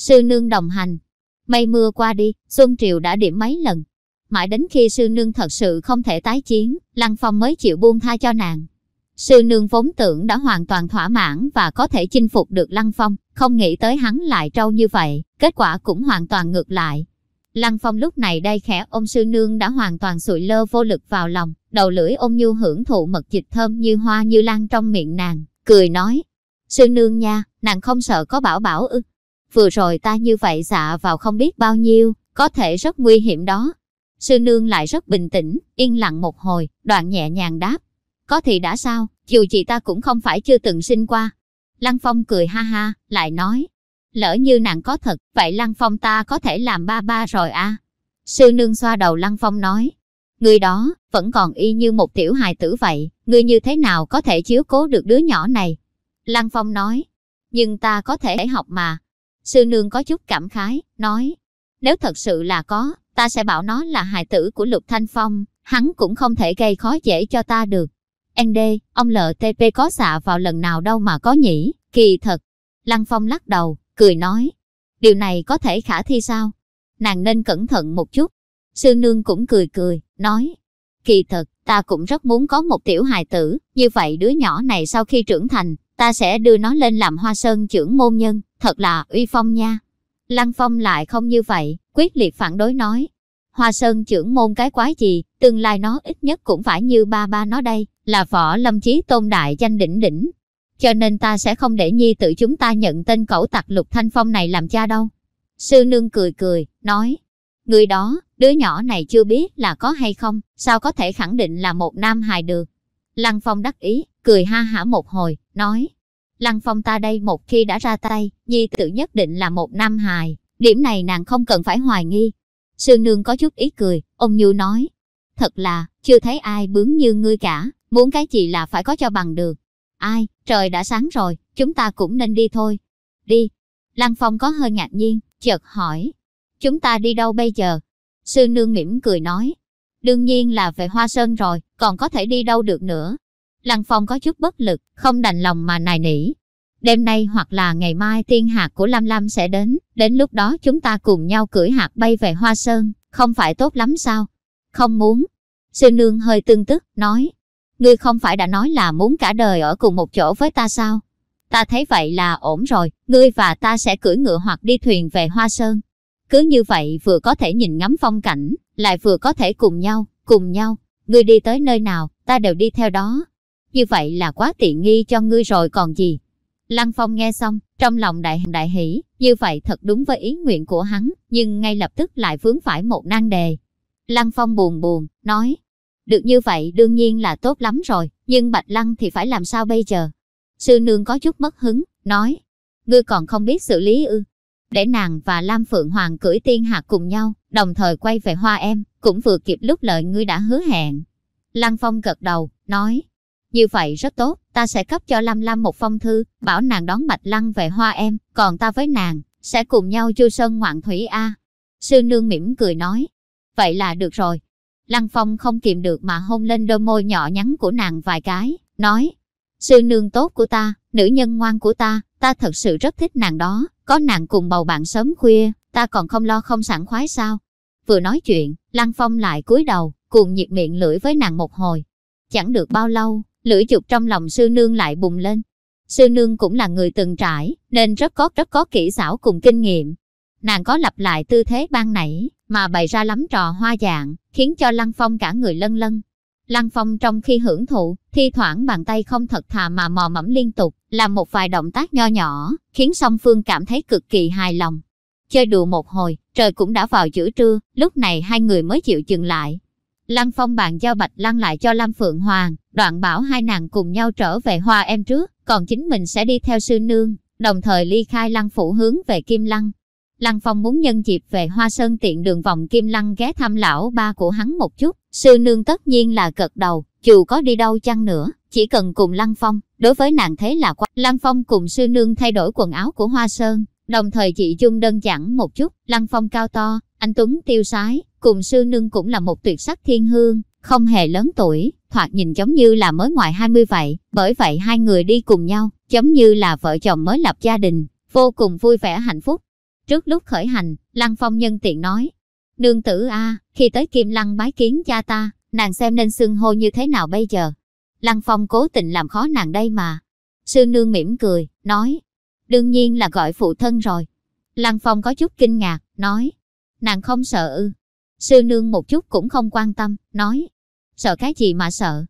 Sư Nương đồng hành. Mây mưa qua đi, Xuân Triều đã điểm mấy lần. Mãi đến khi Sư Nương thật sự không thể tái chiến, Lăng Phong mới chịu buông tha cho nàng. Sư Nương vốn tưởng đã hoàn toàn thỏa mãn và có thể chinh phục được Lăng Phong, không nghĩ tới hắn lại trâu như vậy, kết quả cũng hoàn toàn ngược lại. Lăng Phong lúc này đây khẽ ôm Sư Nương đã hoàn toàn sụi lơ vô lực vào lòng, đầu lưỡi ôm nhu hưởng thụ mật dịch thơm như hoa như lan trong miệng nàng, cười nói, Sư nương nha, nàng không sợ có bảo bảo ư. Vừa rồi ta như vậy xạ vào không biết bao nhiêu, có thể rất nguy hiểm đó. Sư nương lại rất bình tĩnh, yên lặng một hồi, đoạn nhẹ nhàng đáp. Có thì đã sao, dù chị ta cũng không phải chưa từng sinh qua. Lăng Phong cười ha ha, lại nói. Lỡ như nàng có thật, vậy Lăng Phong ta có thể làm ba ba rồi à? Sư nương xoa đầu Lăng Phong nói. Người đó, vẫn còn y như một tiểu hài tử vậy, người như thế nào có thể chiếu cố được đứa nhỏ này? Lăng Phong nói, nhưng ta có thể học mà. Sư nương có chút cảm khái, nói, nếu thật sự là có, ta sẽ bảo nó là hài tử của Lục Thanh Phong, hắn cũng không thể gây khó dễ cho ta được. ND, ông LTP có xạ vào lần nào đâu mà có nhỉ, kỳ thật. Lăng Phong lắc đầu, cười nói, điều này có thể khả thi sao? Nàng nên cẩn thận một chút. Sư nương cũng cười cười, nói, kỳ thật, ta cũng rất muốn có một tiểu hài tử, như vậy đứa nhỏ này sau khi trưởng thành, ta sẽ đưa nó lên làm hoa sơn trưởng môn nhân, thật là uy phong nha. Lăng Phong lại không như vậy, quyết liệt phản đối nói. Hoa sơn trưởng môn cái quái gì, tương lai nó ít nhất cũng phải như ba ba nó đây, là võ lâm chí tôn đại danh đỉnh đỉnh. Cho nên ta sẽ không để nhi tự chúng ta nhận tên cẩu tặc lục thanh phong này làm cha đâu. Sư nương cười cười, nói. Người đó, đứa nhỏ này chưa biết là có hay không, sao có thể khẳng định là một nam hài được. Lăng Phong đắc ý, cười ha hả một hồi, nói. Lăng Phong ta đây một khi đã ra tay, nhi tự nhất định là một nam hài, điểm này nàng không cần phải hoài nghi. Sư nương có chút ý cười, ông Nhu nói. Thật là, chưa thấy ai bướng như ngươi cả, muốn cái gì là phải có cho bằng được. Ai, trời đã sáng rồi, chúng ta cũng nên đi thôi. Đi. Lăng Phong có hơi ngạc nhiên, chợt hỏi. Chúng ta đi đâu bây giờ? Sư nương mỉm cười nói. Đương nhiên là về Hoa Sơn rồi, còn có thể đi đâu được nữa. Lăng Phong có chút bất lực, không đành lòng mà nài nỉ. Đêm nay hoặc là ngày mai tiên hạt của Lam Lam sẽ đến, đến lúc đó chúng ta cùng nhau cưỡi hạt bay về Hoa Sơn, không phải tốt lắm sao? Không muốn. Sư nương hơi tương tức, nói. Ngươi không phải đã nói là muốn cả đời ở cùng một chỗ với ta sao? Ta thấy vậy là ổn rồi, ngươi và ta sẽ cưỡi ngựa hoặc đi thuyền về Hoa Sơn. Cứ như vậy vừa có thể nhìn ngắm phong cảnh, lại vừa có thể cùng nhau, cùng nhau. Ngươi đi tới nơi nào, ta đều đi theo đó. Như vậy là quá tiện nghi cho ngươi rồi còn gì. Lăng Phong nghe xong, trong lòng đại đại hỷ, như vậy thật đúng với ý nguyện của hắn, nhưng ngay lập tức lại vướng phải một nan đề. Lăng Phong buồn buồn, nói, được như vậy đương nhiên là tốt lắm rồi, nhưng Bạch Lăng thì phải làm sao bây giờ? Sư nương có chút mất hứng, nói, ngươi còn không biết xử lý ư. Để nàng và Lam Phượng Hoàng cưỡi tiên hạt cùng nhau, đồng thời quay về hoa em, cũng vừa kịp lúc lợi ngươi đã hứa hẹn. Lăng Phong gật đầu, nói, như vậy rất tốt, ta sẽ cấp cho Lam Lam một phong thư, bảo nàng đón Bạch Lăng về hoa em, còn ta với nàng, sẽ cùng nhau chu sơn ngoạn thủy A. Sư nương mỉm cười nói, vậy là được rồi. Lăng Phong không kiềm được mà hôn lên đôi môi nhỏ nhắn của nàng vài cái, nói, sư nương tốt của ta, nữ nhân ngoan của ta, ta thật sự rất thích nàng đó, có nàng cùng bầu bạn sớm khuya, ta còn không lo không sẵn khoái sao. Vừa nói chuyện, Lăng Phong lại cúi đầu, cuồng nhiệt miệng lưỡi với nàng một hồi. Chẳng được bao lâu, lưỡi dục trong lòng sư nương lại bùng lên. Sư nương cũng là người từng trải, nên rất có rất có kỹ xảo cùng kinh nghiệm. Nàng có lặp lại tư thế ban nãy, mà bày ra lắm trò hoa dạng, khiến cho Lăng Phong cả người lân lân. Lăng Phong trong khi hưởng thụ, thi thoảng bàn tay không thật thà mà mò mẫm liên tục, làm một vài động tác nho nhỏ, khiến song phương cảm thấy cực kỳ hài lòng. Chơi đùa một hồi, trời cũng đã vào giữa trưa, lúc này hai người mới chịu dừng lại. Lăng Phong bạn giao Bạch Lăng lại cho Lam Phượng Hoàng, đoạn bảo hai nàng cùng nhau trở về hoa em trước, còn chính mình sẽ đi theo sư nương, đồng thời ly khai Lăng Phủ hướng về Kim Lăng. Lăng Phong muốn nhân dịp về Hoa Sơn tiện đường vòng Kim Lăng ghé thăm lão ba của hắn một chút, sư nương tất nhiên là cật đầu, dù có đi đâu chăng nữa, chỉ cần cùng Lăng Phong, đối với nàng thế là quá. Lăng Phong cùng sư nương thay đổi quần áo của Hoa Sơn, đồng thời chị dung đơn giản một chút, Lăng Phong cao to, anh Tuấn tiêu sái, cùng sư nương cũng là một tuyệt sắc thiên hương, không hề lớn tuổi, thoạt nhìn giống như là mới ngoài 20 vậy, bởi vậy hai người đi cùng nhau, giống như là vợ chồng mới lập gia đình, vô cùng vui vẻ hạnh phúc. Trước lúc khởi hành, Lăng Phong nhân tiện nói, Nương tử a khi tới Kim Lăng bái kiến cha ta, nàng xem nên xưng hô như thế nào bây giờ? Lăng Phong cố tình làm khó nàng đây mà. Sư nương mỉm cười, nói, đương nhiên là gọi phụ thân rồi. Lăng Phong có chút kinh ngạc, nói, nàng không sợ ư. Sư nương một chút cũng không quan tâm, nói, sợ cái gì mà sợ.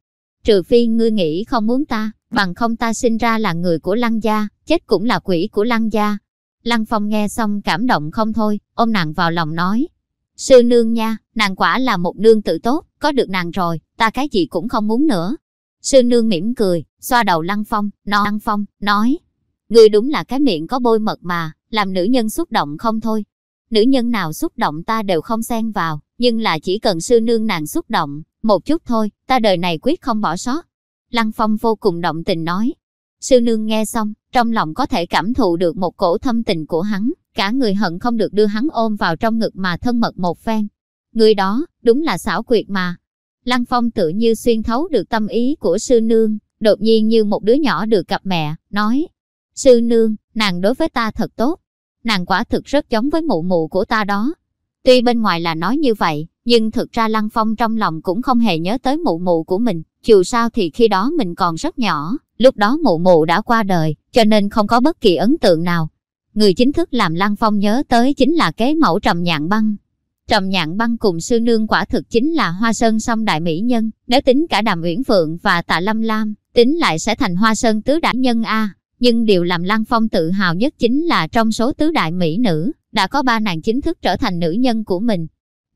Trừ phi ngươi nghĩ không muốn ta, bằng không ta sinh ra là người của lăng gia, chết cũng là quỷ của lăng gia. Lăng Phong nghe xong cảm động không thôi, ôm nàng vào lòng nói. Sư nương nha, nàng quả là một nương tự tốt, có được nàng rồi, ta cái gì cũng không muốn nữa. Sư nương mỉm cười, xoa đầu Lăng Phong, nói Lăng Phong, nói. Ngươi đúng là cái miệng có bôi mật mà, làm nữ nhân xúc động không thôi. Nữ nhân nào xúc động ta đều không xen vào, nhưng là chỉ cần sư nương nàng xúc động, một chút thôi, ta đời này quyết không bỏ sót. Lăng Phong vô cùng động tình nói. Sư nương nghe xong, trong lòng có thể cảm thụ được một cổ thâm tình của hắn, cả người hận không được đưa hắn ôm vào trong ngực mà thân mật một phen. Người đó, đúng là xảo quyệt mà. Lăng Phong tự như xuyên thấu được tâm ý của sư nương, đột nhiên như một đứa nhỏ được gặp mẹ, nói. Sư nương, nàng đối với ta thật tốt. Nàng quả thực rất giống với mụ mụ của ta đó. Tuy bên ngoài là nói như vậy, nhưng thực ra Lăng Phong trong lòng cũng không hề nhớ tới mụ mụ của mình. Dù sao thì khi đó mình còn rất nhỏ, lúc đó mụ mụ đã qua đời, cho nên không có bất kỳ ấn tượng nào. Người chính thức làm Lăng Phong nhớ tới chính là kế mẫu Trầm Nhạn Băng. Trầm Nhạn Băng cùng sư nương quả thực chính là hoa sơn song đại mỹ nhân, nếu tính cả Đàm Uyển Phượng và Tạ Lâm Lam, tính lại sẽ thành hoa sơn tứ đại nhân A. Nhưng điều làm Lăng Phong tự hào nhất chính là trong số tứ đại mỹ nữ, đã có ba nàng chính thức trở thành nữ nhân của mình.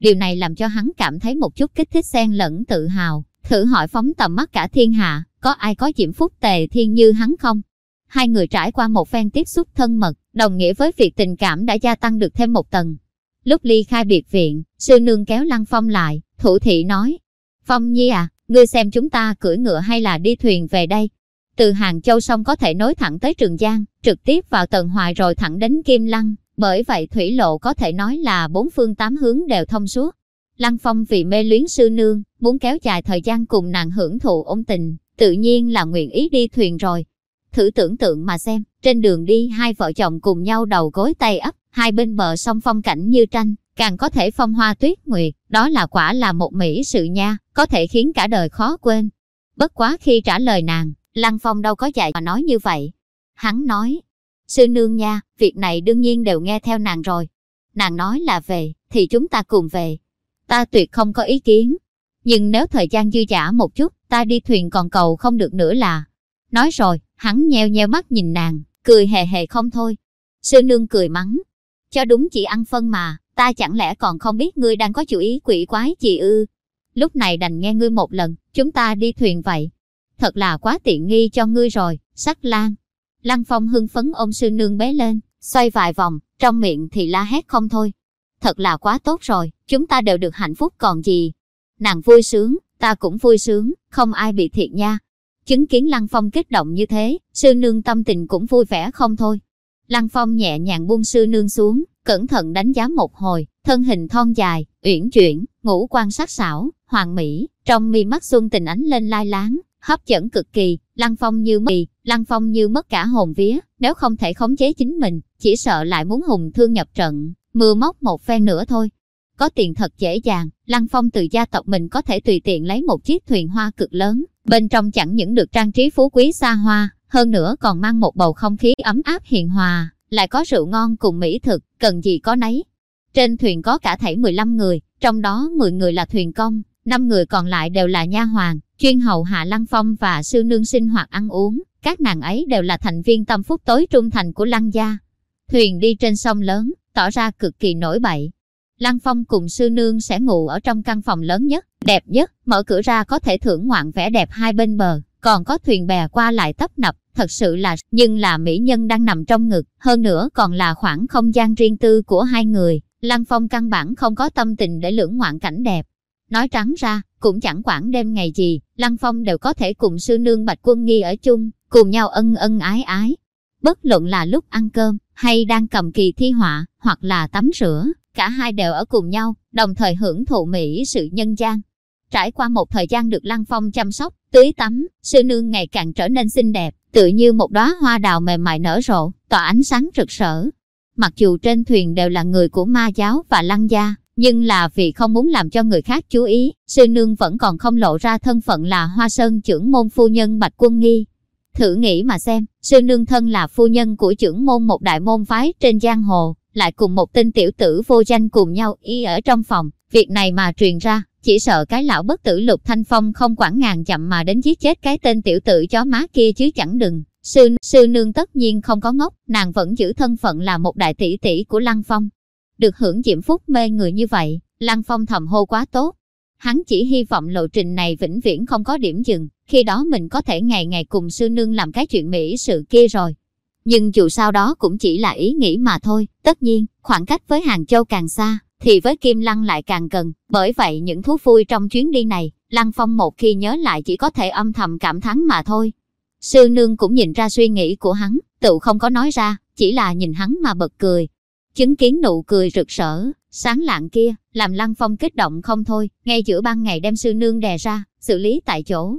Điều này làm cho hắn cảm thấy một chút kích thích xen lẫn tự hào. Thử hỏi phóng tầm mắt cả thiên hạ, có ai có diễm phúc tề thiên như hắn không? Hai người trải qua một phen tiếp xúc thân mật, đồng nghĩa với việc tình cảm đã gia tăng được thêm một tầng. Lúc ly khai biệt viện, sư nương kéo Lăng Phong lại, thủ thị nói. Phong Nhi à, ngươi xem chúng ta cưỡi ngựa hay là đi thuyền về đây? Từ Hàng Châu sông có thể nối thẳng tới Trường Giang, trực tiếp vào Tần Hoài rồi thẳng đến Kim Lăng. Bởi vậy thủy lộ có thể nói là bốn phương tám hướng đều thông suốt. Lăng Phong vì mê luyến sư nương, muốn kéo dài thời gian cùng nàng hưởng thụ ôn tình, tự nhiên là nguyện ý đi thuyền rồi. Thử tưởng tượng mà xem, trên đường đi hai vợ chồng cùng nhau đầu gối tay ấp, hai bên bờ sông phong cảnh như tranh, càng có thể phong hoa tuyết nguyệt, đó là quả là một mỹ sự nha, có thể khiến cả đời khó quên. Bất quá khi trả lời nàng, Lăng Phong đâu có dạy mà nói như vậy. Hắn nói, sư nương nha, việc này đương nhiên đều nghe theo nàng rồi. Nàng nói là về, thì chúng ta cùng về. Ta tuyệt không có ý kiến. Nhưng nếu thời gian dư dả một chút, ta đi thuyền còn cầu không được nữa là. Nói rồi, hắn nheo nheo mắt nhìn nàng, cười hề hề không thôi. Sư nương cười mắng. Cho đúng chị ăn phân mà, ta chẳng lẽ còn không biết ngươi đang có chủ ý quỷ quái gì ư. Lúc này đành nghe ngươi một lần, chúng ta đi thuyền vậy. Thật là quá tiện nghi cho ngươi rồi, sắc lan. Lăng Phong hưng phấn ôm sư nương bé lên, xoay vài vòng, trong miệng thì la hét không thôi. Thật là quá tốt rồi, chúng ta đều được hạnh phúc còn gì. Nàng vui sướng, ta cũng vui sướng, không ai bị thiệt nha. Chứng kiến Lăng Phong kích động như thế, sư nương tâm tình cũng vui vẻ không thôi. Lăng Phong nhẹ nhàng buông sư nương xuống, cẩn thận đánh giá một hồi, thân hình thon dài, uyển chuyển, ngũ quan sắc sảo, hoàng mỹ, trong mi mắt xuân tình ánh lên lai láng, hấp dẫn cực kỳ, Lăng Phong như mất Lăng Phong như mất cả hồn vía, nếu không thể khống chế chính mình, chỉ sợ lại muốn hùng thương nhập trận, mưa móc một phen nữa thôi. Có tiền thật dễ dàng, Lăng Phong từ gia tộc mình có thể tùy tiện lấy một chiếc thuyền hoa cực lớn, bên trong chẳng những được trang trí phú quý xa hoa, hơn nữa còn mang một bầu không khí ấm áp hiền hòa, lại có rượu ngon cùng mỹ thực, cần gì có nấy. Trên thuyền có cả thảy 15 người, trong đó 10 người là thuyền công, 5 người còn lại đều là nha hoàng, chuyên hầu hạ Lăng Phong và sư nương sinh hoạt ăn uống, các nàng ấy đều là thành viên tâm phúc tối trung thành của Lăng gia. Thuyền đi trên sông lớn, tỏ ra cực kỳ nổi bậy. Lăng Phong cùng sư nương sẽ ngủ ở trong căn phòng lớn nhất, đẹp nhất, mở cửa ra có thể thưởng ngoạn vẻ đẹp hai bên bờ, còn có thuyền bè qua lại tấp nập, thật sự là, nhưng là mỹ nhân đang nằm trong ngực, hơn nữa còn là khoảng không gian riêng tư của hai người, Lăng Phong căn bản không có tâm tình để lưỡng ngoạn cảnh đẹp. Nói trắng ra, cũng chẳng quản đêm ngày gì, Lăng Phong đều có thể cùng sư nương Bạch Quân Nghi ở chung, cùng nhau ân ân ái ái. Bất luận là lúc ăn cơm, hay đang cầm kỳ thi họa, hoặc là tắm rửa, cả hai đều ở cùng nhau, đồng thời hưởng thụ mỹ sự nhân gian. Trải qua một thời gian được Lăng Phong chăm sóc, tưới tắm, sư nương ngày càng trở nên xinh đẹp, tự như một đóa hoa đào mềm mại nở rộ, tỏa ánh sáng rực rỡ. Mặc dù trên thuyền đều là người của ma giáo và lăng gia, nhưng là vì không muốn làm cho người khác chú ý, sư nương vẫn còn không lộ ra thân phận là hoa sơn trưởng môn phu nhân Bạch Quân Nghi. Thử nghĩ mà xem, sư nương thân là phu nhân của trưởng môn một đại môn phái trên giang hồ, lại cùng một tên tiểu tử vô danh cùng nhau y ở trong phòng, việc này mà truyền ra, chỉ sợ cái lão bất tử lục thanh phong không quản ngàn chậm mà đến giết chết cái tên tiểu tử chó má kia chứ chẳng đừng. Sư, sư nương tất nhiên không có ngốc, nàng vẫn giữ thân phận là một đại tỷ tỷ của Lăng Phong. Được hưởng diễm phúc mê người như vậy, Lăng Phong thầm hô quá tốt. Hắn chỉ hy vọng lộ trình này vĩnh viễn không có điểm dừng, khi đó mình có thể ngày ngày cùng sư nương làm cái chuyện mỹ sự kia rồi. Nhưng dù sao đó cũng chỉ là ý nghĩ mà thôi, tất nhiên, khoảng cách với Hàng Châu càng xa, thì với Kim Lăng lại càng gần, bởi vậy những thú vui trong chuyến đi này, Lăng Phong một khi nhớ lại chỉ có thể âm thầm cảm thán mà thôi. Sư nương cũng nhìn ra suy nghĩ của hắn, tự không có nói ra, chỉ là nhìn hắn mà bật cười. Chứng kiến nụ cười rực rỡ, sáng lạng kia, làm Lăng Phong kích động không thôi, ngay giữa ban ngày đem sư nương đè ra, xử lý tại chỗ.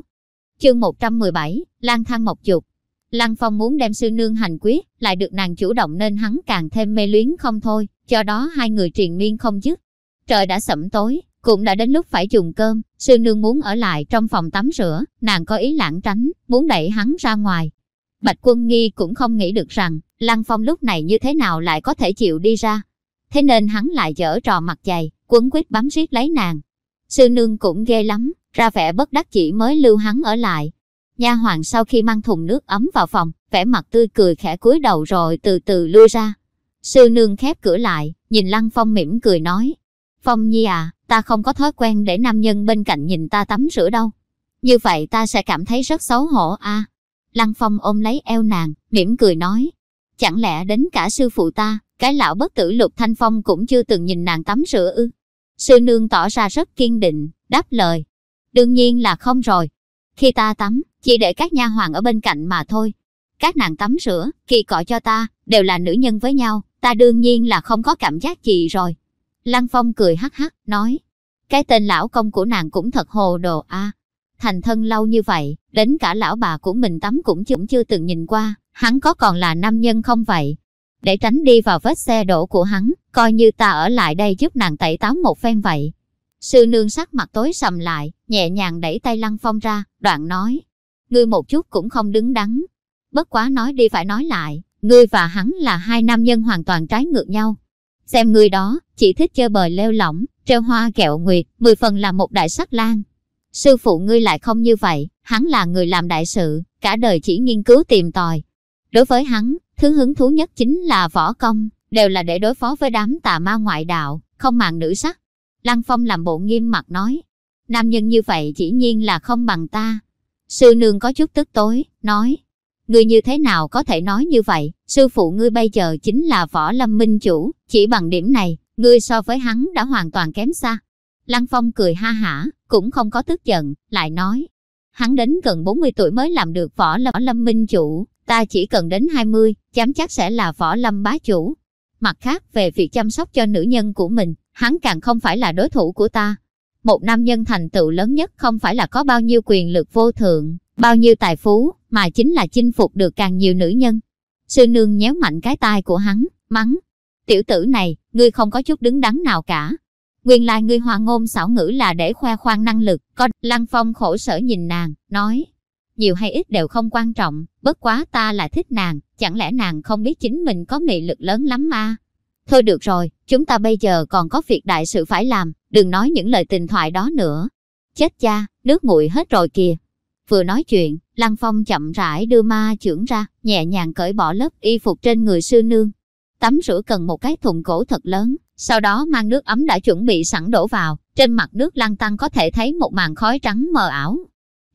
Chương 117, lang thăng một dục. Lăng Phong muốn đem sư nương hành quyết, lại được nàng chủ động nên hắn càng thêm mê luyến không thôi, cho đó hai người triền miên không dứt. Trời đã sẩm tối, cũng đã đến lúc phải dùng cơm, sư nương muốn ở lại trong phòng tắm rửa, nàng có ý lãng tránh, muốn đẩy hắn ra ngoài. Bạch quân nghi cũng không nghĩ được rằng, Lăng Phong lúc này như thế nào lại có thể chịu đi ra. Thế nên hắn lại dở trò mặt dày, quấn quýt bám riết lấy nàng. Sư nương cũng ghê lắm, ra vẻ bất đắc chỉ mới lưu hắn ở lại. Nha hoàng sau khi mang thùng nước ấm vào phòng, vẻ mặt tươi cười khẽ cúi đầu rồi từ từ lui ra. Sư nương khép cửa lại, nhìn Lăng Phong mỉm cười nói. Phong Nhi à, ta không có thói quen để nam nhân bên cạnh nhìn ta tắm rửa đâu. Như vậy ta sẽ cảm thấy rất xấu hổ a. À. Lăng Phong ôm lấy eo nàng, mỉm cười nói. Chẳng lẽ đến cả sư phụ ta, cái lão bất tử lục thanh phong cũng chưa từng nhìn nàng tắm rửa ư? Sư nương tỏ ra rất kiên định, đáp lời. Đương nhiên là không rồi. Khi ta tắm, chỉ để các nha hoàng ở bên cạnh mà thôi. Các nàng tắm rửa, kỳ cọ cho ta, đều là nữ nhân với nhau, ta đương nhiên là không có cảm giác gì rồi. Lăng Phong cười hắc hắc, nói, cái tên lão công của nàng cũng thật hồ đồ a. Thành thân lâu như vậy, đến cả lão bà của mình tắm cũng chưa, chưa từng nhìn qua, hắn có còn là nam nhân không vậy? Để tránh đi vào vết xe đổ của hắn, coi như ta ở lại đây giúp nàng tẩy táo một phen vậy. Sư nương sắc mặt tối sầm lại, nhẹ nhàng đẩy tay Lăng Phong ra, đoạn nói, ngươi một chút cũng không đứng đắn. Bất quá nói đi phải nói lại, ngươi và hắn là hai nam nhân hoàn toàn trái ngược nhau. Xem ngươi đó, chỉ thích chơi bời leo lỏng, treo hoa kẹo nguyệt, mười phần là một đại sắc lang. Sư phụ ngươi lại không như vậy, hắn là người làm đại sự, cả đời chỉ nghiên cứu tìm tòi. Đối với hắn, thứ hứng thú nhất chính là võ công, đều là để đối phó với đám tà ma ngoại đạo, không màng nữ sắc. Lăng Phong làm bộ nghiêm mặt nói, nam nhân như vậy chỉ nhiên là không bằng ta. Sư nương có chút tức tối, nói, Ngươi như thế nào có thể nói như vậy, sư phụ ngươi bây giờ chính là võ lâm minh chủ, chỉ bằng điểm này, ngươi so với hắn đã hoàn toàn kém xa. Lăng Phong cười ha hả, cũng không có tức giận, lại nói. Hắn đến gần 40 tuổi mới làm được võ lâm, võ lâm minh chủ, ta chỉ cần đến 20, chám chắc sẽ là võ lâm bá chủ. Mặt khác về việc chăm sóc cho nữ nhân của mình, hắn càng không phải là đối thủ của ta. Một nam nhân thành tựu lớn nhất không phải là có bao nhiêu quyền lực vô thượng, bao nhiêu tài phú, mà chính là chinh phục được càng nhiều nữ nhân. Sư nương nhéo mạnh cái tai của hắn, mắng. Tiểu tử này, ngươi không có chút đứng đắn nào cả. Nguyên lai ngươi hòa ngôn xảo ngữ là để khoe khoang năng lực, có Lăng Phong khổ sở nhìn nàng, nói. Nhiều hay ít đều không quan trọng, bất quá ta lại thích nàng, chẳng lẽ nàng không biết chính mình có nghị lực lớn lắm mà. Thôi được rồi, chúng ta bây giờ còn có việc đại sự phải làm, đừng nói những lời tình thoại đó nữa. Chết cha, nước nguội hết rồi kìa. Vừa nói chuyện, Lăng Phong chậm rãi đưa ma trưởng ra, nhẹ nhàng cởi bỏ lớp y phục trên người sư nương. Tắm rửa cần một cái thùng gỗ thật lớn, sau đó mang nước ấm đã chuẩn bị sẵn đổ vào, trên mặt nước lăn tăng có thể thấy một màn khói trắng mờ ảo.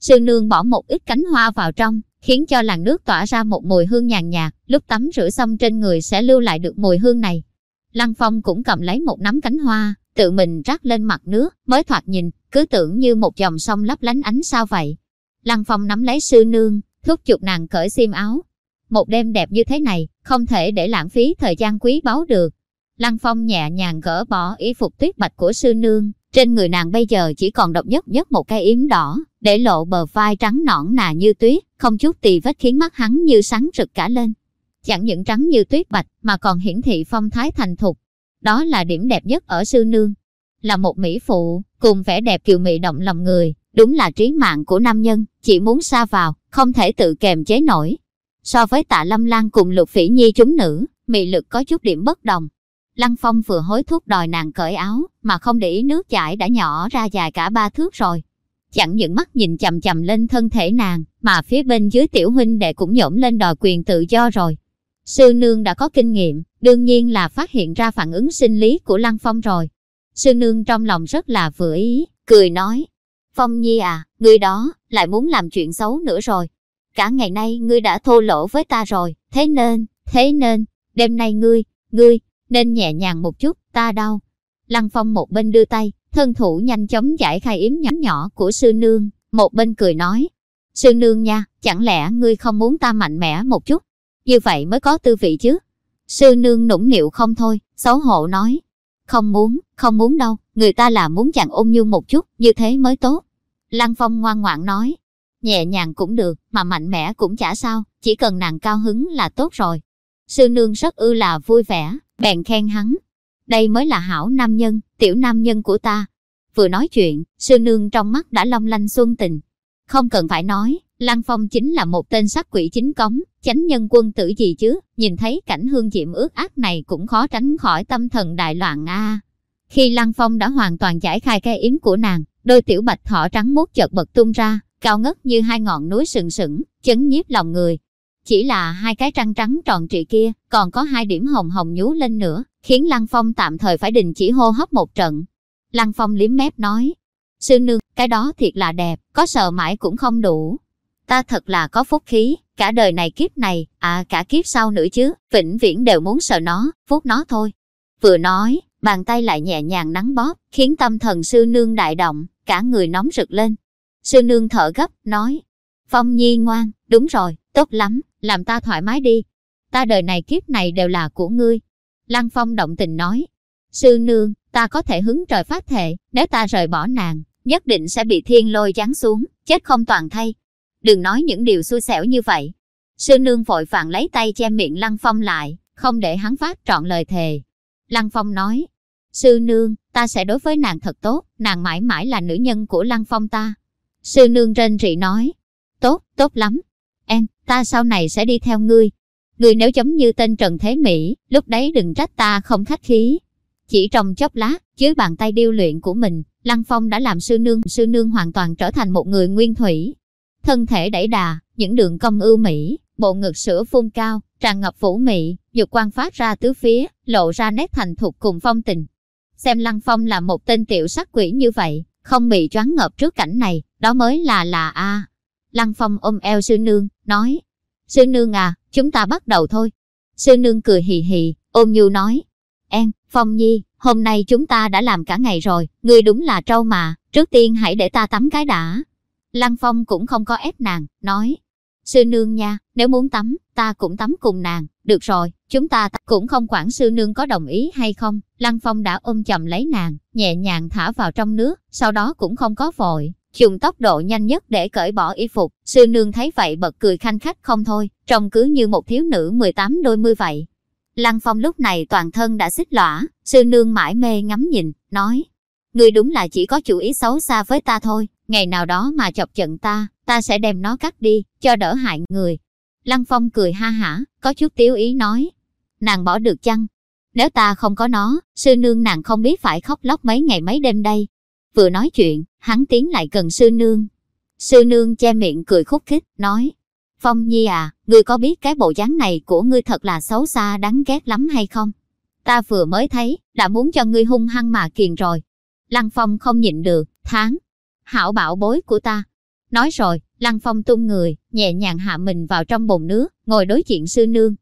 Sư nương bỏ một ít cánh hoa vào trong, khiến cho làn nước tỏa ra một mùi hương nhàn nhạt, lúc tắm rửa xong trên người sẽ lưu lại được mùi hương này. Lăng Phong cũng cầm lấy một nắm cánh hoa, tự mình rắc lên mặt nước, mới thoạt nhìn, cứ tưởng như một dòng sông lấp lánh ánh sao vậy. Lăng Phong nắm lấy sư nương, thúc giục nàng cởi xiêm áo. Một đêm đẹp như thế này, không thể để lãng phí thời gian quý báu được. Lăng Phong nhẹ nhàng gỡ bỏ y phục tuyết bạch của sư nương, trên người nàng bây giờ chỉ còn độc nhất nhất một cái yếm đỏ, để lộ bờ vai trắng nõn nà như tuyết, không chút tì vết khiến mắt hắn như sáng rực cả lên. Chẳng những trắng như tuyết bạch, mà còn hiển thị phong thái thành thục. Đó là điểm đẹp nhất ở sư nương. Là một mỹ phụ, cùng vẻ đẹp kiều mị động lòng người, đúng là trí mạng của nam nhân, chỉ muốn xa vào, không thể tự kềm chế nổi. So với tạ lâm lan cùng lục phỉ nhi chúng nữ, mị lực có chút điểm bất đồng, Lăng Phong vừa hối thúc đòi nàng cởi áo, mà không để ý nước chảy đã nhỏ ra dài cả ba thước rồi. Chẳng những mắt nhìn chầm chầm lên thân thể nàng, mà phía bên dưới tiểu huynh đệ cũng nhổm lên đòi quyền tự do rồi. Sư nương đã có kinh nghiệm, đương nhiên là phát hiện ra phản ứng sinh lý của Lăng Phong rồi. Sư nương trong lòng rất là vừa ý, cười nói. Phong Nhi à, ngươi đó, lại muốn làm chuyện xấu nữa rồi. Cả ngày nay ngươi đã thô lỗ với ta rồi, thế nên, thế nên, đêm nay ngươi, ngươi, nên nhẹ nhàng một chút, ta đau. Lăng Phong một bên đưa tay, thân thủ nhanh chóng giải khai yếm nhỏ nhỏ của sư nương, một bên cười nói. Sư nương nha, chẳng lẽ ngươi không muốn ta mạnh mẽ một chút? Như vậy mới có tư vị chứ. Sư nương nũng nịu không thôi, xấu hổ nói. Không muốn, không muốn đâu, người ta là muốn chàng ôm nhu một chút, như thế mới tốt. Lăng Phong ngoan ngoãn nói. Nhẹ nhàng cũng được, mà mạnh mẽ cũng chả sao, chỉ cần nàng cao hứng là tốt rồi. Sư nương rất ư là vui vẻ, bèn khen hắn. Đây mới là hảo nam nhân, tiểu nam nhân của ta. Vừa nói chuyện, sư nương trong mắt đã long lanh xuân tình. Không cần phải nói, Lăng Phong chính là một tên sát quỷ chính cống, chánh nhân quân tử gì chứ, nhìn thấy cảnh hương diệm ước ác này cũng khó tránh khỏi tâm thần đại loạn a. Khi Lăng Phong đã hoàn toàn giải khai cái yếm của nàng, đôi tiểu bạch thỏ trắng mốt chợt bật tung ra, cao ngất như hai ngọn núi sừng sững, chấn nhiếp lòng người, chỉ là hai cái trăng trắng tròn trịa kia, còn có hai điểm hồng hồng nhú lên nữa, khiến Lăng Phong tạm thời phải đình chỉ hô hấp một trận. Lăng Phong liếm mép nói, sư nương, cái đó thiệt là đẹp, có sợ mãi cũng không đủ. Ta thật là có phúc khí, cả đời này kiếp này, à cả kiếp sau nữa chứ, vĩnh viễn đều muốn sợ nó, phúc nó thôi. Vừa nói, bàn tay lại nhẹ nhàng nắng bóp, khiến tâm thần sư nương đại động, cả người nóng rực lên. Sư nương thở gấp, nói, Phong Nhi ngoan, đúng rồi, tốt lắm, làm ta thoải mái đi. Ta đời này kiếp này đều là của ngươi. Lăng Phong động tình nói, sư nương, ta có thể hứng trời phát thệ, nếu ta rời bỏ nàng, nhất định sẽ bị thiên lôi giáng xuống, chết không toàn thay. Đừng nói những điều xui xẻo như vậy. Sư nương vội vàng lấy tay che miệng Lăng Phong lại, không để hắn phát trọn lời thề. Lăng Phong nói, sư nương, ta sẽ đối với nàng thật tốt, nàng mãi mãi là nữ nhân của Lăng Phong ta. Sư nương rên rỉ nói, tốt, tốt lắm, ta sau này sẽ đi theo ngươi. Ngươi nếu giống như tên Trần Thế Mỹ, lúc đấy đừng trách ta không khách khí. Chỉ trong chốc lát, dưới bàn tay điêu luyện của mình, Lăng Phong đã làm sư nương, sư nương hoàn toàn trở thành một người nguyên thủy. Thân thể đẩy đà, những đường cong ưu mỹ, bộ ngực sữa phun cao, tràn ngập vũ mị, dục quan phát ra tứ phía, lộ ra nét thành thục cùng phong tình. Xem Lăng Phong là một tên tiểu sắc quỷ như vậy, không bị choáng ngợp trước cảnh này, đó mới là là a. Lăng Phong ôm eo sư nương, nói, sư nương à, chúng ta bắt đầu thôi. Sư nương cười hì hì, ôm nhu nói, En, Phong Nhi, hôm nay chúng ta đã làm cả ngày rồi, ngươi đúng là trâu mà, trước tiên hãy để ta tắm cái đã. Lăng Phong cũng không có ép nàng, nói, sư nương nha, nếu muốn tắm, ta cũng tắm cùng nàng, được rồi, chúng ta cũng không quản sư nương có đồng ý hay không. Lăng Phong đã ôm chầm lấy nàng, nhẹ nhàng thả vào trong nước, sau đó cũng không có vội, dùng tốc độ nhanh nhất để cởi bỏ y phục. Sư nương thấy vậy bật cười khanh khách không thôi, trông cứ như một thiếu nữ 18 đôi mươi vậy. Lăng Phong lúc này toàn thân đã xích lõa, sư nương mãi mê ngắm nhìn, nói, Ngươi đúng là chỉ có chủ ý xấu xa với ta thôi, ngày nào đó mà chọc giận ta, ta sẽ đem nó cắt đi, cho đỡ hại người. Lăng Phong cười ha hả, có chút tiếu ý nói, nàng bỏ được chăng? Nếu ta không có nó, sư nương nàng không biết phải khóc lóc mấy ngày mấy đêm đây, Vừa nói chuyện, hắn tiến lại gần sư nương. Sư nương che miệng cười khúc khích, nói. Phong Nhi à, ngươi có biết cái bộ dáng này của ngươi thật là xấu xa đáng ghét lắm hay không? Ta vừa mới thấy, đã muốn cho ngươi hung hăng mà kiền rồi. Lăng Phong không nhịn được, tháng. Hảo bảo bối của ta. Nói rồi, Lăng Phong tung người, nhẹ nhàng hạ mình vào trong bồn nước, ngồi đối diện sư nương.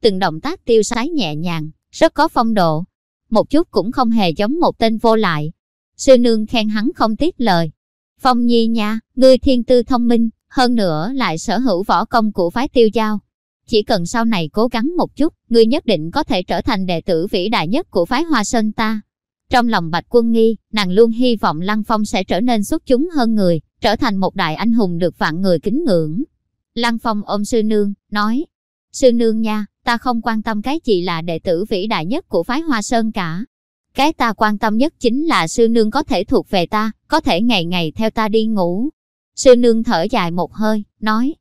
Từng động tác tiêu sái nhẹ nhàng, rất có phong độ. Một chút cũng không hề giống một tên vô lại. Sư nương khen hắn không tiếc lời. Phong nhi nha, ngươi thiên tư thông minh, hơn nữa lại sở hữu võ công của phái tiêu giao. Chỉ cần sau này cố gắng một chút, ngươi nhất định có thể trở thành đệ tử vĩ đại nhất của phái Hoa Sơn ta. Trong lòng Bạch Quân Nghi, nàng luôn hy vọng Lăng Phong sẽ trở nên xuất chúng hơn người, trở thành một đại anh hùng được vạn người kính ngưỡng. Lăng Phong ôm sư nương, nói, sư nương nha, ta không quan tâm cái gì là đệ tử vĩ đại nhất của phái Hoa Sơn cả. Cái ta quan tâm nhất chính là sư nương có thể thuộc về ta, có thể ngày ngày theo ta đi ngủ. Sư nương thở dài một hơi, nói,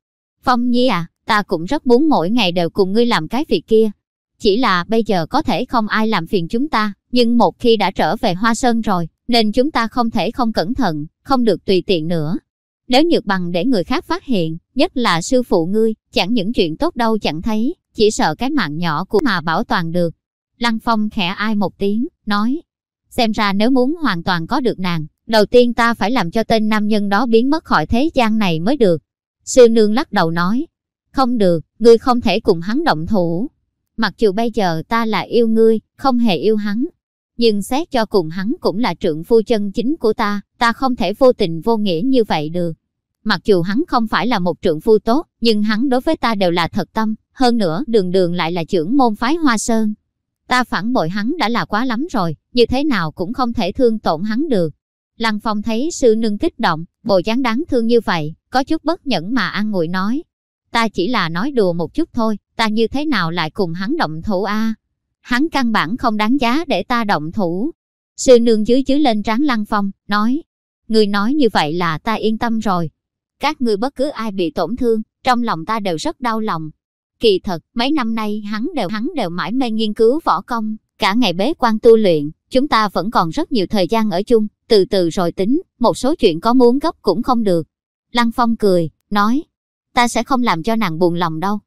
Phong Nhi à, ta cũng rất muốn mỗi ngày đều cùng ngươi làm cái việc kia. Chỉ là bây giờ có thể không ai làm phiền chúng ta, nhưng một khi đã trở về Hoa Sơn rồi, nên chúng ta không thể không cẩn thận, không được tùy tiện nữa. Nếu nhược bằng để người khác phát hiện, nhất là sư phụ ngươi, chẳng những chuyện tốt đâu chẳng thấy, chỉ sợ cái mạng nhỏ của mà bảo toàn được. Lăng Phong khẽ ai một tiếng, nói, xem ra nếu muốn hoàn toàn có được nàng, đầu tiên ta phải làm cho tên nam nhân đó biến mất khỏi thế gian này mới được. Sư nương lắc đầu nói, không được, ngươi không thể cùng hắn động thủ. Mặc dù bây giờ ta là yêu ngươi, không hề yêu hắn. Nhưng xét cho cùng hắn cũng là trượng phu chân chính của ta, ta không thể vô tình vô nghĩa như vậy được. Mặc dù hắn không phải là một trượng phu tốt, nhưng hắn đối với ta đều là thật tâm, hơn nữa đường đường lại là trưởng môn phái Hoa Sơn. Ta phản bội hắn đã là quá lắm rồi, như thế nào cũng không thể thương tổn hắn được. Lăng Phong thấy sư nương kích động, bộ dáng đáng thương như vậy, có chút bất nhẫn mà an ngụy nói. Ta chỉ là nói đùa một chút thôi, ta như thế nào lại cùng hắn động thủ a? Hắn căn bản không đáng giá để ta động thủ. Sư nương dưới dưới lên trán Lăng Phong, nói. Người nói như vậy là ta yên tâm rồi. Các ngươi bất cứ ai bị tổn thương, trong lòng ta đều rất đau lòng. Kỳ thật, mấy năm nay hắn đều hắn đều mãi mê nghiên cứu võ công, cả ngày bế quan tu luyện, chúng ta vẫn còn rất nhiều thời gian ở chung, từ từ rồi tính, một số chuyện có muốn gấp cũng không được. Lăng Phong cười, nói, ta sẽ không làm cho nàng buồn lòng đâu.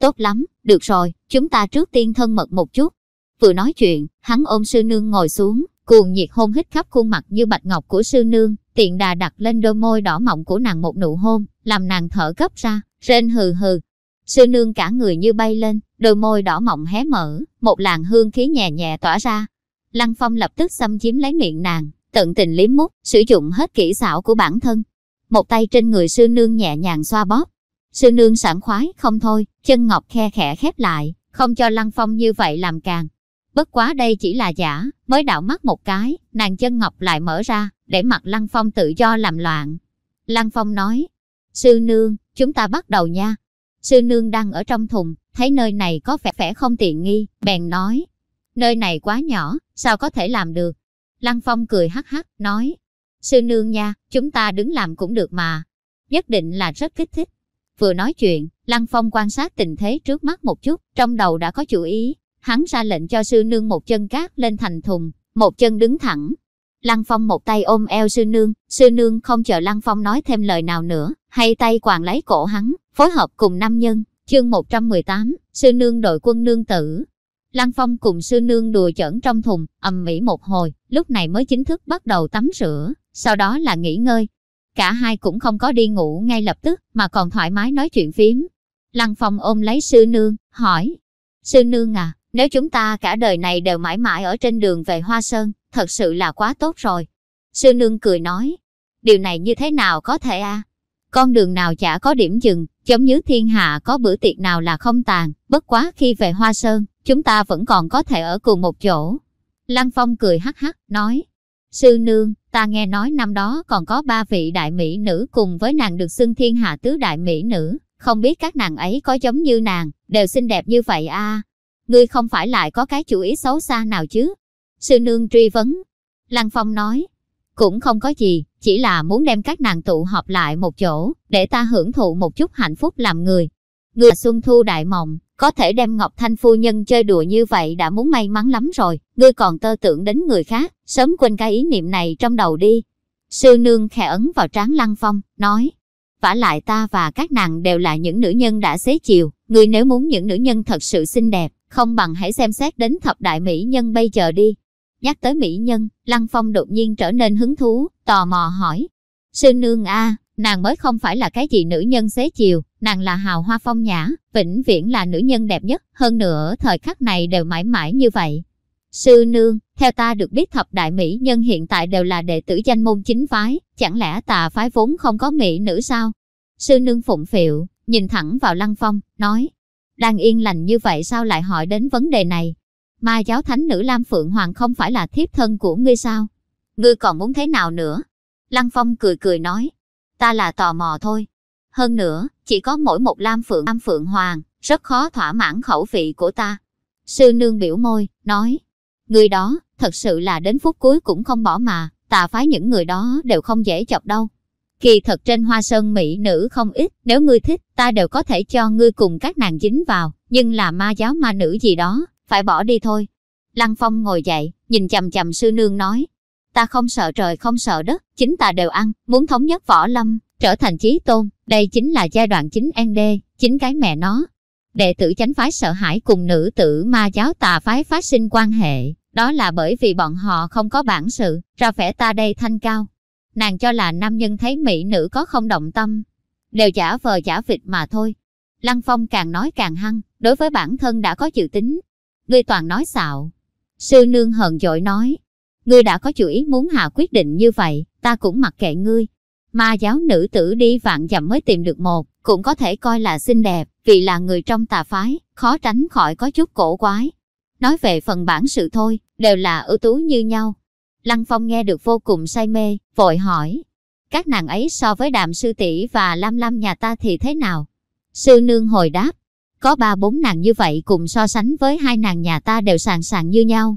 Tốt lắm, được rồi, chúng ta trước tiên thân mật một chút. Vừa nói chuyện, hắn ôm sư nương ngồi xuống, cuồng nhiệt hôn hít khắp khuôn mặt như bạch ngọc của sư nương, tiện đà đặt lên đôi môi đỏ mọng của nàng một nụ hôn, làm nàng thở gấp ra, rên hừ hừ. Sư nương cả người như bay lên, đôi môi đỏ mọng hé mở, một làn hương khí nhẹ nhẹ tỏa ra. Lăng Phong lập tức xâm chiếm lấy miệng nàng, tận tình liếm mút, sử dụng hết kỹ xảo của bản thân. Một tay trên người sư nương nhẹ nhàng xoa bóp. Sư nương sảng khoái không thôi, chân ngọc khe khẽ khép lại, không cho Lăng Phong như vậy làm càng. Bất quá đây chỉ là giả, mới đạo mắt một cái, nàng chân ngọc lại mở ra, để mặt Lăng Phong tự do làm loạn. Lăng Phong nói, sư nương, chúng ta bắt đầu nha. Sư nương đang ở trong thùng, thấy nơi này có vẻ vẻ không tiện nghi, bèn nói, nơi này quá nhỏ, sao có thể làm được. Lăng Phong cười hắc hắc, nói, sư nương nha, chúng ta đứng làm cũng được mà. Nhất định là rất kích thích. Vừa nói chuyện, Lăng Phong quan sát tình thế trước mắt một chút, trong đầu đã có chủ ý. Hắn ra lệnh cho sư nương một chân cát lên thành thùng, một chân đứng thẳng. Lăng Phong một tay ôm eo sư nương, sư nương không chờ Lăng Phong nói thêm lời nào nữa, hay tay quàng lấy cổ hắn, phối hợp cùng nam nhân. Chương 118, sư nương đội quân nương tử. Lăng Phong cùng sư nương đùa chẩn trong thùng, ầm mỹ một hồi, lúc này mới chính thức bắt đầu tắm rửa, sau đó là nghỉ ngơi. Cả hai cũng không có đi ngủ ngay lập tức, mà còn thoải mái nói chuyện phím. Lăng Phong ôm lấy sư nương, hỏi, sư nương à, nếu chúng ta cả đời này đều mãi mãi ở trên đường về Hoa Sơn, thật sự là quá tốt rồi. Sư nương cười nói, điều này như thế nào có thể a? À? Con đường nào chả có điểm dừng, giống như thiên hạ có bữa tiệc nào là không tàn, bất quá khi về Hoa Sơn, chúng ta vẫn còn có thể ở cùng một chỗ. Lăng Phong cười hắc hắc, nói, Sư nương, ta nghe nói năm đó còn có ba vị đại mỹ nữ cùng với nàng được xưng thiên hạ tứ đại mỹ nữ, không biết các nàng ấy có giống như nàng, đều xinh đẹp như vậy a à? Ngươi không phải lại có cái chủ ý xấu xa nào chứ? Sư nương truy vấn. Lăng Phong nói, cũng không có gì, chỉ là muốn đem các nàng tụ họp lại một chỗ, để ta hưởng thụ một chút hạnh phúc làm người. Người xuân thu đại mộng, có thể đem Ngọc Thanh phu nhân chơi đùa như vậy đã muốn may mắn lắm rồi, ngươi còn tơ tưởng đến người khác, sớm quên cái ý niệm này trong đầu đi. Sư nương khẽ ấn vào trán Lăng Phong, nói, vả lại ta và các nàng đều là những nữ nhân đã xế chiều, ngươi nếu muốn những nữ nhân thật sự xinh đẹp, không bằng hãy xem xét đến thập đại mỹ nhân bây giờ đi. Nhắc tới mỹ nhân, Lăng Phong đột nhiên trở nên hứng thú, tò mò hỏi. Sư nương a, Nàng mới không phải là cái gì nữ nhân xế chiều, nàng là hào hoa phong nhã, vĩnh viễn là nữ nhân đẹp nhất, hơn nữa thời khắc này đều mãi mãi như vậy. Sư nương, theo ta được biết thập đại mỹ nhân hiện tại đều là đệ tử danh môn chính phái, chẳng lẽ tà phái vốn không có mỹ nữ sao? Sư nương phụng phịu, nhìn thẳng vào lăng phong, nói, đang yên lành như vậy sao lại hỏi đến vấn đề này? Ma giáo thánh nữ Lam Phượng Hoàng không phải là thiếp thân của ngươi sao? Ngươi còn muốn thế nào nữa? Lăng Phong cười cười nói, ta là tò mò thôi. Hơn nữa, chỉ có mỗi một Lam Phượng Lam Phượng Hoàng, rất khó thỏa mãn khẩu vị của ta. Sư nương biểu môi, nói, người đó, thật sự là đến phút cuối cũng không bỏ mà, tà phái những người đó đều không dễ chọc đâu. Kỳ thật trên hoa sơn mỹ nữ không ít, nếu ngươi thích, ta đều có thể cho ngươi cùng các nàng dính vào, nhưng là ma giáo ma nữ gì đó, phải bỏ đi thôi. Lăng Phong ngồi dậy, nhìn chầm chầm sư nương nói, ta không sợ trời không sợ đất, chính ta đều ăn, muốn thống nhất võ lâm, trở thành chí tôn, đây chính là giai đoạn chính ND, chính cái mẹ nó. Đệ tử chánh phái sợ hãi cùng nữ tử ma giáo tà phái phát sinh quan hệ, đó là bởi vì bọn họ không có bản sự, ra vẻ ta đây thanh cao. Nàng cho là nam nhân thấy mỹ nữ có không động tâm, đều giả vờ giả vịt mà thôi. Lăng Phong càng nói càng hăng, đối với bản thân đã có dự tính. Ngươi toàn nói xạo. Sư nương hờn dội nói, ngươi đã có chủ ý muốn hạ quyết định như vậy, ta cũng mặc kệ ngươi. Ma giáo nữ tử đi vạn dặm mới tìm được một, cũng có thể coi là xinh đẹp, vì là người trong tà phái, khó tránh khỏi có chút cổ quái. Nói về phần bản sự thôi, đều là ưu tú như nhau. Lăng Phong nghe được vô cùng say mê, vội hỏi. Các nàng ấy so với đàm sư tỷ và lam lam nhà ta thì thế nào? Sư nương hồi đáp. Có ba bốn nàng như vậy cùng so sánh với hai nàng nhà ta đều sàng sàng như nhau.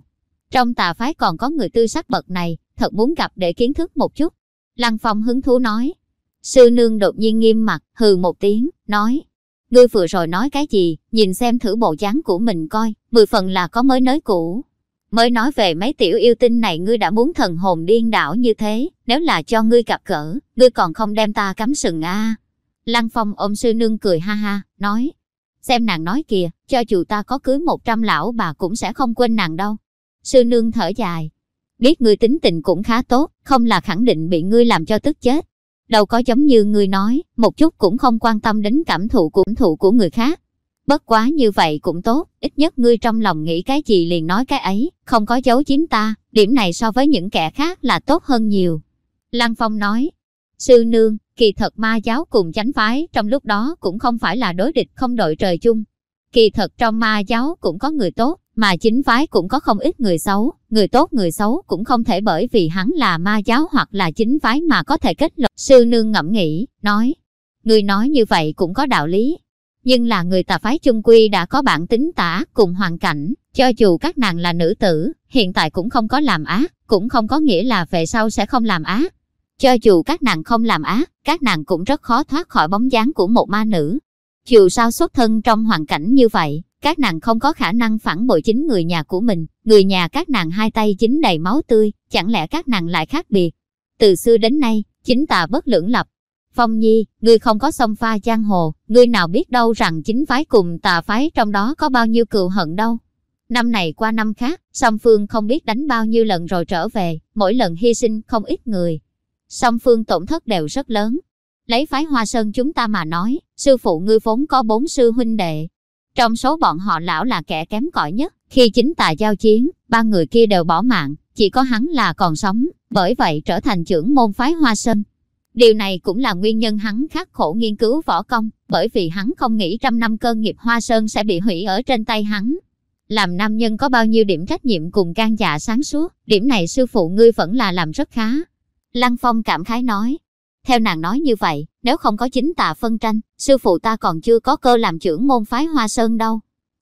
Trong tà phái còn có người tư sắc bậc này, thật muốn gặp để kiến thức một chút. Lăng Phong hứng thú nói. Sư nương đột nhiên nghiêm mặt, hừ một tiếng, nói. Ngươi vừa rồi nói cái gì, nhìn xem thử bộ dáng của mình coi, mười phần là có mới nới cũ. Mới nói về mấy tiểu yêu tinh này ngươi đã muốn thần hồn điên đảo như thế, nếu là cho ngươi gặp cỡ, ngươi còn không đem ta cắm sừng a Lăng Phong ôm sư nương cười ha ha, nói. Xem nàng nói kìa, cho dù ta có cưới một trăm lão bà cũng sẽ không quên nàng đâu. Sư nương thở dài. Biết ngươi tính tình cũng khá tốt, không là khẳng định bị ngươi làm cho tức chết. Đâu có giống như ngươi nói, một chút cũng không quan tâm đến cảm thụ của thụ của người khác. Bất quá như vậy cũng tốt, ít nhất ngươi trong lòng nghĩ cái gì liền nói cái ấy, không có giấu chiếm ta, điểm này so với những kẻ khác là tốt hơn nhiều. Lăng Phong nói, sư nương, kỳ thật ma giáo cùng chánh phái trong lúc đó cũng không phải là đối địch không đội trời chung. Kỳ thật trong ma giáo cũng có người tốt, mà chính phái cũng có không ít người xấu, người tốt người xấu cũng không thể bởi vì hắn là ma giáo hoặc là chính phái mà có thể kết luận. Sư nương ngẫm nghĩ, nói, người nói như vậy cũng có đạo lý. Nhưng là người tà phái chung quy đã có bản tính tả cùng hoàn cảnh, cho dù các nàng là nữ tử, hiện tại cũng không có làm ác, cũng không có nghĩa là về sau sẽ không làm ác. Cho dù các nàng không làm ác, các nàng cũng rất khó thoát khỏi bóng dáng của một ma nữ. Dù sao xuất thân trong hoàn cảnh như vậy, các nàng không có khả năng phản bội chính người nhà của mình, người nhà các nàng hai tay chính đầy máu tươi, chẳng lẽ các nàng lại khác biệt. Từ xưa đến nay, chính tà bất lưỡng lập. Phong Nhi, ngươi không có sông pha giang hồ, ngươi nào biết đâu rằng chính phái cùng tà phái trong đó có bao nhiêu cừu hận đâu. Năm này qua năm khác, song phương không biết đánh bao nhiêu lần rồi trở về, mỗi lần hy sinh không ít người. Song phương tổn thất đều rất lớn. Lấy phái Hoa Sơn chúng ta mà nói, sư phụ ngươi vốn có bốn sư huynh đệ, trong số bọn họ lão là kẻ kém cỏi nhất, khi chính tà giao chiến, ba người kia đều bỏ mạng, chỉ có hắn là còn sống, bởi vậy trở thành trưởng môn phái Hoa Sơn. Điều này cũng là nguyên nhân hắn khắc khổ nghiên cứu võ công, bởi vì hắn không nghĩ trăm năm cơ nghiệp Hoa Sơn sẽ bị hủy ở trên tay hắn. Làm nam nhân có bao nhiêu điểm trách nhiệm cùng can dạ sáng suốt, điểm này sư phụ ngươi vẫn là làm rất khá. Lăng Phong cảm khái nói, theo nàng nói như vậy, nếu không có chính tà phân tranh, sư phụ ta còn chưa có cơ làm trưởng môn phái Hoa Sơn đâu.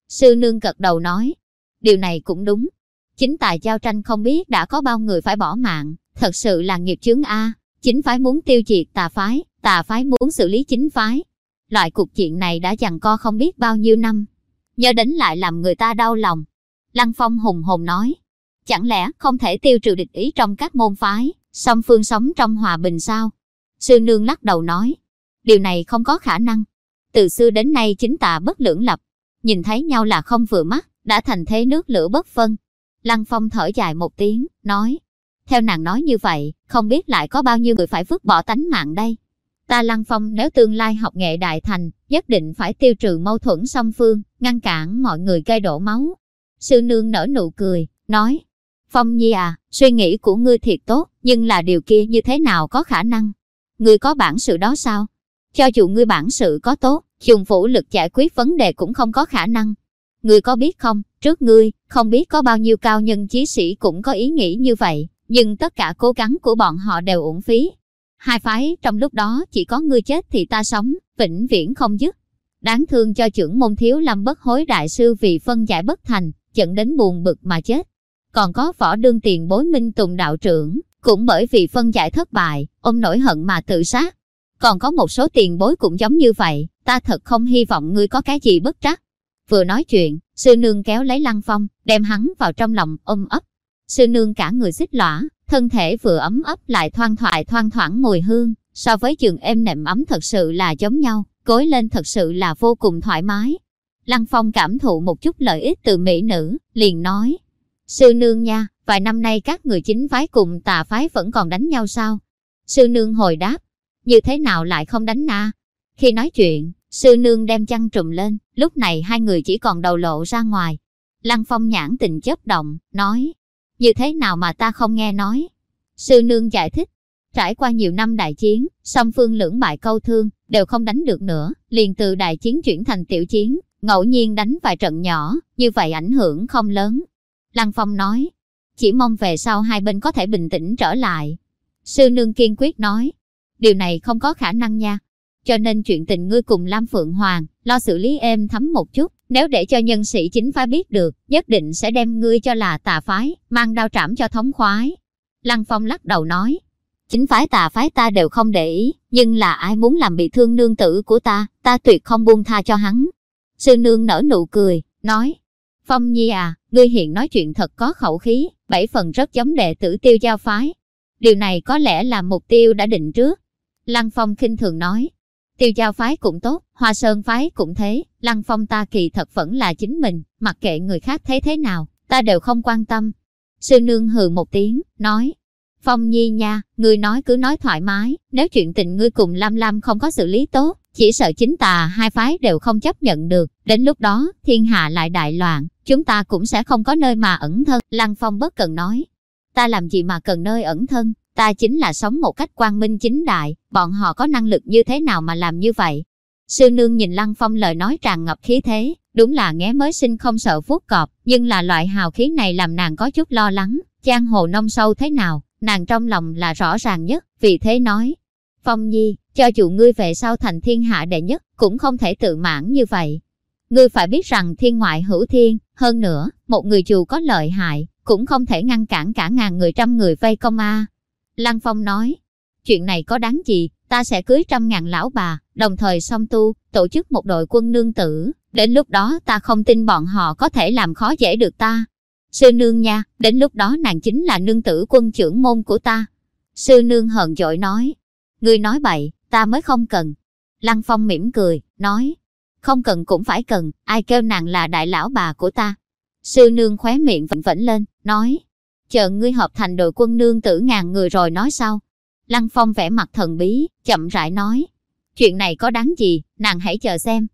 Sư nương gật đầu nói, điều này cũng đúng. Chính tà giao tranh không biết đã có bao người phải bỏ mạng, thật sự là nghiệp chướng A. Chính phái muốn tiêu diệt tà phái, tà phái muốn xử lý chính phái. Loại cuộc chuyện này đã dằn co không biết bao nhiêu năm. Nhớ đến lại làm người ta đau lòng. Lăng Phong hùng hồn nói, chẳng lẽ không thể tiêu trừ địch ý trong các môn phái, song phương sống trong hòa bình sao? Sư nương lắc đầu nói, điều này không có khả năng. Từ xưa đến nay chính tà bất lưỡng lập, nhìn thấy nhau là không vừa mắt, đã thành thế nước lửa bất phân. Lăng Phong thở dài một tiếng, nói, theo nàng nói như vậy, không biết lại có bao nhiêu người phải vứt bỏ tánh mạng đây. Ta Lăng Phong nếu tương lai học nghệ đại thành, nhất định phải tiêu trừ mâu thuẫn song phương, ngăn cản mọi người gây đổ máu. Sư nương nở nụ cười, nói, Phong Nhi à, suy nghĩ của ngươi thiệt tốt, nhưng là điều kia như thế nào có khả năng? Ngươi có bản sự đó sao? Cho dù ngươi bản sự có tốt, dùng vũ lực giải quyết vấn đề cũng không có khả năng. Ngươi có biết không, trước ngươi, không biết có bao nhiêu cao nhân chí sĩ cũng có ý nghĩ như vậy, nhưng tất cả cố gắng của bọn họ đều uổng phí. Hai phái trong lúc đó chỉ có ngươi chết thì ta sống, vĩnh viễn không dứt. Đáng thương cho trưởng môn thiếu lâm bất hối đại sư vì phân giải bất thành, dẫn đến buồn bực mà chết. Còn có võ đương tiền bối minh tùng đạo trưởng, cũng bởi vì phân giải thất bại, ông nổi hận mà tự sát. Còn có một số tiền bối cũng giống như vậy, ta thật không hy vọng ngươi có cái gì bất trắc. Vừa nói chuyện, sư nương kéo lấy lăng phong, đem hắn vào trong lòng ôm ấp. Sư nương cả người xích lõa, thân thể vừa ấm ấp lại thoang thoại thoang thoảng mùi hương, so với giường êm nệm ấm thật sự là giống nhau, cối lên thật sự là vô cùng thoải mái. Lăng Phong cảm thụ một chút lợi ích từ mỹ nữ, liền nói, Sư nương nha, vài năm nay các người chính phái cùng tà phái vẫn còn đánh nhau sao? Sư nương hồi đáp, như thế nào lại không đánh na? Khi nói chuyện, sư nương đem chăn trùm lên, lúc này hai người chỉ còn đầu lộ ra ngoài. Lăng phong nhãn tình chớp động, nói, như thế nào mà ta không nghe nói? Sư nương giải thích, trải qua nhiều năm đại chiến, song phương lưỡng bại câu thương, đều không đánh được nữa, liền từ đại chiến chuyển thành tiểu chiến, ngẫu nhiên đánh vài trận nhỏ, như vậy ảnh hưởng không lớn, Lăng Phong nói, chỉ mong về sau hai bên có thể bình tĩnh trở lại. Sư nương kiên quyết nói, điều này không có khả năng nha. Cho nên chuyện tình ngươi cùng Lam Phượng Hoàng, lo xử lý êm thấm một chút, nếu để cho nhân sĩ chính phái biết được, nhất định sẽ đem ngươi cho là tà phái, mang đao trảm cho thống khoái. Lăng Phong lắc đầu nói, chính phái tà phái ta đều không để ý, nhưng là ai muốn làm bị thương nương tử của ta, ta tuyệt không buông tha cho hắn. Sư nương nở nụ cười, nói, Phong Nhi à, ngươi hiện nói chuyện thật có khẩu khí, bảy phần rất giống đệ tử tiêu giao phái. Điều này có lẽ là mục tiêu đã định trước. Lăng Phong khinh thường nói, tiêu giao phái cũng tốt, hoa sơn phái cũng thế, Lăng Phong ta kỳ thật vẫn là chính mình, mặc kệ người khác thấy thế nào, ta đều không quan tâm. Sư nương hừ một tiếng, nói, Phong Nhi nha, ngươi nói cứ nói thoải mái, nếu chuyện tình ngươi cùng Lam Lam không có xử lý tốt, chỉ sợ chính tà hai phái đều không chấp nhận được, đến lúc đó, thiên hạ lại đại loạn, chúng ta cũng sẽ không có nơi mà ẩn thân. Lăng Phong bất cần nói, ta làm gì mà cần nơi ẩn thân, ta chính là sống một cách quang minh chính đại, bọn họ có năng lực như thế nào mà làm như vậy. Sư nương nhìn Lăng Phong lời nói tràn ngập khí thế, đúng là nghé mới sinh không sợ vuốt cọp, nhưng là loại hào khí này làm nàng có chút lo lắng, giang hồ nông sâu thế nào, nàng trong lòng là rõ ràng nhất, vì thế nói. Phong Nhi, cho dù ngươi về sau thành thiên hạ đệ nhất, cũng không thể tự mãn như vậy. Ngươi phải biết rằng thiên ngoại hữu thiên, hơn nữa, một người dù có lợi hại, cũng không thể ngăn cản cả ngàn người trăm người vây công a. Lăng Phong nói, chuyện này có đáng gì, ta sẽ cưới trăm ngàn lão bà, đồng thời song tu, tổ chức một đội quân nương tử, đến lúc đó ta không tin bọn họ có thể làm khó dễ được ta. Sư nương nha, đến lúc đó nàng chính là nương tử quân trưởng môn của ta. Sư nương hờn dội nói, ngươi nói bậy, ta mới không cần. Lăng Phong mỉm cười, nói, không cần cũng phải cần, ai kêu nàng là đại lão bà của ta. Sư nương khóe miệng vẫn vẫn lên, nói, chờ ngươi hợp thành đội quân nương tử ngàn người rồi nói sau. Lăng Phong vẽ mặt thần bí, chậm rãi nói, chuyện này có đáng gì, nàng hãy chờ xem.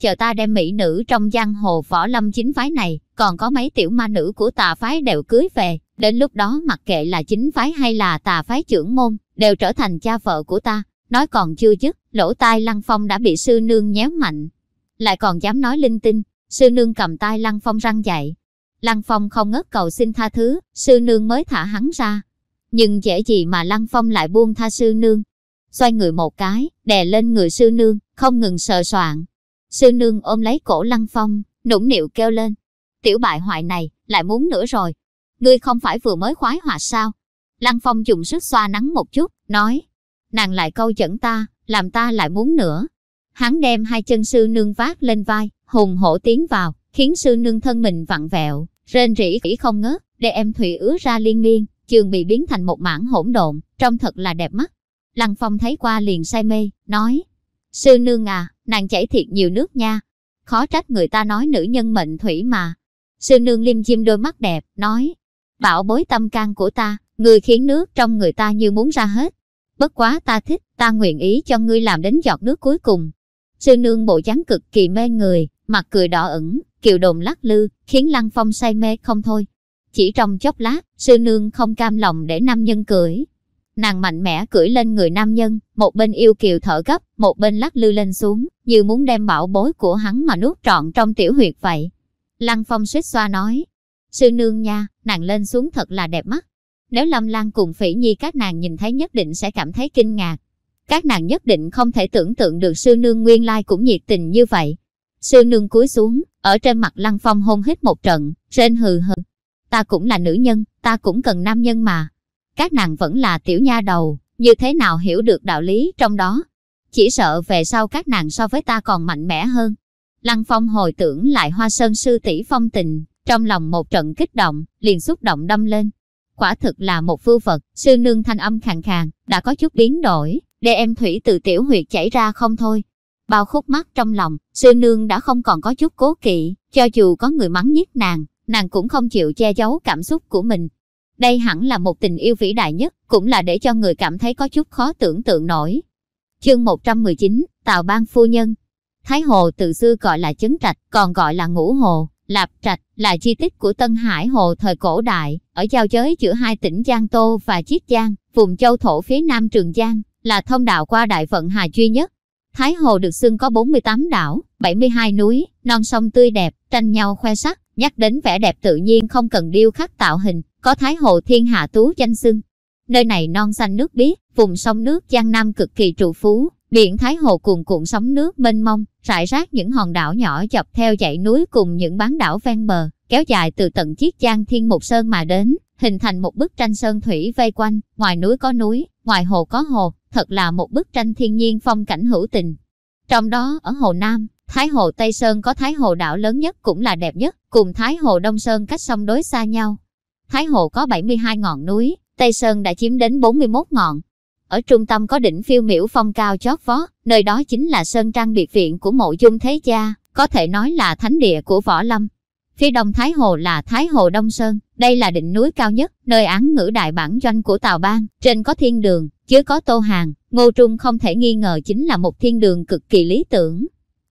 Chờ ta đem mỹ nữ trong giang hồ võ lâm chính phái này, còn có mấy tiểu ma nữ của tà phái đều cưới về, đến lúc đó mặc kệ là chính phái hay là tà phái trưởng môn, đều trở thành cha vợ của ta. Nói còn chưa dứt, lỗ tai Lăng Phong đã bị sư nương nhéo mạnh. Lại còn dám nói linh tinh, sư nương cầm tay Lăng Phong răng dậy. Lăng Phong không ngớt cầu xin tha thứ, sư nương mới thả hắn ra. Nhưng dễ gì mà Lăng Phong lại buông tha sư nương. Xoay người một cái, đè lên người sư nương, không ngừng sờ soạn. Sư nương ôm lấy cổ Lăng Phong, nũng nịu kêu lên. Tiểu bại hoại này, lại muốn nữa rồi. Ngươi không phải vừa mới khoái hoạt sao? Lăng Phong dùng sức xoa nắng một chút, nói nàng lại câu dẫn ta, làm ta lại muốn nữa. Hắn đem hai chân sư nương vác lên vai, hùng hổ tiến vào, khiến sư nương thân mình vặn vẹo, rên rỉ khỉ không ngớt, để em thủy ứa ra liên miên, trường bị biến thành một mảng hỗn độn, trông thật là đẹp mắt. Lăng Phong thấy qua liền say mê, nói, sư nương à, nàng chảy thiệt nhiều nước nha. Khó trách người ta nói nữ nhân mệnh thủy mà. Sư nương liêm chim đôi mắt đẹp, nói, bảo bối tâm can của ta, người khiến nước trong người ta như muốn ra hết bất quá ta thích, ta nguyện ý cho ngươi làm đến giọt nước cuối cùng. Sư nương bộ dáng cực kỳ mê người, mặt cười đỏ ửng, kiều đồn lắc lư, khiến Lăng Phong say mê không thôi. Chỉ trong chốc lát, sư nương không cam lòng để nam nhân cưỡi. Nàng mạnh mẽ cưỡi lên người nam nhân, một bên yêu kiều thở gấp, một bên lắc lư lên xuống, như muốn đem bảo bối của hắn mà nuốt trọn trong tiểu huyệt vậy. Lăng Phong suýt xoa nói, sư nương nha, nàng lên xuống thật là đẹp mắt. Nếu Lâm Lan cùng Phỉ Nhi các nàng nhìn thấy nhất định sẽ cảm thấy kinh ngạc. Các nàng nhất định không thể tưởng tượng được sư nương nguyên lai cũng nhiệt tình như vậy. Sư nương cúi xuống, ở trên mặt Lăng Phong hôn hít một trận, rên hừ hừ. Ta cũng là nữ nhân, ta cũng cần nam nhân mà. Các nàng vẫn là tiểu nha đầu, như thế nào hiểu được đạo lý trong đó. Chỉ sợ về sau các nàng so với ta còn mạnh mẽ hơn. Lăng Phong hồi tưởng lại hoa sơn sư tỷ phong tình, trong lòng một trận kích động, liền xúc động đâm lên. Quả thực là một vưu vật, sư nương thanh âm khàn khàn, đã có chút biến đổi, để em thủy từ tiểu huyệt chảy ra không thôi. Bao khúc mắt trong lòng, sư nương đã không còn có chút cố kỵ, cho dù có người mắng nhiếc nàng, nàng cũng không chịu che giấu cảm xúc của mình. Đây hẳn là một tình yêu vĩ đại nhất, cũng là để cho người cảm thấy có chút khó tưởng tượng nổi. Chương 119, Tào Ban Phu Nhân Thái Hồ từ xưa gọi là Chấn Trạch, còn gọi là Ngũ Hồ, Lạp Trạch, là chi tiết của Tân Hải Hồ thời cổ đại, ở giao giới giữa hai tỉnh Giang Tô và Chiết Giang, vùng châu thổ phía nam Trường Giang, là thông đạo qua đại vận hà duy nhất. Thái Hồ được xưng có 48 đảo, 72 núi, non sông tươi đẹp, tranh nhau khoe sắc, nhắc đến vẻ đẹp tự nhiên không cần điêu khắc tạo hình, có Thái Hồ thiên hạ tú danh xưng. Nơi này non xanh nước biếc, vùng sông nước Giang Nam cực kỳ trụ phú, biển Thái Hồ cuồn cuộn sóng nước mênh mông, rải rác những hòn đảo nhỏ dọc theo dãy núi cùng những bán đảo ven bờ, kéo dài từ tận chiết giang thiên mục sơn mà đến, hình thành một bức tranh sơn thủy vây quanh, ngoài núi có núi, ngoài hồ có hồ, thật là một bức tranh thiên nhiên phong cảnh hữu tình. Trong đó, ở Hồ Nam, Thái Hồ Tây Sơn có Thái Hồ đảo lớn nhất cũng là đẹp nhất, cùng Thái Hồ Đông Sơn cách sông đối xa nhau. Thái Hồ có 72 ngọn núi, Tây Sơn đã chiếm đến 41 ngọn. Ở trung tâm có đỉnh phiêu miễu phong cao chót vót, nơi đó chính là Sơn Trang biệt viện của mộ dung thế gia, có thể nói là thánh địa của võ lâm. Phía đông Thái Hồ là Thái Hồ Đông Sơn, đây là đỉnh núi cao nhất, nơi án ngữ đại bản doanh của Tào Bang, trên có thiên đường, dưới có tô hàng, Ngô Trung không thể nghi ngờ chính là một thiên đường cực kỳ lý tưởng.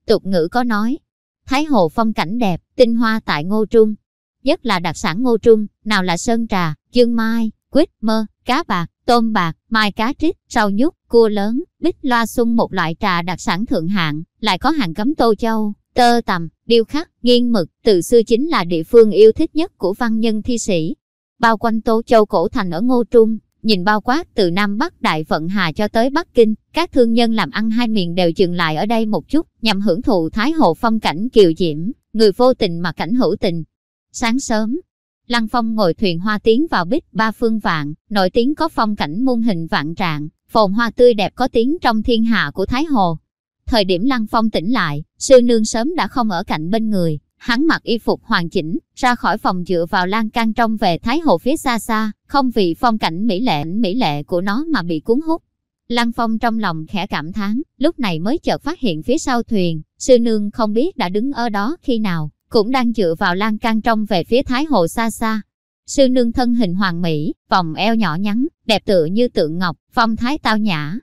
Tục ngữ có nói, Thái Hồ phong cảnh đẹp, tinh hoa tại Ngô Trung. Nhất là đặc sản Ngô Trung, nào là sơn trà, dương mai, quýt, mơ, cá bạc, tôm bạc, mai cá trích, rau nhút, cua lớn, bích loa sung một loại trà đặc sản thượng hạng, lại có hàng cấm tô châu, tơ tầm, điêu khắc, nghiên mực, từ xưa chính là địa phương yêu thích nhất của văn nhân thi sĩ. Bao quanh Tô Châu cổ thành ở Ngô Trung, nhìn bao quát từ Nam Bắc Đại Vận Hà cho tới Bắc Kinh, các thương nhân làm ăn hai miền đều dừng lại ở đây một chút, nhằm hưởng thụ Thái Hồ phong cảnh kiều diễm, người vô tình mà cảnh hữu tình. Sáng sớm, Lăng Phong ngồi thuyền hoa tiến vào bích ba phương vạn, nổi tiếng có phong cảnh muôn hình vạn trạng, phồn hoa tươi đẹp có tiếng trong thiên hạ của Thái Hồ. Thời điểm Lăng Phong tỉnh lại, sư nương sớm đã không ở cạnh bên người, hắn mặc y phục hoàn chỉnh, ra khỏi phòng dựa vào lan can trong về Thái Hồ phía xa xa, không vì phong cảnh mỹ lệ mỹ lệ của nó mà bị cuốn hút. Lăng Phong trong lòng khẽ cảm thán, lúc này mới chợt phát hiện phía sau thuyền, sư nương không biết đã đứng ở đó khi nào, cũng đang dựa vào lan can trong về phía Thái Hồ xa xa. Sư nương thân hình hoàng mỹ, vòng eo nhỏ nhắn, đẹp tựa như tượng ngọc, phong thái tao nhã.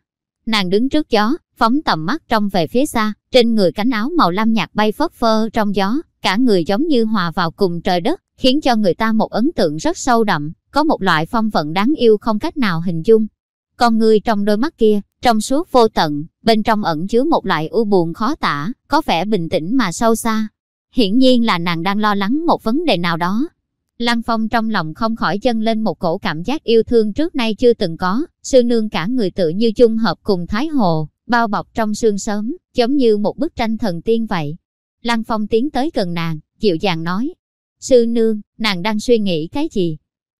Nàng đứng trước gió, phóng tầm mắt trong về phía xa, trên người cánh áo màu lam nhạt bay phất phơ trong gió, cả người giống như hòa vào cùng trời đất, khiến cho người ta một ấn tượng rất sâu đậm, có một loại phong vận đáng yêu không cách nào hình dung. Con người trong đôi mắt kia, trong suốt vô tận, bên trong ẩn chứa một loại u buồn khó tả, có vẻ bình tĩnh mà sâu xa. Hiển nhiên là nàng đang lo lắng một vấn đề nào đó. Lăng Phong trong lòng không khỏi dâng lên một cổ cảm giác yêu thương trước nay chưa từng có, sư nương cả người tự như chung hợp cùng Thái Hồ, bao bọc trong sương sớm, giống như một bức tranh thần tiên vậy. Lăng Phong tiến tới gần nàng, dịu dàng nói. Sư nương, nàng đang suy nghĩ cái gì?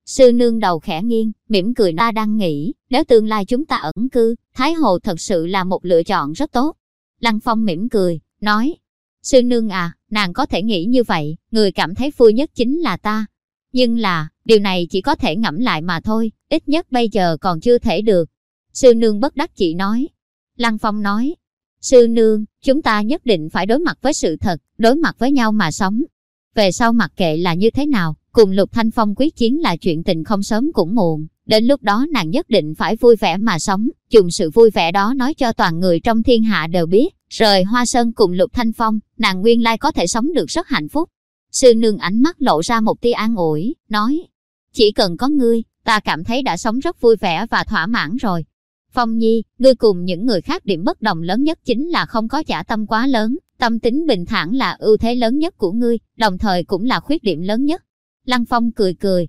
Sư nương đầu khẽ nghiêng, mỉm cười ta đang nghĩ, nếu tương lai chúng ta ẩn cư, Thái Hồ thật sự là một lựa chọn rất tốt. Lăng Phong mỉm cười, nói. Sư nương à, nàng có thể nghĩ như vậy, người cảm thấy vui nhất chính là ta. Nhưng là, điều này chỉ có thể ngẫm lại mà thôi, ít nhất bây giờ còn chưa thể được. Sư nương bất đắc chỉ nói. Lăng Phong nói, Sư nương, chúng ta nhất định phải đối mặt với sự thật, đối mặt với nhau mà sống. Về sau mặc kệ là như thế nào, cùng Lục Thanh Phong quyết chiến là chuyện tình không sớm cũng muộn, Đến lúc đó nàng nhất định phải vui vẻ mà sống, dùng sự vui vẻ đó nói cho toàn người trong thiên hạ đều biết, rời Hoa Sơn cùng Lục Thanh Phong, nàng nguyên lai có thể sống được rất hạnh phúc. Sư nương ánh mắt lộ ra một tia an ủi, nói, chỉ cần có ngươi, ta cảm thấy đã sống rất vui vẻ và thỏa mãn rồi. Phong Nhi, ngươi cùng những người khác điểm bất đồng lớn nhất chính là không có giả tâm quá lớn, tâm tính bình thản là ưu thế lớn nhất của ngươi, đồng thời cũng là khuyết điểm lớn nhất. Lăng Phong cười cười,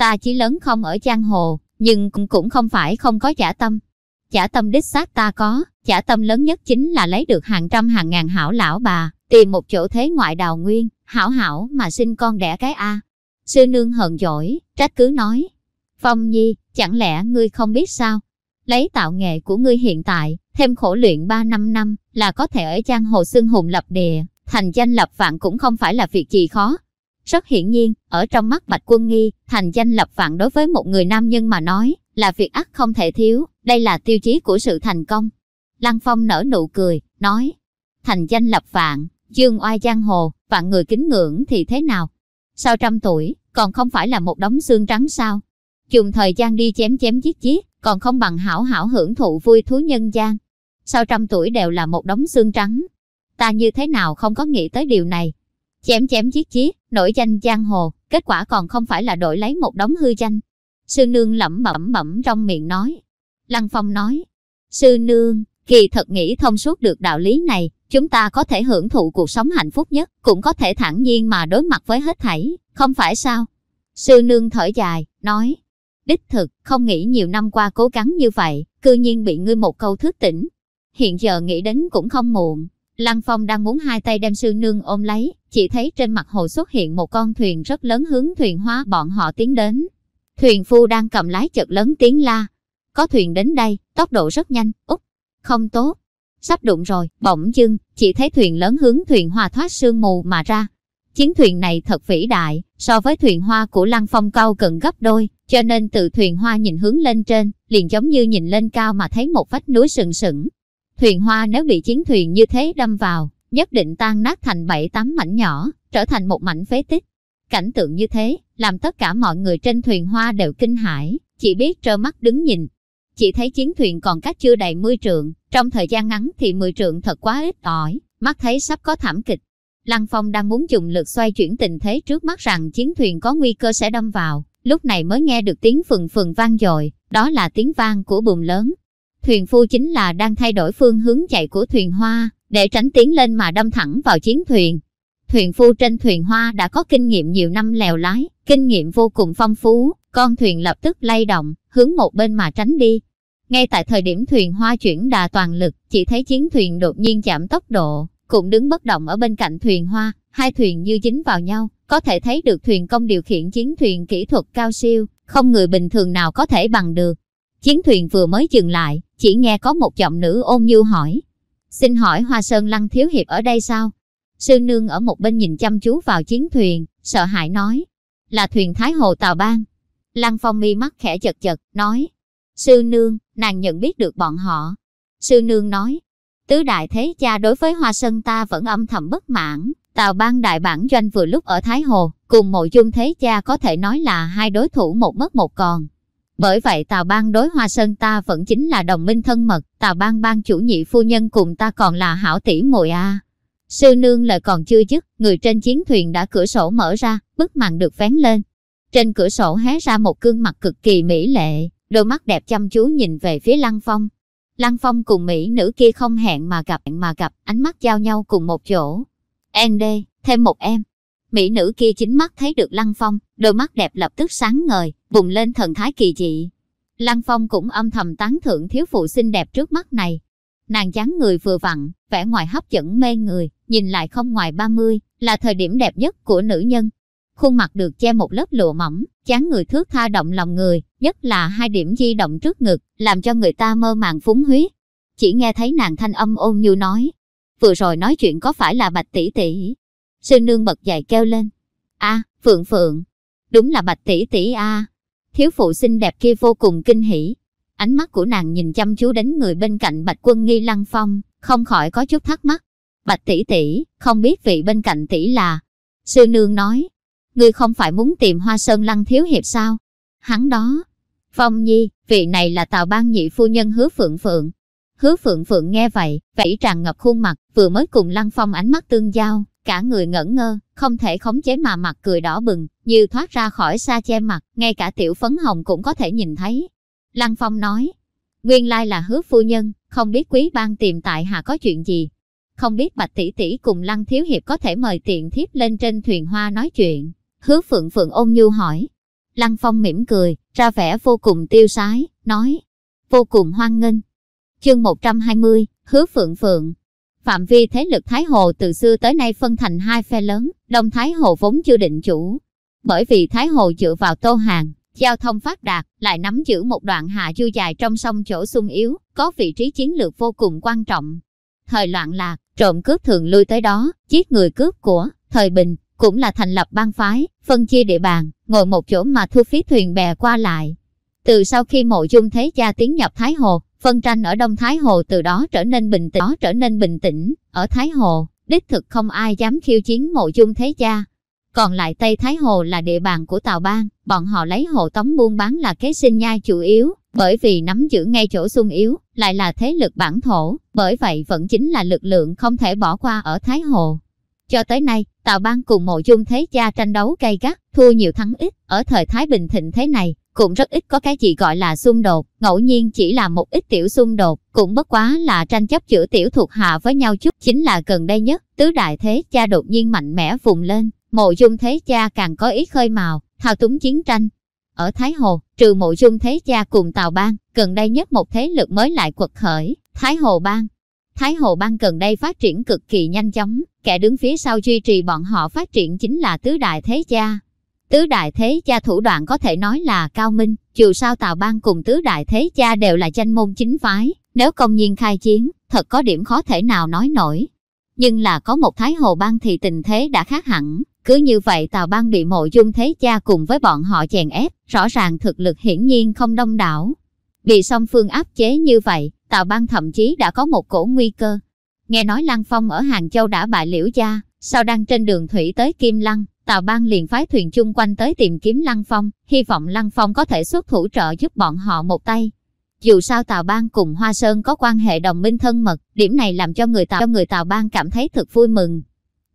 ta chí lớn không ở giang hồ, nhưng cũng cũng không phải không có giả tâm. Giả tâm đích xác ta có, giả tâm lớn nhất chính là lấy được hàng trăm hàng ngàn hảo lão bà, tìm một chỗ thế ngoại đào nguyên, hảo hảo mà sinh con đẻ cái A. Sư nương hờn dỗi, trách cứ nói. Phong Nhi, chẳng lẽ ngươi không biết sao? Lấy tạo nghệ của ngươi hiện tại, thêm khổ luyện 3 năm năm, là có thể ở giang hồ xưng hùng lập địa, thành danh lập vạn cũng không phải là việc gì khó. Rất hiển nhiên, ở trong mắt Bạch Quân Nghi, thành danh lập vạn đối với một người nam nhân mà nói, là việc ắt không thể thiếu, đây là tiêu chí của sự thành công. Lăng Phong nở nụ cười, nói, thành danh lập vạn, dương oai giang hồ, vạn người kính ngưỡng thì thế nào? Sau trăm tuổi, còn không phải là một đống xương trắng sao? Dùng thời gian đi chém chém giết giết, còn không bằng hảo hảo hưởng thụ vui thú nhân gian. Sau trăm tuổi đều là một đống xương trắng. Ta như thế nào không có nghĩ tới điều này? Chém chém giết giết, nổi danh giang hồ, kết quả còn không phải là đổi lấy một đống hư danh. Sư nương lẩm bẩm bẩm trong miệng nói. Lăng Phong nói, sư nương, kỳ thật nghĩ thông suốt được đạo lý này, chúng ta có thể hưởng thụ cuộc sống hạnh phúc nhất, cũng có thể thản nhiên mà đối mặt với hết thảy, không phải sao? Sư nương thở dài, nói, đích thực, không nghĩ nhiều năm qua cố gắng như vậy, cư nhiên bị ngươi một câu thức tỉnh. Hiện giờ nghĩ đến cũng không muộn. Lăng Phong đang muốn hai tay đem sư nương ôm lấy, chỉ thấy trên mặt hồ xuất hiện một con thuyền rất lớn hướng thuyền hóa bọn họ tiến đến. Thuyền phu đang cầm lái chợt lớn tiếng la. Có thuyền đến đây, tốc độ rất nhanh, úp, không tốt. Sắp đụng rồi, bỗng dưng, chỉ thấy thuyền lớn hướng thuyền hoa thoát sương mù mà ra. Chiến thuyền này thật vĩ đại, so với thuyền hoa của Lăng Phong cao gần gấp đôi, cho nên từ thuyền hoa nhìn hướng lên trên, liền giống như nhìn lên cao mà thấy một vách núi sừng sững. Thuyền hoa nếu bị chiến thuyền như thế đâm vào, nhất định tan nát thành bảy tám mảnh nhỏ, trở thành một mảnh phế tích. Cảnh tượng như thế, làm tất cả mọi người trên thuyền hoa đều kinh hãi, chỉ biết trơ mắt đứng nhìn. Chỉ thấy chiến thuyền còn cách chưa đầy 10 trượng, trong thời gian ngắn thì 10 trượng thật quá ít ỏi, mắt thấy sắp có thảm kịch. Lăng Phong đang muốn dùng lực xoay chuyển tình thế trước mắt rằng chiến thuyền có nguy cơ sẽ đâm vào, lúc này mới nghe được tiếng phừng phừng vang dội, đó là tiếng vang của bùm lớn. Thuyền phu chính là đang thay đổi phương hướng chạy của thuyền hoa, để tránh tiến lên mà đâm thẳng vào chiến thuyền. Thuyền phu trên thuyền hoa đã có kinh nghiệm nhiều năm lèo lái, kinh nghiệm vô cùng phong phú, con thuyền lập tức lay động, hướng một bên mà tránh đi. Ngay tại thời điểm thuyền hoa chuyển đà toàn lực, chỉ thấy chiến thuyền đột nhiên giảm tốc độ, cũng đứng bất động ở bên cạnh thuyền hoa, hai thuyền như dính vào nhau, có thể thấy được thuyền công điều khiển chiến thuyền kỹ thuật cao siêu, không người bình thường nào có thể bằng được. Chiến thuyền vừa mới dừng lại, chỉ nghe có một giọng nữ ôn nhu hỏi. Xin hỏi Hoa Sơn Lăng Thiếu Hiệp ở đây sao? Sư nương ở một bên nhìn chăm chú vào chiến thuyền, sợ hãi nói. Là thuyền Thái Hồ Tàu Bang. Lăng Phong mi mắt khẽ chật chật, nói. Sư nương, nàng nhận biết được bọn họ. Sư nương nói. Tứ đại thế cha đối với Hoa Sơn ta vẫn âm thầm bất mãn. Tào Bang đại bản doanh vừa lúc ở Thái Hồ, cùng mộ dung thế cha có thể nói là hai đối thủ một mất một còn. Bởi vậy Tào Bang đối Hoa Sơn ta vẫn chính là đồng minh thân mật, Tào Bang ban chủ nhị phu nhân cùng ta còn là hảo tỷ muội a. Sư nương lời còn chưa dứt, người trên chiến thuyền đã cửa sổ mở ra, bức màn được vén lên. Trên cửa sổ hé ra một gương mặt cực kỳ mỹ lệ, đôi mắt đẹp chăm chú nhìn về phía Lăng Phong. Lăng Phong cùng mỹ nữ kia không hẹn mà gặp mà gặp, ánh mắt giao nhau cùng một chỗ. En đê, thêm một em. Mỹ nữ kia chính mắt thấy được Lăng Phong, đôi mắt đẹp lập tức sáng ngời, bùng lên thần thái kỳ dị. Lăng Phong cũng âm thầm tán thưởng thiếu phụ xinh đẹp trước mắt này. Nàng dáng người vừa vặn, vẻ ngoài hấp dẫn mê người, nhìn lại không ngoài 30, là thời điểm đẹp nhất của nữ nhân. Khuôn mặt được che một lớp lụa mỏng, dáng người thước tha động lòng người, nhất là hai điểm di động trước ngực, làm cho người ta mơ màng phúng huyết. Chỉ nghe thấy nàng thanh âm ôn nhu nói, vừa rồi nói chuyện có phải là bạch tỷ tỷ? Sư nương bật dậy kêu lên. a Phượng Phượng, đúng là bạch tỷ tỷ a Thiếu phụ xinh đẹp kia vô cùng kinh hỉ. Ánh mắt của nàng nhìn chăm chú đến người bên cạnh bạch quân nghi lăng phong, không khỏi có chút thắc mắc. Bạch tỷ tỷ, không biết vị bên cạnh tỷ là. Sư nương nói, ngươi không phải muốn tìm hoa sơn lăng thiếu hiệp sao? Hắn đó. Phong Nhi, vị này là Tào Ban nhị phu nhân hứa phượng phượng. Hứa phượng phượng nghe vậy, vẫy tràn ngập khuôn mặt, vừa mới cùng Lăng Phong ánh mắt tương giao, cả người ngẩn ngơ, không thể khống chế mà mặt cười đỏ bừng, như thoát ra khỏi xa che mặt, ngay cả tiểu phấn hồng cũng có thể nhìn thấy. Lăng Phong nói, nguyên lai là hứa phu nhân, không biết quý ban tìm tại hạ có chuyện gì. Không biết bạch tỷ tỷ cùng Lăng Thiếu Hiệp có thể mời tiện thiếp lên trên thuyền hoa nói chuyện. Hứa Phượng Phượng ôn nhu hỏi. Lăng Phong mỉm cười, ra vẻ vô cùng tiêu sái, nói. Vô cùng hoan nghênh. Chương 120, Hứa Phượng Phượng. Phạm vi thế lực Thái Hồ từ xưa tới nay phân thành hai phe lớn, Đông Thái Hồ vốn chưa định chủ. Bởi vì Thái Hồ dựa vào Tô Hàng, giao thông phát đạt, lại nắm giữ một đoạn hạ du dài trong sông chỗ sung yếu, có vị trí chiến lược vô cùng quan trọng. Thời loạn lạc, trộm cướp thường lui tới đó, giết người cướp của, thời bình, cũng là thành lập bang phái, phân chia địa bàn, ngồi một chỗ mà thu phí thuyền bè qua lại. Từ sau khi mộ dung thế gia tiến nhập Thái Hồ, phân tranh ở Đông Thái Hồ từ đó trở nên bình tĩnh, đó trở nên bình tĩnh, ở Thái Hồ, đích thực không ai dám khiêu chiến mộ dung thế gia. Còn lại Tây Thái Hồ là địa bàn của Tào Bang, bọn họ lấy hộ tống buôn bán là kế sinh nhai chủ yếu, bởi vì nắm giữ ngay chỗ sung yếu, lại là thế lực bản thổ, bởi vậy vẫn chính là lực lượng không thể bỏ qua ở Thái Hồ. Cho tới nay, Tào Bang cùng mộ dung thế gia tranh đấu gay gắt, thua nhiều thắng ít, ở thời Thái Bình thịnh thế này, cũng rất ít có cái gì gọi là xung đột, ngẫu nhiên chỉ là một ít tiểu xung đột, cũng bất quá là tranh chấp giữa tiểu thuộc hạ với nhau chút, chính là gần đây nhất, tứ đại thế cha đột nhiên mạnh mẽ vùng lên, mộ dung thế cha càng có ý khơi mào, thao túng chiến tranh. Ở Thái Hồ, trừ mộ dung thế cha cùng Tào Bang, gần đây nhất một thế lực mới lại quật khởi, Thái Hồ Bang. Thái Hồ Bang gần đây phát triển cực kỳ nhanh chóng, kẻ đứng phía sau duy trì bọn họ phát triển chính là tứ đại thế cha. Tứ đại thế cha thủ đoạn có thể nói là cao minh, dù sao Tào Bang cùng tứ đại thế cha đều là danh môn chính phái, nếu công nhiên khai chiến, thật có điểm khó thể nào nói nổi. Nhưng là có một Thái Hồ Bang thì tình thế đã khác hẳn, cứ như vậy Tào Bang bị mộ dung thế cha cùng với bọn họ chèn ép, rõ ràng thực lực hiển nhiên không đông đảo. Bị song phương áp chế như vậy, Tào Bang thậm chí đã có một cổ nguy cơ. Nghe nói Lăng Phong ở Hàng Châu đã bại liễu gia, sau đang trên đường thủy tới Kim Lăng, Tào Bang liền phái thuyền chung quanh tới tìm kiếm Lăng Phong, hy vọng Lăng Phong có thể xuất thủ trợ giúp bọn họ một tay. Dù sao Tào Bang cùng Hoa Sơn có quan hệ đồng minh thân mật, điểm này làm cho người Tào cho người Tào Bang cảm thấy thật vui mừng.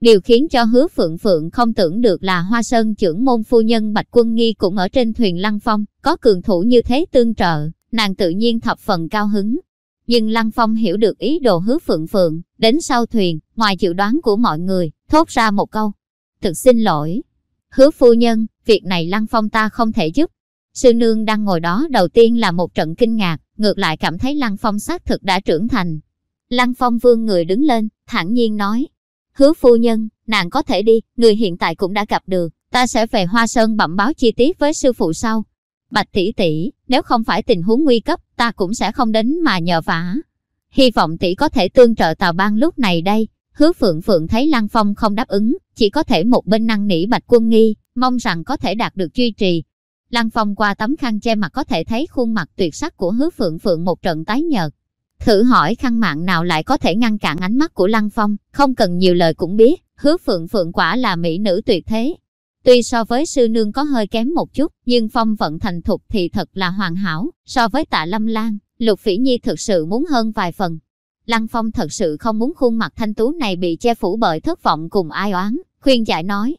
Điều khiến cho hứa phượng phượng không tưởng được là Hoa Sơn trưởng môn phu nhân Bạch Quân Nghi cũng ở trên thuyền Lăng Phong, có cường thủ như thế tương trợ, nàng tự nhiên thập phần cao hứng. Nhưng Lăng Phong hiểu được ý đồ hứa phượng phượng, đến sau thuyền, ngoài dự đoán của mọi người, thốt ra một câu, thực xin lỗi. Hứa phu nhân, việc này Lăng Phong ta không thể giúp. Sư nương đang ngồi đó đầu tiên là một trận kinh ngạc, ngược lại cảm thấy Lăng Phong xác thực đã trưởng thành. Lăng Phong vương người đứng lên, thản nhiên nói. Hứa phu nhân, nàng có thể đi, người hiện tại cũng đã gặp được, ta sẽ về Hoa Sơn bẩm báo chi tiết với sư phụ sau. Bạch tỷ tỷ, nếu không phải tình huống nguy cấp, ta cũng sẽ không đến mà nhờ vả. Hy vọng tỷ có thể tương trợ Tào Bang lúc này đây. Hứa Phượng Phượng thấy Lăng Phong không đáp ứng, chỉ có thể một bên năn nỉ Bạch Quân Nghi, mong rằng có thể đạt được duy trì. Lăng Phong qua tấm khăn che mặt có thể thấy khuôn mặt tuyệt sắc của Hứa Phượng Phượng một trận tái nhợt. Thử hỏi khăn mạng nào lại có thể ngăn cản ánh mắt của Lăng Phong, không cần nhiều lời cũng biết, Hứa Phượng Phượng quả là mỹ nữ tuyệt thế. Tuy so với sư nương có hơi kém một chút, nhưng phong vận thành thục thì thật là hoàn hảo, so với tạ lâm lan, Lục Phỉ Nhi thực sự muốn hơn vài phần. Lăng Phong thật sự không muốn khuôn mặt thanh tú này bị che phủ bởi thất vọng cùng ai oán, khuyên giải nói.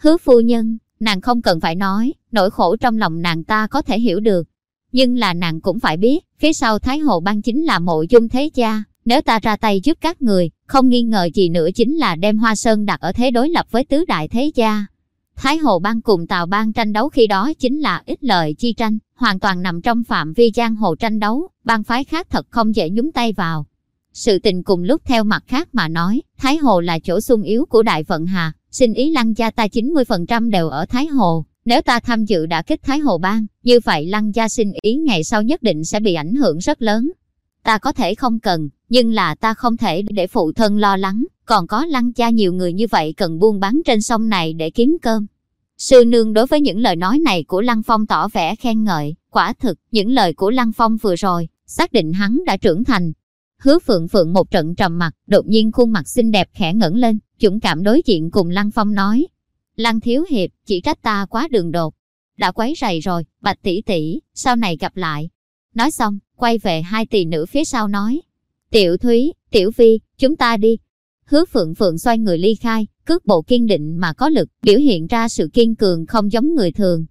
Hứa phu nhân, nàng không cần phải nói, nỗi khổ trong lòng nàng ta có thể hiểu được. Nhưng là nàng cũng phải biết, phía sau Thái Hồ Bang chính là mộ dung thế cha. Nếu ta ra tay giúp các người, không nghi ngờ gì nữa chính là đem Hoa Sơn đặt ở thế đối lập với tứ đại thế gia. Thái Hồ Bang cùng Tào Bang tranh đấu khi đó chính là ít lợi chi tranh, hoàn toàn nằm trong phạm vi giang hồ tranh đấu, bang phái khác thật không dễ nhúng tay vào. Sự tình cùng lúc theo mặt khác mà nói, Thái Hồ là chỗ sung yếu của Đại Vận Hà, xin ý lăng gia ta 90% đều ở Thái Hồ. Nếu ta tham dự đã kích Thái Hồ Bang, như vậy lăng gia xin ý ngày sau nhất định sẽ bị ảnh hưởng rất lớn. Ta có thể không cần, nhưng là ta không thể để phụ thân lo lắng, còn có lăng gia nhiều người như vậy cần buôn bán trên sông này để kiếm cơm. Sư nương đối với những lời nói này của Lăng Phong tỏ vẻ khen ngợi, quả thực, những lời của Lăng Phong vừa rồi, xác định hắn đã trưởng thành. Hứa Phượng Phượng một trận trầm mặt, đột nhiên khuôn mặt xinh đẹp khẽ ngẩng lên, dũng cảm đối diện cùng Lăng Phong nói. Lăng Thiếu Hiệp, chỉ trách ta quá đường đột. đã quấy rầy rồi, bạch tỷ tỷ, sau này gặp lại. Nói xong, quay về hai tỷ nữ phía sau nói. Tiểu Thúy, Tiểu Vi, chúng ta đi. Hứa Phượng Phượng xoay người ly khai, cước bộ kiên định mà có lực, biểu hiện ra sự kiên cường không giống người thường.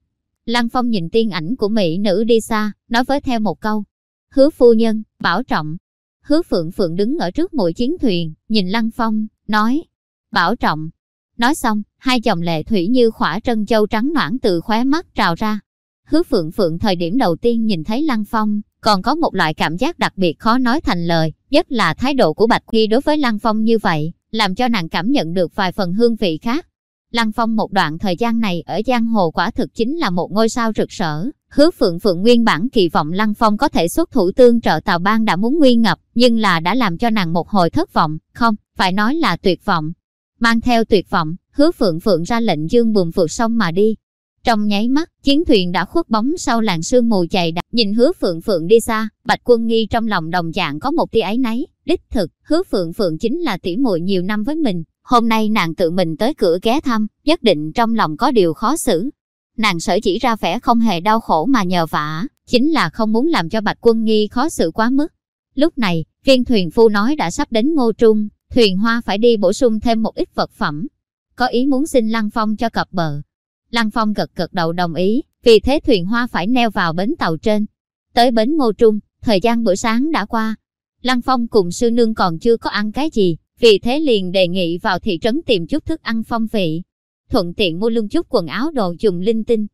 Lăng Phong nhìn tiên ảnh của mỹ nữ đi xa, nói với theo một câu. Hứa phu nhân, bảo trọng. Hứa Phượng Phượng đứng ở trước mũi chiến thuyền, nhìn Lăng Phong, nói. Bảo trọng. Nói xong, hai dòng lệ thủy như khỏa trân châu trắng noãn từ khóe mắt trào ra. Hứa Phượng Phượng thời điểm đầu tiên nhìn thấy Lăng Phong, còn có một loại cảm giác đặc biệt khó nói thành lời, nhất là thái độ của Bạch Nghi đối với Lăng Phong như vậy, làm cho nàng cảm nhận được vài phần hương vị khác. Lăng Phong một đoạn thời gian này ở giang hồ quả thực chính là một ngôi sao rực rỡ. Hứa Phượng Phượng nguyên bản kỳ vọng Lăng Phong có thể xuất thủ tương trợ Tào Bang đã muốn nguy ngập, nhưng là đã làm cho nàng một hồi thất vọng, không, phải nói là tuyệt vọng. Mang theo tuyệt vọng, Hứa Phượng Phượng ra lệnh dương buồm vượt sông mà đi. Trong nháy mắt, chiến thuyền đã khuất bóng sau làn sương mù dày đặc, nhìn Hứa Phượng Phượng đi xa, Bạch Quân Nghi trong lòng đồng dạng có một tia ấy nấy, đích thực, Hứa Phượng Phượng chính là tỷ muội nhiều năm với mình, hôm nay nàng tự mình tới cửa ghé thăm, nhất định trong lòng có điều khó xử. Nàng sở chỉ ra vẻ không hề đau khổ mà nhờ vả, chính là không muốn làm cho Bạch Quân Nghi khó xử quá mức. Lúc này, viên thuyền phu nói đã sắp đến Ngô Trung, thuyền hoa phải đi bổ sung thêm một ít vật phẩm. Có ý muốn xin Lăng Phong cho cập bờ. Lăng Phong gật gật đầu đồng ý, vì thế thuyền hoa phải neo vào bến tàu trên. Tới bến Ngô Trung, thời gian bữa sáng đã qua. Lăng Phong cùng sư nương còn chưa có ăn cái gì, vì thế liền đề nghị vào thị trấn tìm chút thức ăn phong vị. Thuận tiện mua lương chút quần áo đồ dùng linh tinh.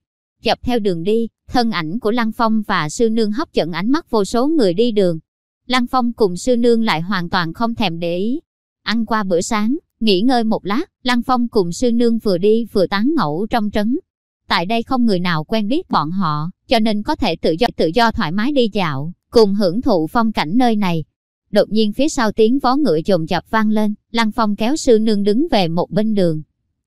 Dọc theo đường đi, thân ảnh của Lăng Phong và sư nương hấp dẫn ánh mắt vô số người đi đường. Lăng Phong cùng sư nương lại hoàn toàn không thèm để ý. Ăn qua bữa sáng, nghỉ ngơi một lát, Lăng Phong cùng sư nương vừa đi vừa tán ngẫu trong trấn. Tại đây không người nào quen biết bọn họ, cho nên có thể tự do tự do thoải mái đi dạo, cùng hưởng thụ phong cảnh nơi này. Đột nhiên phía sau tiếng vó ngựa chồm chập vang lên, Lăng Phong kéo sư nương đứng về một bên đường.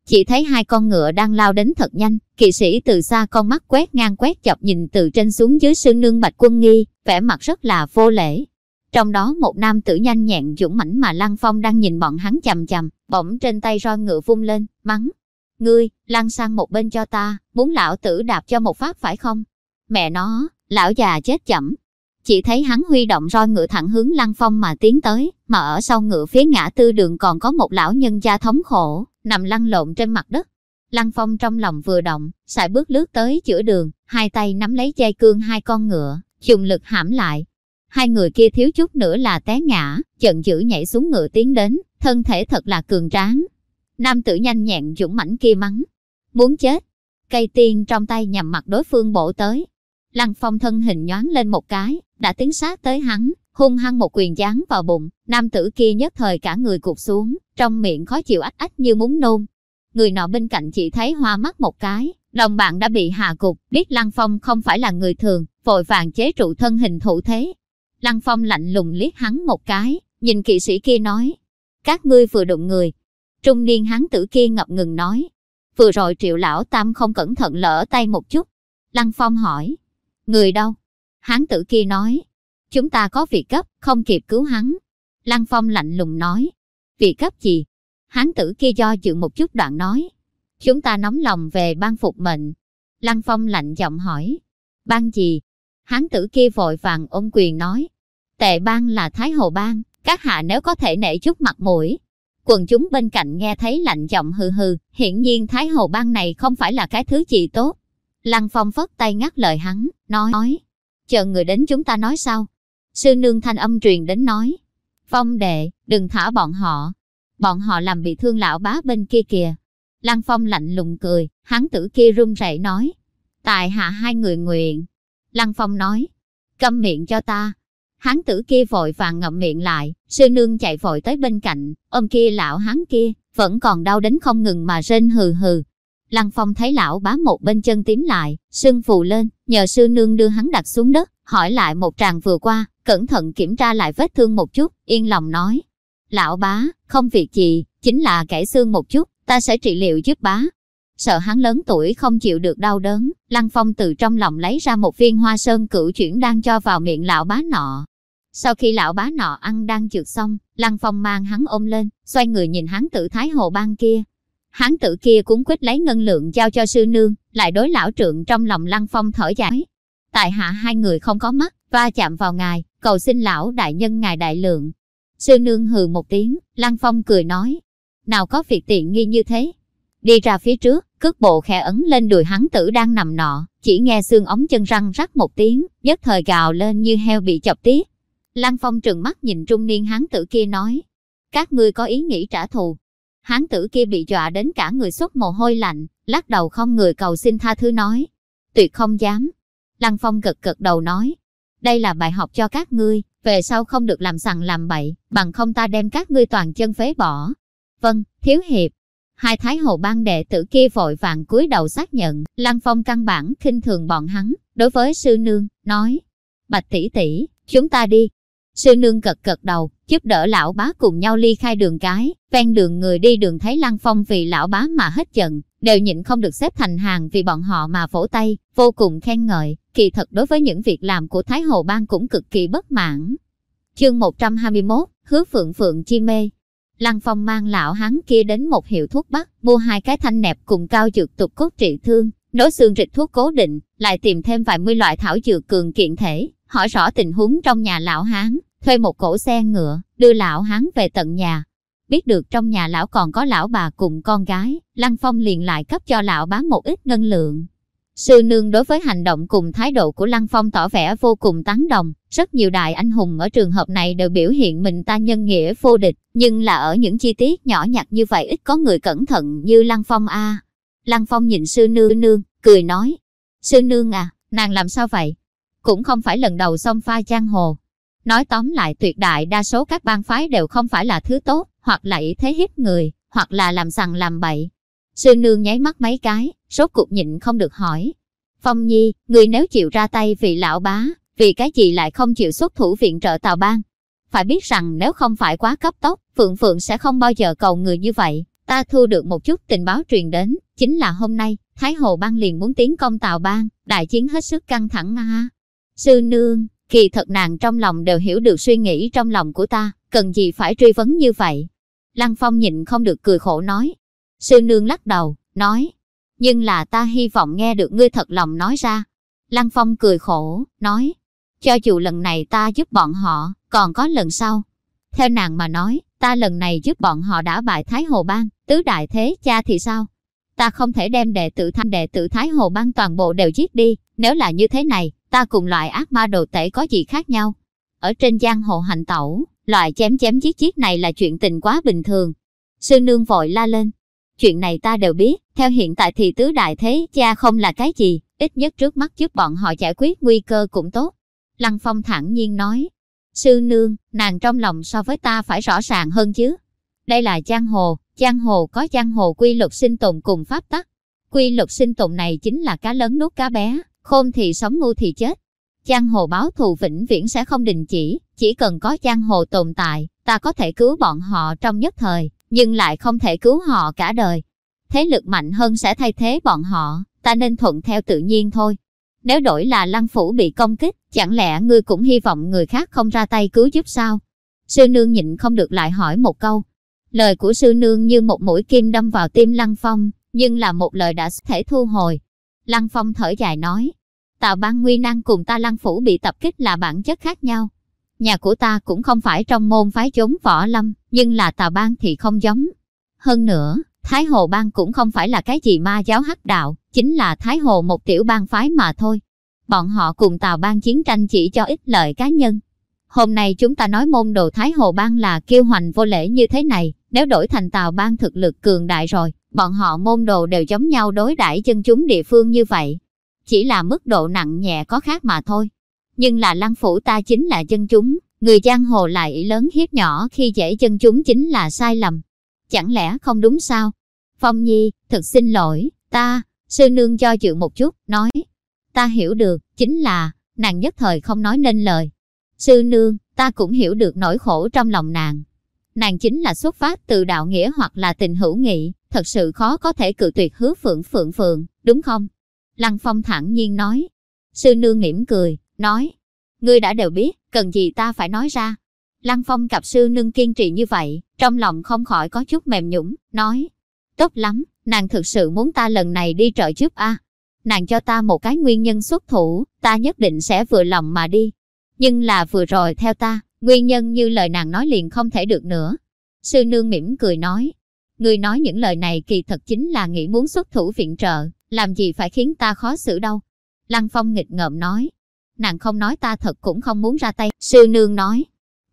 Chỉ thấy hai con ngựa đang lao đến thật nhanh, kỵ sĩ từ xa con mắt quét ngang quét chập nhìn từ trên xuống dưới sư nương bạch quân nghi, vẻ mặt rất là vô lễ. Trong đó một nam tử nhanh nhẹn dũng mãnh mà Lăng Phong đang nhìn bọn hắn chầm chầm, bỗng trên tay roi ngựa vung lên, mắng. Ngươi, lăn sang một bên cho ta, muốn lão tử đạp cho một phát phải không? Mẹ nó, lão già chết chậm. Chỉ thấy hắn huy động roi ngựa thẳng hướng Lăng Phong mà tiến tới, mà ở sau ngựa phía ngã tư đường còn có một lão nhân gia thống khổ, nằm lăn lộn trên mặt đất. Lăng Phong trong lòng vừa động, xài bước lướt tới giữa đường, hai tay nắm lấy dây cương hai con ngựa, dùng lực hãm lại, Hai người kia thiếu chút nữa là té ngã, giận dữ nhảy xuống ngựa tiến đến, thân thể thật là cường tráng. Nam tử nhanh nhẹn dũng mãnh kia mắng. Muốn chết. Cây tiên trong tay nhằm mặt đối phương bổ tới. Lăng phong thân hình nhoáng lên một cái, đã tiến sát tới hắn, hung hăng một quyền giáng vào bụng. Nam tử kia nhất thời cả người cụt xuống, trong miệng khó chịu ách ách như muốn nôn. Người nọ bên cạnh chỉ thấy hoa mắt một cái, đồng bạn đã bị hạ cục, biết Lăng Phong không phải là người thường, vội vàng chế trụ thân hình thủ thế, Lăng Phong lạnh lùng liếc hắn một cái, nhìn kỵ sĩ kia nói. Các ngươi vừa đụng người. Trung niên hắn tử kia ngập ngừng nói. Vừa rồi triệu lão tam không cẩn thận lỡ tay một chút. Lăng Phong hỏi. Người đâu? Hán tử kia nói. Chúng ta có việc cấp, không kịp cứu hắn. Lăng Phong lạnh lùng nói. Việc cấp gì? Hán tử kia do dự một chút đoạn nói. Chúng ta nóng lòng về ban phục mệnh. Lăng Phong lạnh giọng hỏi. Ban gì? Hán tử kia vội vàng ôm quyền nói. Tệ ban là Thái Hồ ban, các hạ nếu có thể nể chút mặt mũi. Quần chúng bên cạnh nghe thấy lạnh giọng hừ hừ, hiển nhiên Thái Hồ ban này không phải là cái thứ gì tốt. Lăng Phong phất tay ngắt lời hắn, nói, nói. Chờ người đến chúng ta nói sao? Sư nương thanh âm truyền đến nói. Phong đệ, đừng thả bọn họ. Bọn họ làm bị thương lão bá bên kia kìa. Lăng Phong lạnh lùng cười, hắn tử kia run rẩy nói. Tại hạ hai người nguyện, Lăng Phong nói, câm miệng cho ta. Hán tử kia vội vàng ngậm miệng lại, sư nương chạy vội tới bên cạnh, ôm kia lão hán kia, vẫn còn đau đến không ngừng mà rên hừ hừ. Lăng Phong thấy lão bá một bên chân tím lại, sưng phù lên, nhờ sư nương đưa hắn đặt xuống đất, hỏi lại một tràng vừa qua, cẩn thận kiểm tra lại vết thương một chút, yên lòng nói. Lão bá, không việc gì, chính là gãy xương một chút, ta sẽ trị liệu giúp bá sợ hắn lớn tuổi không chịu được đau đớn, Lăng Phong từ trong lòng lấy ra một viên hoa sơn cửu chuyển đang cho vào miệng lão bá nọ. Sau khi lão bá nọ ăn đang trượt xong, Lăng Phong mang hắn ôm lên, xoay người nhìn hắn tử thái hồ ban kia hán tử kia cũng quyết lấy ngân lượng giao cho sư nương, lại đối lão trượng trong lòng Lăng Phong thở dài. Tại hạ hai người không có mắt, va chạm vào ngài, cầu xin lão đại nhân ngài đại lượng. Sư nương hừ một tiếng, Lăng Phong cười nói, nào có việc tiện nghi như thế. Đi ra phía trước, cước bộ khẽ ấn lên đùi hắn tử đang nằm nọ, chỉ nghe xương ống chân răng rắc một tiếng, nhất thời gào lên như heo bị chọc tiết. Lăng Phong trừng mắt nhìn trung niên hán tử kia nói, các ngươi có ý nghĩ trả thù. Hán tử kia bị dọa đến cả người xuất mồ hôi lạnh, lắc đầu không người cầu xin tha thứ nói. Tuyệt không dám. Lăng Phong gật gật đầu nói, đây là bài học cho các ngươi, về sau không được làm sằng làm bậy, bằng không ta đem các ngươi toàn chân phế bỏ. Vâng, thiếu hiệp. Hai thái hồ ban đệ tử kia vội vàng cúi đầu xác nhận, Lăng Phong căn bản khinh thường bọn hắn, đối với sư nương, nói. Bạch tỷ tỷ, chúng ta đi. Sư nương gật gật đầu, giúp đỡ lão bá cùng nhau ly khai đường cái, ven đường người đi đường thấy Lăng Phong vì lão bá mà hết giận, đều nhịn không được xếp thành hàng vì bọn họ mà vỗ tay, vô cùng khen ngợi, kỳ thật đối với những việc làm của Thái Hồ Bang cũng cực kỳ bất mãn. Chương 121, Hứa Phượng Phượng chi mê Lăng Phong mang lão hắn kia đến một hiệu thuốc bắc, mua hai cái thanh nẹp cùng cao dược tục cốt trị thương, nối xương rịch thuốc cố định, lại tìm thêm vài mươi loại thảo dược cường kiện thể, hỏi rõ tình huống trong nhà lão hán, thuê một cổ xe ngựa, đưa lão hán về tận nhà. Biết được trong nhà lão còn có lão bà cùng con gái, Lăng Phong liền lại cấp cho lão bán một ít ngân lượng. Sư nương đối với hành động cùng thái độ của Lăng Phong tỏ vẻ vô cùng tán đồng, rất nhiều đại anh hùng ở trường hợp này đều biểu hiện mình ta nhân nghĩa vô địch, nhưng là ở những chi tiết nhỏ nhặt như vậy ít có người cẩn thận như Lăng Phong a. Lăng Phong nhìn sư nương nương, cười nói, sư nương à, nàng làm sao vậy? Cũng không phải lần đầu xông pha giang hồ, Nói tóm lại tuyệt đại đa số các bang phái đều không phải là thứ tốt, hoặc là ý thế hiếp người, hoặc là làm sằng làm bậy. Sư nương nháy mắt mấy cái, rốt cuộc nhịn không được hỏi. Phong Nhi, người nếu chịu ra tay vì lão bá, vì cái gì lại không chịu xuất thủ viện trợ tàu bang? Phải biết rằng nếu không phải quá cấp tốc, Phượng Phượng sẽ không bao giờ cầu người như vậy. Ta thu được một chút tình báo truyền đến, chính là hôm nay, Thái Hồ Bang liền muốn tiến công tàu Bang, đại chiến hết sức căng thẳng a. Sư nương, Kỳ thật nàng trong lòng đều hiểu được suy nghĩ trong lòng của ta, cần gì phải truy vấn như vậy. Lăng Phong nhịn không được cười khổ nói. Sư nương lắc đầu, nói. Nhưng là ta hy vọng nghe được ngươi thật lòng nói ra. Lăng Phong cười khổ, nói. Cho dù lần này ta giúp bọn họ, còn có lần sau. Theo nàng mà nói, ta lần này giúp bọn họ đã bại Thái Hồ Bang, tứ đại thế cha thì sao? Ta không thể đem đệ tử thanh đệ tử Thái Hồ Bang toàn bộ đều giết đi, nếu là như thế này, ta cùng loại ác ma đồ tể có gì khác nhau. Ở trên giang hồ hành tẩu, loại chém chém giết giết này là chuyện tình quá bình thường. Sư nương vội la lên. Chuyện này ta đều biết, theo hiện tại thì tứ đại thế cha không là cái gì, ít nhất trước mắt giúp bọn họ giải quyết nguy cơ cũng tốt. Lăng Phong thẳng nhiên nói. Sư nương, nàng trong lòng so với ta phải rõ ràng hơn chứ. Đây là giang hồ, giang hồ có giang hồ quy luật sinh tồn cùng pháp tắc. Quy luật sinh tồn này chính là cá lớn nuốt cá bé, khôn thì sống ngu thì chết. Giang hồ báo thù vĩnh viễn sẽ không đình chỉ, chỉ cần có giang hồ tồn tại, ta có thể cứu bọn họ trong nhất thời, nhưng lại không thể cứu họ cả đời. Thế lực mạnh hơn sẽ thay thế bọn họ, ta nên thuận theo tự nhiên thôi. Nếu đổi là lăng phủ bị công kích, chẳng lẽ ngươi cũng hy vọng người khác không ra tay cứu giúp sao? Sư nương nhịn không được lại hỏi một câu. Lời của sư nương như một mũi kim đâm vào tim lăng phong, nhưng là một lời đã thể thu hồi. Lăng phong thở dài nói, Tào bang nguy năng cùng ta lăng phủ bị tập kích là bản chất khác nhau. Nhà của ta cũng không phải trong môn phái chống võ lâm, nhưng là tào bang thì không giống. Hơn nữa, Thái Hồ bang cũng không phải là cái gì ma giáo hắc đạo, chính là Thái Hồ một tiểu bang phái mà thôi. Bọn họ cùng Tào bang chiến tranh chỉ cho ích lợi cá nhân. Hôm nay chúng ta nói môn đồ Thái Hồ bang là kiêu hoành vô lễ như thế này, nếu đổi thành Tào bang thực lực cường đại rồi, bọn họ môn đồ đều giống nhau đối đãi chân chúng địa phương như vậy, chỉ là mức độ nặng nhẹ có khác mà thôi. Nhưng là lăng phủ ta chính là chân chúng, người giang hồ lại lớn hiếp nhỏ khi dễ chân chúng chính là sai lầm. Chẳng lẽ không đúng sao? Phong Nhi, thật xin lỗi, ta, sư nương cho chịu một chút, nói. Ta hiểu được, chính là, nàng nhất thời không nói nên lời. Sư nương, ta cũng hiểu được nỗi khổ trong lòng nàng. Nàng chính là xuất phát từ đạo nghĩa hoặc là tình hữu nghị, thật sự khó có thể cự tuyệt hứa phượng phượng phượng, đúng không? Lăng Phong thẳng nhiên nói. Sư nương mỉm cười, nói. Ngươi đã đều biết, cần gì ta phải nói ra. Lăng Phong cặp sư nương kiên trì như vậy, trong lòng không khỏi có chút mềm nhũng, nói. Tốt lắm, nàng thực sự muốn ta lần này đi trợ giúp a. nàng cho ta một cái nguyên nhân xuất thủ, ta nhất định sẽ vừa lòng mà đi. Nhưng là vừa rồi theo ta, nguyên nhân như lời nàng nói liền không thể được nữa. Sư nương mỉm cười nói, người nói những lời này kỳ thật chính là nghĩ muốn xuất thủ viện trợ, làm gì phải khiến ta khó xử đâu. Lăng Phong nghịch ngợm nói, nàng không nói ta thật cũng không muốn ra tay. Sư nương nói,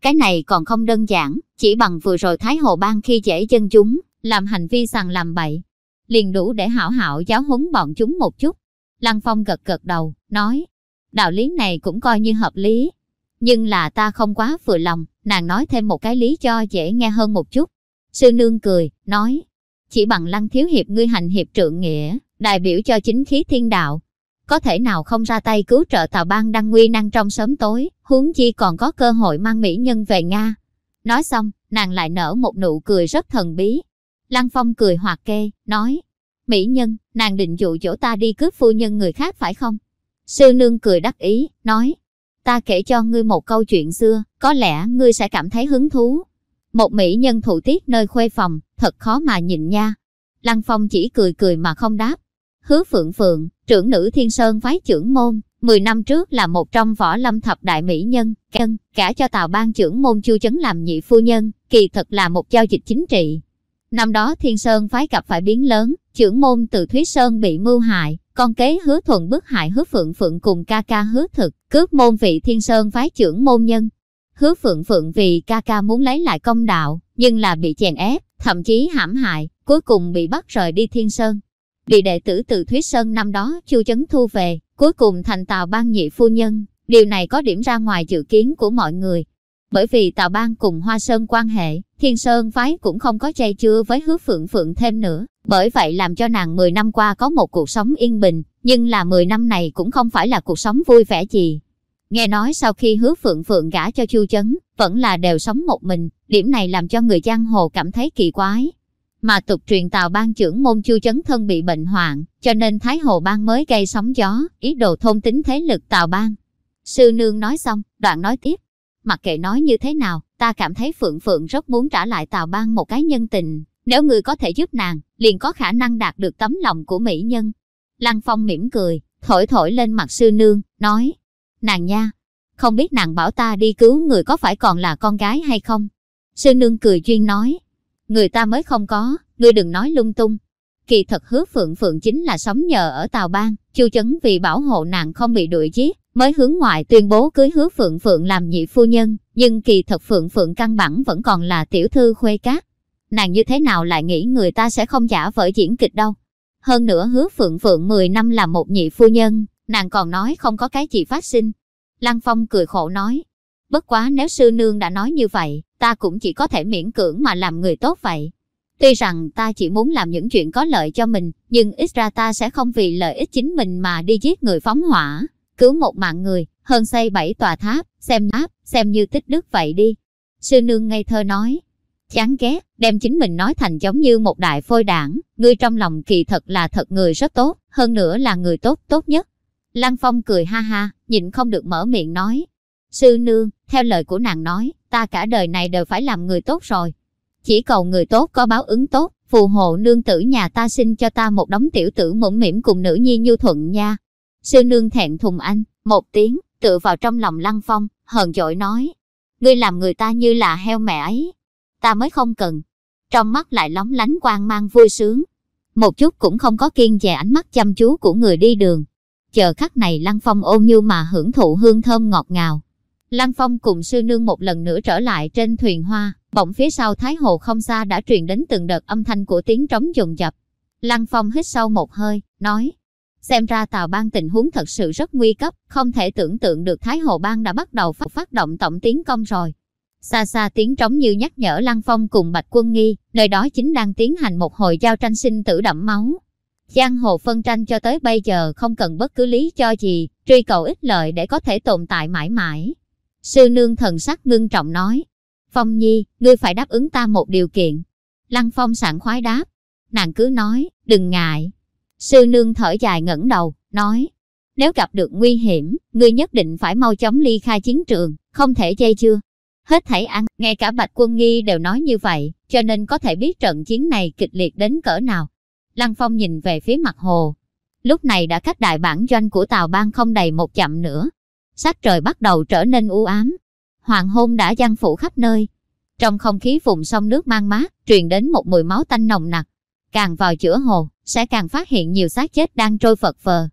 cái này còn không đơn giản, chỉ bằng vừa rồi Thái Hồ Ban khi dễ dân chúng, làm hành vi sàng làm bậy. Liền đủ để hảo hảo giáo huấn bọn chúng một chút. Lăng Phong gật gật đầu, nói, đạo lý này cũng coi như hợp lý. Nhưng là ta không quá vừa lòng, nàng nói thêm một cái lý cho dễ nghe hơn một chút. Sư nương cười, nói, chỉ bằng lăng thiếu hiệp ngươi hành hiệp trượng nghĩa, đại biểu cho chính khí thiên đạo. Có thể nào không ra tay cứu trợ Tào Bang đang nguy năng trong sớm tối, huống chi còn có cơ hội mang mỹ nhân về Nga. Nói xong, nàng lại nở một nụ cười rất thần bí. Lăng Phong cười hoạt kê, nói, Mỹ nhân, nàng định dụ dỗ ta đi cướp phu nhân người khác phải không? Sư nương cười đắc ý, nói, ta kể cho ngươi một câu chuyện xưa, có lẽ ngươi sẽ cảm thấy hứng thú. Một mỹ nhân thụ tiết nơi khuê phòng, thật khó mà nhìn nha. Lăng Phong chỉ cười cười mà không đáp. Hứa Phượng Phượng, trưởng nữ Thiên Sơn phái trưởng môn, 10 năm trước là một trong võ lâm thập đại mỹ nhân, cân, cả cho Tào ban trưởng môn Chu Chấn làm nhị phu nhân, kỳ thật là một giao dịch chính trị. Năm đó Thiên Sơn phái gặp phải biến lớn, trưởng môn từ Thúy Sơn bị mưu hại, con kế hứa thuần bức hại hứa Phượng Phượng cùng ca ca hứa thực, cướp môn vị Thiên Sơn phái trưởng môn nhân. Hứa Phượng Phượng vì ca ca muốn lấy lại công đạo, nhưng là bị chèn ép, thậm chí hãm hại, cuối cùng bị bắt rời đi Thiên Sơn. Bị đệ tử từ Thúy Sơn năm đó Chu Chấn thu về, cuối cùng thành Tào Ban nhị phu nhân. Điều này có điểm ra ngoài dự kiến của mọi người. Bởi vì Tào Ban cùng Hoa Sơn quan hệ, Thiên Sơn phái cũng không có chay chưa với hứa phượng phượng thêm nữa. Bởi vậy làm cho nàng 10 năm qua có một cuộc sống yên bình, nhưng là 10 năm này cũng không phải là cuộc sống vui vẻ gì. Nghe nói sau khi hứa phượng phượng gả cho Chu Chấn, vẫn là đều sống một mình, điểm này làm cho người giang hồ cảm thấy kỳ quái mà tục truyền tào ban trưởng môn chu chấn thân bị bệnh hoạn, cho nên Thái Hồ Ban mới gây sóng gió, ý đồ thôn tính thế lực tào ban. Sư nương nói xong, đoạn nói tiếp. Mặc kệ nói như thế nào, ta cảm thấy Phượng Phượng rất muốn trả lại tào ban một cái nhân tình. Nếu người có thể giúp nàng, liền có khả năng đạt được tấm lòng của mỹ nhân. Lăng Phong mỉm cười, thổi thổi lên mặt sư nương, nói. Nàng nha, không biết nàng bảo ta đi cứu người có phải còn là con gái hay không? Sư nương cười duyên nói, người ta mới không có, ngươi đừng nói lung tung. Kỳ thật hứa phượng phượng chính là sống nhờ ở Tàu Bang, chu chấn vì bảo hộ nàng không bị đuổi giết, mới hướng ngoại tuyên bố cưới hứa phượng phượng làm nhị phu nhân, nhưng kỳ thật phượng phượng căn bản vẫn còn là tiểu thư khuê cát. Nàng như thế nào lại nghĩ người ta sẽ không giả vợ diễn kịch đâu. Hơn nữa hứa phượng phượng 10 năm làm một nhị phu nhân, nàng còn nói không có cái gì phát sinh. Lăng Phong cười khổ nói, bất quá nếu sư nương đã nói như vậy, ta cũng chỉ có thể miễn cưỡng mà làm người tốt vậy. Tuy rằng ta chỉ muốn làm những chuyện có lợi cho mình, nhưng ít ra ta sẽ không vì lợi ích chính mình mà đi giết người phóng hỏa, cứu một mạng người, hơn xây bảy tòa tháp, xem tháp, xem như tích đức vậy đi. Sư nương ngây thơ nói, chán ghét, đem chính mình nói thành giống như một đại phôi đảng, ngươi trong lòng kỳ thật là thật người rất tốt, hơn nữa là người tốt tốt nhất. Lăng Phong cười ha ha, nhịn không được mở miệng nói. Sư nương, theo lời của nàng nói, ta cả đời này đều phải làm người tốt rồi. Chỉ cầu người tốt có báo ứng tốt, phù hộ nương tử nhà ta xin cho ta một đống tiểu tử mũm mỉm cùng nữ nhi như thuận nha. Sư nương thẹn thùng anh, một tiếng, tựa vào trong lòng lăng phong, hờn dội nói. Ngươi làm người ta như là heo mẹ ấy. Ta mới không cần. Trong mắt lại lóng lánh quang mang vui sướng. Một chút cũng không có kiên dè ánh mắt chăm chú của người đi đường. Chờ khắc này lăng phong ôn như mà hưởng thụ hương thơm ngọt ngào. Lăng Phong cùng sư nương một lần nữa trở lại trên thuyền hoa, bỗng phía sau Thái Hồ không xa đã truyền đến từng đợt âm thanh của tiếng trống dồn dập. Lăng Phong hít sâu một hơi, nói, xem ra Tào Bang tình huống thật sự rất nguy cấp, không thể tưởng tượng được Thái Hồ Bang đã bắt đầu phát, phát động tổng tiến công rồi. Xa xa tiếng trống như nhắc nhở Lăng Phong cùng Bạch Quân Nghi, nơi đó chính đang tiến hành một hồi giao tranh sinh tử đẫm máu. Giang hồ phân tranh cho tới bây giờ không cần bất cứ lý cho gì, truy cầu ích lợi để có thể tồn tại mãi mãi. Sư nương thần sắc ngưng trọng nói, Phong Nhi, ngươi phải đáp ứng ta một điều kiện. Lăng Phong sảng khoái đáp, nàng cứ nói, đừng ngại. Sư nương thở dài ngẩng đầu, nói, nếu gặp được nguy hiểm, ngươi nhất định phải mau chóng ly khai chiến trường, không thể dây chưa. Hết thảy ăn, ngay cả Bạch Quân Nghi đều nói như vậy, cho nên có thể biết trận chiến này kịch liệt đến cỡ nào. Lăng Phong nhìn về phía mặt hồ. lúc này đã cách đại bản doanh của Tào Bang không đầy một chậm nữa. Sắc trời bắt đầu trở nên u ám. Hoàng hôn đã giăng phủ khắp nơi. Trong không khí vùng sông nước mang mát, truyền đến một mùi máu tanh nồng nặc. Càng vào giữa hồ, sẽ càng phát hiện nhiều xác chết đang trôi phật phờ.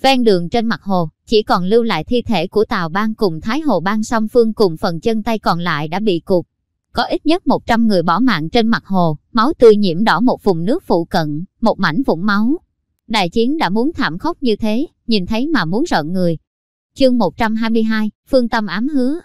Ven đường trên mặt hồ, chỉ còn lưu lại thi thể của Tào Bang cùng Thái Hồ Bang song phương cùng phần chân tay còn lại đã bị cụt. Có ít nhất 100 người bỏ mạng trên mặt hồ, máu tươi nhiễm đỏ một vùng nước phụ cận, một mảnh vũng máu. Đại chiến đã muốn thảm khốc như thế, nhìn thấy mà muốn rợn người. Chương 122, Phương Tâm ám hứa.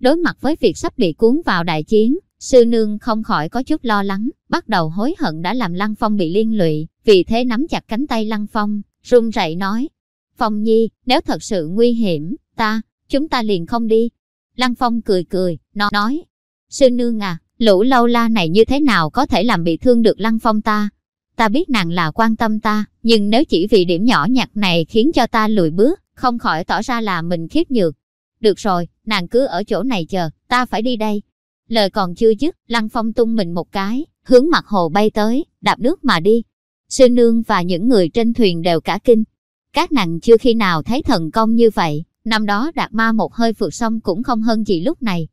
Đối mặt với việc sắp bị cuốn vào đại chiến, sư nương không khỏi có chút lo lắng, bắt đầu hối hận đã làm Lăng Phong bị liên lụy, vì thế nắm chặt cánh tay Lăng Phong, run rẩy nói, Phong Nhi, nếu thật sự nguy hiểm, ta, chúng ta liền không đi. Lăng Phong cười cười, nó nói, sư nương à, lũ lâu la này như thế nào có thể làm bị thương được Lăng Phong ta? Ta biết nàng là quan tâm ta, nhưng nếu chỉ vì điểm nhỏ nhặt này khiến cho ta lùi bước, không khỏi tỏ ra là mình khiếp nhược. Được rồi, nàng cứ ở chỗ này chờ, ta phải đi đây. Lời còn chưa dứt, Lăng Phong tung mình một cái, hướng mặt hồ bay tới, đạp nước mà đi. Sư nương và những người trên thuyền đều cả kinh, các nàng chưa khi nào thấy thần công như vậy, năm đó đạt ma một hơi vượt sông cũng không hơn gì lúc này.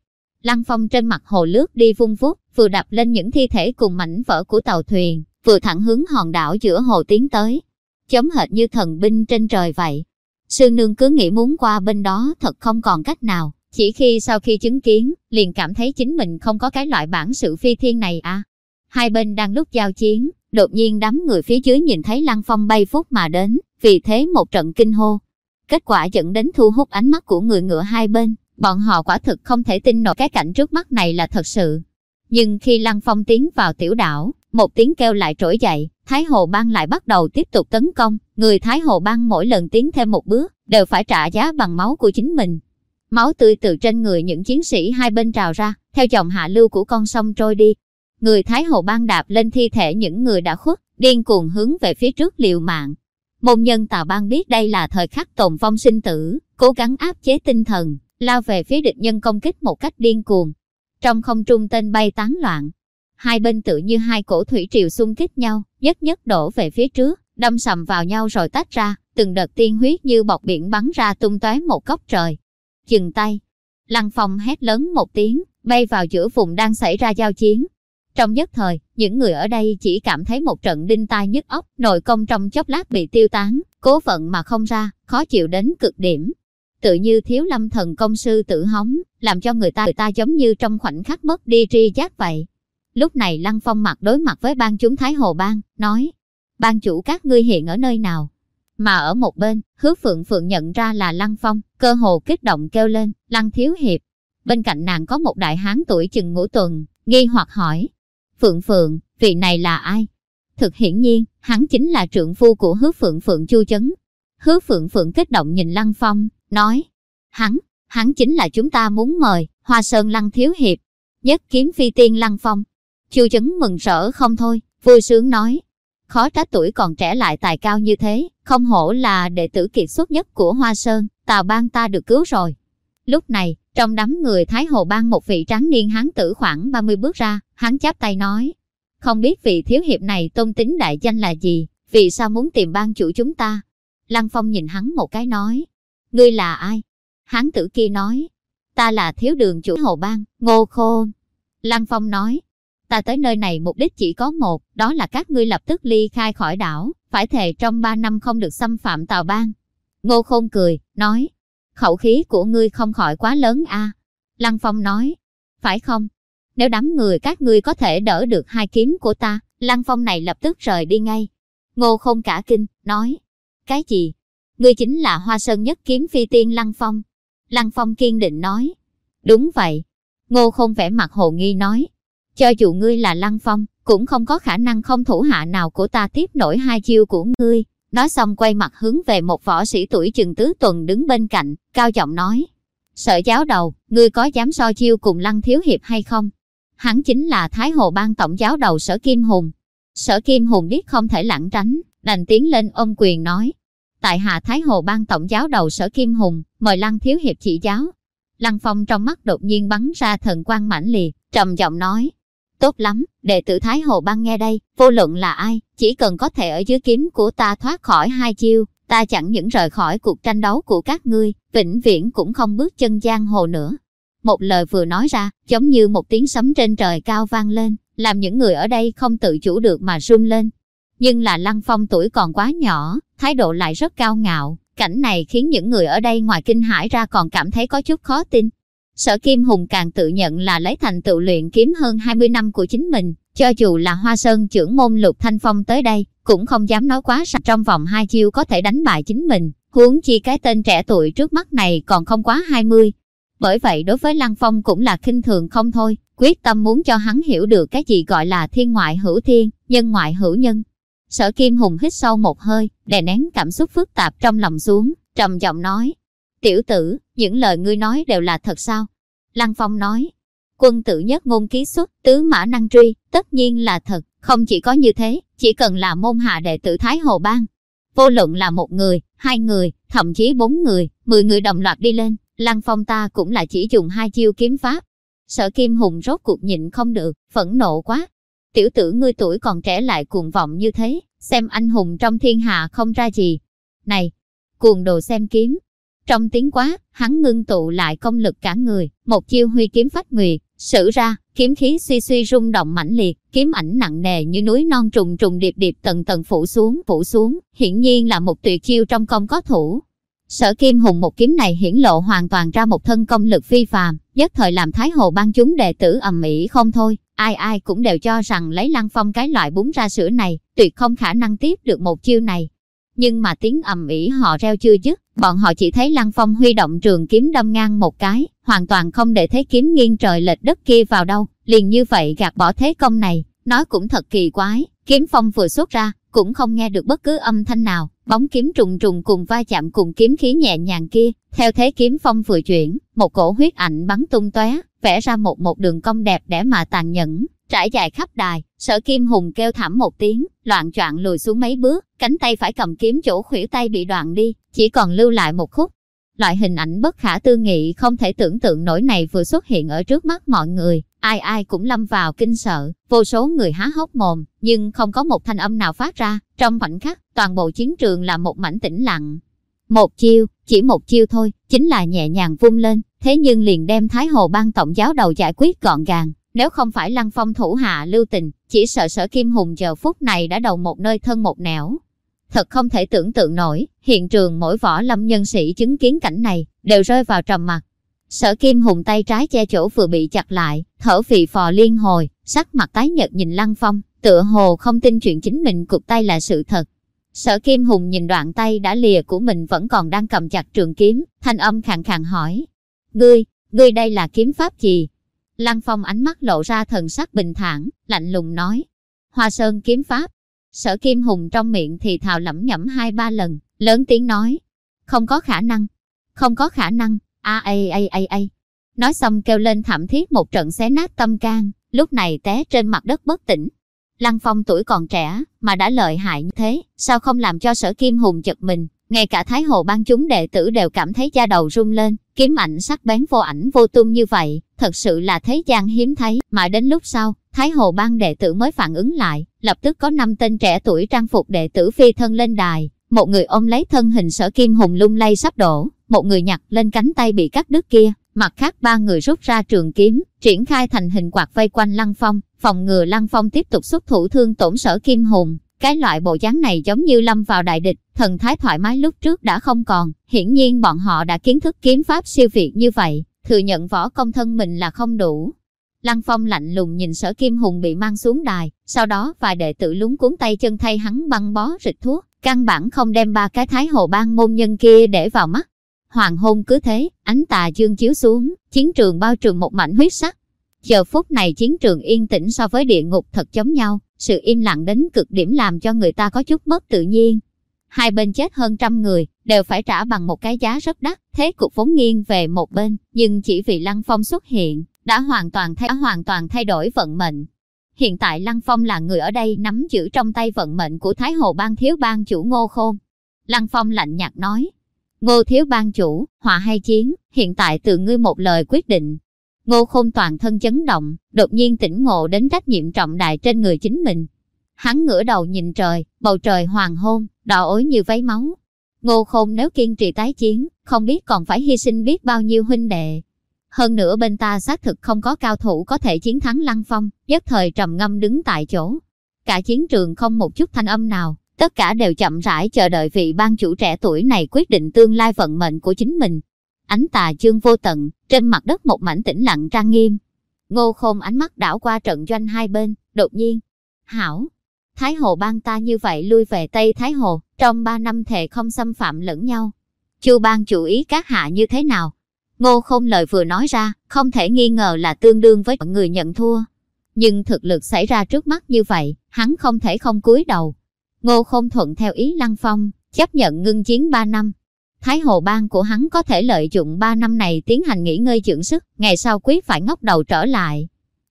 Lăng phong trên mặt hồ lướt đi vung vút, vừa đập lên những thi thể cùng mảnh vỡ của tàu thuyền, vừa thẳng hướng hòn đảo giữa hồ tiến tới. Chống hệt như thần binh trên trời vậy. Sư nương cứ nghĩ muốn qua bên đó thật không còn cách nào. Chỉ khi sau khi chứng kiến, liền cảm thấy chính mình không có cái loại bản sự phi thiên này à. Hai bên đang lúc giao chiến, đột nhiên đám người phía dưới nhìn thấy Lăng Phong bay phút mà đến, vì thế một trận kinh hô. Kết quả dẫn đến thu hút ánh mắt của người ngựa hai bên, bọn họ quả thực không thể tin nổi cái cảnh trước mắt này là thật sự. Nhưng khi Lăng Phong tiến vào tiểu đảo, một tiếng kêu lại trỗi dậy, Thái Hồ Bang lại bắt đầu tiếp tục tấn công, người Thái Hồ Bang mỗi lần tiến thêm một bước, đều phải trả giá bằng máu của chính mình. Máu tươi từ trên người những chiến sĩ hai bên trào ra, theo dòng hạ lưu của con sông trôi đi. Người Thái Hồ Bang đạp lên thi thể những người đã khuất, điên cuồng hướng về phía trước liều mạng, Môn nhân Tào Bang biết đây là thời khắc tồn vong sinh tử, cố gắng áp chế tinh thần, lao về phía địch nhân công kích một cách điên cuồng. Trong không trung tên bay tán loạn, hai bên tự như hai cổ thủy triều xung kích nhau, nhất nhất đổ về phía trước, đâm sầm vào nhau rồi tách ra, từng đợt tiên huyết như bọc biển bắn ra tung tóe một góc trời. Chừng tay, Lăng Phong hét lớn một tiếng, bay vào giữa vùng đang xảy ra giao chiến, trong nhất thời, những người ở đây chỉ cảm thấy một trận đinh tai nhức óc, nội công trong chốc lát bị tiêu tán, cố vận mà không ra, khó chịu đến cực điểm. Tự như thiếu lâm thần công sư tự hóng, làm cho người ta người ta giống như trong khoảnh khắc mất đi tri giác vậy. Lúc này Lăng Phong mặt đối mặt với ban chúng Thái Hồ Bang, nói, ban chủ các ngươi hiện ở nơi nào? Mà ở một bên, hứa phượng phượng nhận ra là Lăng Phong, cơ hồ kích động kêu lên, Lăng Thiếu Hiệp. Bên cạnh nàng có một đại hán tuổi chừng ngũ tuần, nghi hoặc hỏi, Phượng Phượng, vị này là ai? Thực hiển nhiên, hắn chính là trượng phu của hứa Phượng Phượng Chu Chấn. Hứa Phượng Phượng kích động nhìn Lăng Phong, nói, hắn, hắn chính là chúng ta muốn mời, Hoa Sơn Lăng Thiếu Hiệp, nhất kiếm phi tiên Lăng Phong. Chu Chấn mừng rỡ không thôi, vui sướng nói, khó trách tuổi còn trẻ lại tài cao như thế, không hổ là đệ tử kiệt xuất nhất của Hoa Sơn, Tào Bang ta được cứu rồi. Lúc này, trong đám người Thái Hồ Bang một vị tráng niên hán tử khoảng 30 bước ra, hắn chắp tay nói. Không biết vị thiếu hiệp này tôn tính đại danh là gì, vì sao muốn tìm ban chủ chúng ta? Lăng Phong nhìn hắn một cái nói. Ngươi là ai? Hán tử kia nói. Ta là thiếu đường chủ Hồ Bang, Ngô Khôn. Lăng Phong nói. Ta tới nơi này mục đích chỉ có một, đó là các ngươi lập tức ly khai khỏi đảo, phải thề trong ba năm không được xâm phạm Tào Bang. Ngô Khôn cười, nói, khẩu khí của ngươi không khỏi quá lớn a Lăng Phong nói, phải không? Nếu đám người các ngươi có thể đỡ được hai kiếm của ta, Lăng Phong này lập tức rời đi ngay. Ngô khôn cả kinh, nói, cái gì? Ngươi chính là hoa sơn nhất kiếm phi tiên Lăng Phong. Lăng Phong kiên định nói, đúng vậy. Ngô không vẻ mặt hồ nghi nói, cho dù ngươi là Lăng Phong, cũng không có khả năng không thủ hạ nào của ta tiếp nổi hai chiêu của ngươi. Nói xong quay mặt hướng về một võ sĩ tuổi chừng tứ tuần đứng bên cạnh, cao giọng nói. Sở giáo đầu, ngươi có dám so chiêu cùng Lăng Thiếu Hiệp hay không? Hắn chính là Thái Hồ Ban Tổng giáo đầu Sở Kim Hùng. Sở Kim Hùng biết không thể lảng tránh, đành tiến lên ôm quyền nói. Tại hạ Thái Hồ Ban Tổng giáo đầu Sở Kim Hùng, mời Lăng Thiếu Hiệp chỉ giáo. Lăng Phong trong mắt đột nhiên bắn ra thần quang mãnh liệt, trầm giọng nói. Tốt lắm, đệ tử Thái Hồ ban nghe đây, vô luận là ai, chỉ cần có thể ở dưới kiếm của ta thoát khỏi hai chiêu, ta chẳng những rời khỏi cuộc tranh đấu của các ngươi, vĩnh viễn cũng không bước chân giang hồ nữa. Một lời vừa nói ra, giống như một tiếng sấm trên trời cao vang lên, làm những người ở đây không tự chủ được mà run lên. Nhưng là Lăng Phong tuổi còn quá nhỏ, thái độ lại rất cao ngạo, cảnh này khiến những người ở đây ngoài kinh hãi ra còn cảm thấy có chút khó tin. Sở Kim Hùng càng tự nhận là lấy thành tựu luyện kiếm hơn 20 năm của chính mình, cho dù là Hoa Sơn trưởng môn Lục Thanh Phong tới đây, cũng không dám nói quá sạch trong vòng hai chiêu có thể đánh bại chính mình, huống chi cái tên trẻ tuổi trước mắt này còn không quá 20. Bởi vậy đối với Lăng Phong cũng là khinh thường không thôi, quyết tâm muốn cho hắn hiểu được cái gì gọi là thiên ngoại hữu thiên, nhân ngoại hữu nhân. Sở Kim Hùng hít sâu một hơi, đè nén cảm xúc phức tạp trong lòng xuống, trầm giọng nói. Tiểu tử, những lời ngươi nói đều là thật sao? Lăng Phong nói. Quân tử nhất ngôn ký xuất, tứ mã năng truy, tất nhiên là thật, không chỉ có như thế, chỉ cần là môn hạ đệ tử Thái Hồ Bang. Vô luận là một người, hai người, thậm chí bốn người, mười người đồng loạt đi lên, Lăng Phong ta cũng là chỉ dùng hai chiêu kiếm pháp. Sở Kim Hùng rốt cuộc nhịn không được, phẫn nộ quá. Tiểu tử ngươi tuổi còn trẻ lại cuồng vọng như thế, xem anh hùng trong thiên hạ không ra gì. Này, cuồng đồ xem kiếm. Trong tiếng quá, hắn ngưng tụ lại công lực cả người, một chiêu huy kiếm phát nguyệt, sử ra, kiếm khí suy suy rung động mãnh liệt, kiếm ảnh nặng nề như núi non trùng trùng điệp điệp tầng tầng phủ xuống, phủ xuống, hiển nhiên là một tuyệt chiêu trong công có thủ. Sở Kim Hùng một kiếm này hiển lộ hoàn toàn ra một thân công lực phi phàm, nhất thời làm Thái Hồ ban chúng đệ tử ầm ĩ không thôi, ai ai cũng đều cho rằng lấy Lăng Phong cái loại bún ra sữa này, tuyệt không khả năng tiếp được một chiêu này. Nhưng mà tiếng ầm ĩ họ reo chưa dứt, bọn họ chỉ thấy Lăng Phong huy động trường kiếm đâm ngang một cái, hoàn toàn không để thế kiếm nghiêng trời lệch đất kia vào đâu, liền như vậy gạt bỏ thế công này, nói cũng thật kỳ quái, kiếm phong vừa xuất ra, cũng không nghe được bất cứ âm thanh nào, bóng kiếm trùng trùng cùng va chạm cùng kiếm khí nhẹ nhàng kia, theo thế kiếm phong vừa chuyển, một cổ huyết ảnh bắn tung tóe, vẽ ra một một đường cong đẹp để mà tàn nhẫn, trải dài khắp đài, sở kim hùng kêu thảm một tiếng, loạn choạng lùi xuống mấy bước, cánh tay phải cầm kiếm chỗ khuỷu tay bị đoạn đi, chỉ còn lưu lại một khúc. Loại hình ảnh bất khả tư nghị không thể tưởng tượng nổi này vừa xuất hiện ở trước mắt mọi người, ai ai cũng lâm vào kinh sợ, vô số người há hốc mồm, nhưng không có một thanh âm nào phát ra, trong khoảnh khắc, toàn bộ chiến trường là một mảnh tĩnh lặng. Một chiêu, chỉ một chiêu thôi, chính là nhẹ nhàng vung lên, thế nhưng liền đem Thái Hồ ban tổng giáo đầu giải quyết gọn gàng, nếu không phải Lăng Phong thủ hạ lưu tình, chỉ sợ sở Kim Hùng giờ phút này đã đầu một nơi thân một nẻo. Thật không thể tưởng tượng nổi, hiện trường mỗi võ lâm nhân sĩ chứng kiến cảnh này, đều rơi vào trầm mặc. Sở Kim Hùng tay trái che chỗ vừa bị chặt lại, thở phì phò liên hồi, sắc mặt tái nhợt nhìn Lăng Phong, tựa hồ không tin chuyện chính mình cụt tay là sự thật. Sở Kim Hùng nhìn đoạn tay đã lìa của mình vẫn còn đang cầm chặt trường kiếm, thanh âm khàn khàn hỏi. Ngươi, ngươi đây là kiếm pháp gì? Lăng Phong ánh mắt lộ ra thần sắc bình thản, lạnh lùng nói. Hoa Sơn kiếm pháp. Sở Kim Hùng trong miệng thì thào lẩm nhẩm hai ba lần, lớn tiếng nói. Không có khả năng. Không có khả năng. A a a a a. Nói xong kêu lên thảm thiết một trận xé nát tâm can, lúc này té trên mặt đất bất tỉnh. Lăng Phong tuổi còn trẻ, mà đã lợi hại như thế, sao không làm cho sở Kim Hùng chật mình, ngay cả Thái Hồ ban chúng đệ tử đều cảm thấy da đầu rung lên, kiếm ảnh sắc bén vô ảnh vô tung như vậy, thật sự là thế gian hiếm thấy, mà đến lúc sau, Thái Hồ ban đệ tử mới phản ứng lại, lập tức có năm tên trẻ tuổi trang phục đệ tử phi thân lên đài, một người ôm lấy thân hình sở kim hùng lung lay sắp đổ, một người nhặt lên cánh tay bị cắt đứt kia, mặt khác ba người rút ra trường kiếm, triển khai thành hình quạt vây quanh Lăng Phong, phòng ngừa Lăng Phong tiếp tục xuất thủ thương tổn sở kim hùng. Cái loại bộ dáng này giống như lâm vào đại địch, thần thái thoải mái lúc trước đã không còn, hiển nhiên bọn họ đã kiến thức kiếm pháp siêu việt như vậy, thừa nhận võ công thân mình là không đủ. Lăng Phong lạnh lùng nhìn sở kim hùng bị mang xuống đài, sau đó vài đệ tử lúng cuốn tay chân thay hắn băng bó rịch thuốc, căn bản không đem ba cái thái hồ ban môn nhân kia để vào mắt. Hoàng hôn cứ thế, ánh tà dương chiếu xuống, chiến trường bao trùm một mảnh huyết sắc. Giờ phút này chiến trường yên tĩnh so với địa ngục thật giống nhau, sự im lặng đến cực điểm làm cho người ta có chút mất tự nhiên. Hai bên chết hơn trăm người, đều phải trả bằng một cái giá rất đắt, thế cục vốn nghiêng về một bên, nhưng chỉ vì Lăng Phong xuất hiện, đã hoàn toàn thay hoàn toàn thay đổi vận mệnh. Hiện tại Lăng Phong là người ở đây nắm giữ trong tay vận mệnh của Thái Hồ Bang thiếu Bang chủ Ngô Khôn. Lăng Phong lạnh nhạt nói, Ngô thiếu Bang chủ, hòa hay chiến, hiện tại từ ngươi một lời quyết định. Ngô Khôn toàn thân chấn động, đột nhiên tỉnh ngộ đến trách nhiệm trọng đại trên người chính mình. Hắn ngửa đầu nhìn trời, bầu trời hoàng hôn, đỏ ối như váy máu. Ngô Khôn nếu kiên trì tái chiến, không biết còn phải hy sinh biết bao nhiêu huynh đệ. Hơn nữa bên ta xác thực không có cao thủ có thể chiến thắng Lăng Phong, nhất thời trầm ngâm đứng tại chỗ. Cả chiến trường không một chút thanh âm nào, tất cả đều chậm rãi chờ đợi vị ban chủ trẻ tuổi này quyết định tương lai vận mệnh của chính mình. Ánh tà chương vô tận, trên mặt đất một mảnh tĩnh lặng trang nghiêm. Ngô Khôn ánh mắt đảo qua trận doanh hai bên, đột nhiên. Hảo, Thái Hồ ban ta như vậy lui về Tây Thái Hồ, trong ba năm thề không xâm phạm lẫn nhau. Chu ban chủ ý các hạ như thế nào? Ngô Khôn lời vừa nói ra, không thể nghi ngờ là tương đương với người nhận thua. Nhưng thực lực xảy ra trước mắt như vậy, hắn không thể không cúi đầu. Ngô Khôn thuận theo ý Lăng Phong, chấp nhận ngưng chiến 3 năm. Thái Hồ Bang của hắn có thể lợi dụng 3 năm này tiến hành nghỉ ngơi dưỡng sức, ngày sau quyết phải ngóc đầu trở lại.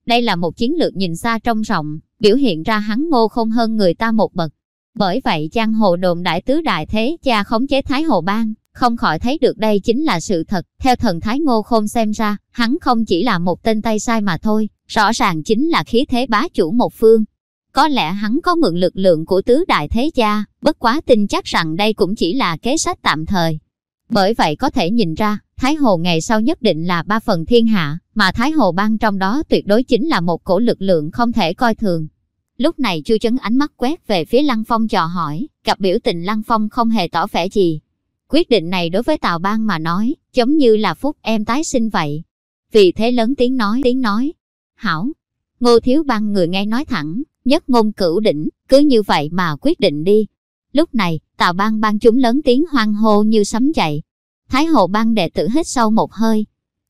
Đây là một chiến lược nhìn xa trông rộng, biểu hiện ra hắn ngô không hơn người ta một bậc. Bởi vậy giang hồ đồn đại tứ đại thế cha khống chế Thái Hồ Bang, không khỏi thấy được đây chính là sự thật. Theo thần Thái Ngô Khôn xem ra, hắn không chỉ là một tên tay sai mà thôi, rõ ràng chính là khí thế bá chủ một phương. Có lẽ hắn có mượn lực lượng của tứ đại thế cha, bất quá tin chắc rằng đây cũng chỉ là kế sách tạm thời. Bởi vậy có thể nhìn ra, Thái Hồ ngày sau nhất định là ba phần thiên hạ, mà Thái Hồ Bang trong đó tuyệt đối chính là một cổ lực lượng không thể coi thường. Lúc này Chu Chấn ánh mắt quét về phía Lăng Phong trò hỏi, cặp biểu tình Lăng Phong không hề tỏ vẻ gì. Quyết định này đối với Tào Bang mà nói, giống như là phúc em tái sinh vậy. Vì thế lớn tiếng nói, tiếng nói. Hảo, Ngô Thiếu Bang người nghe nói thẳng, nhất ngôn cửu đỉnh, cứ như vậy mà quyết định đi. Lúc này, Tào Bang ban chúng lớn tiếng hoang hô như sấm chạy. Thái Hồ Bang đệ tử hít sâu một hơi,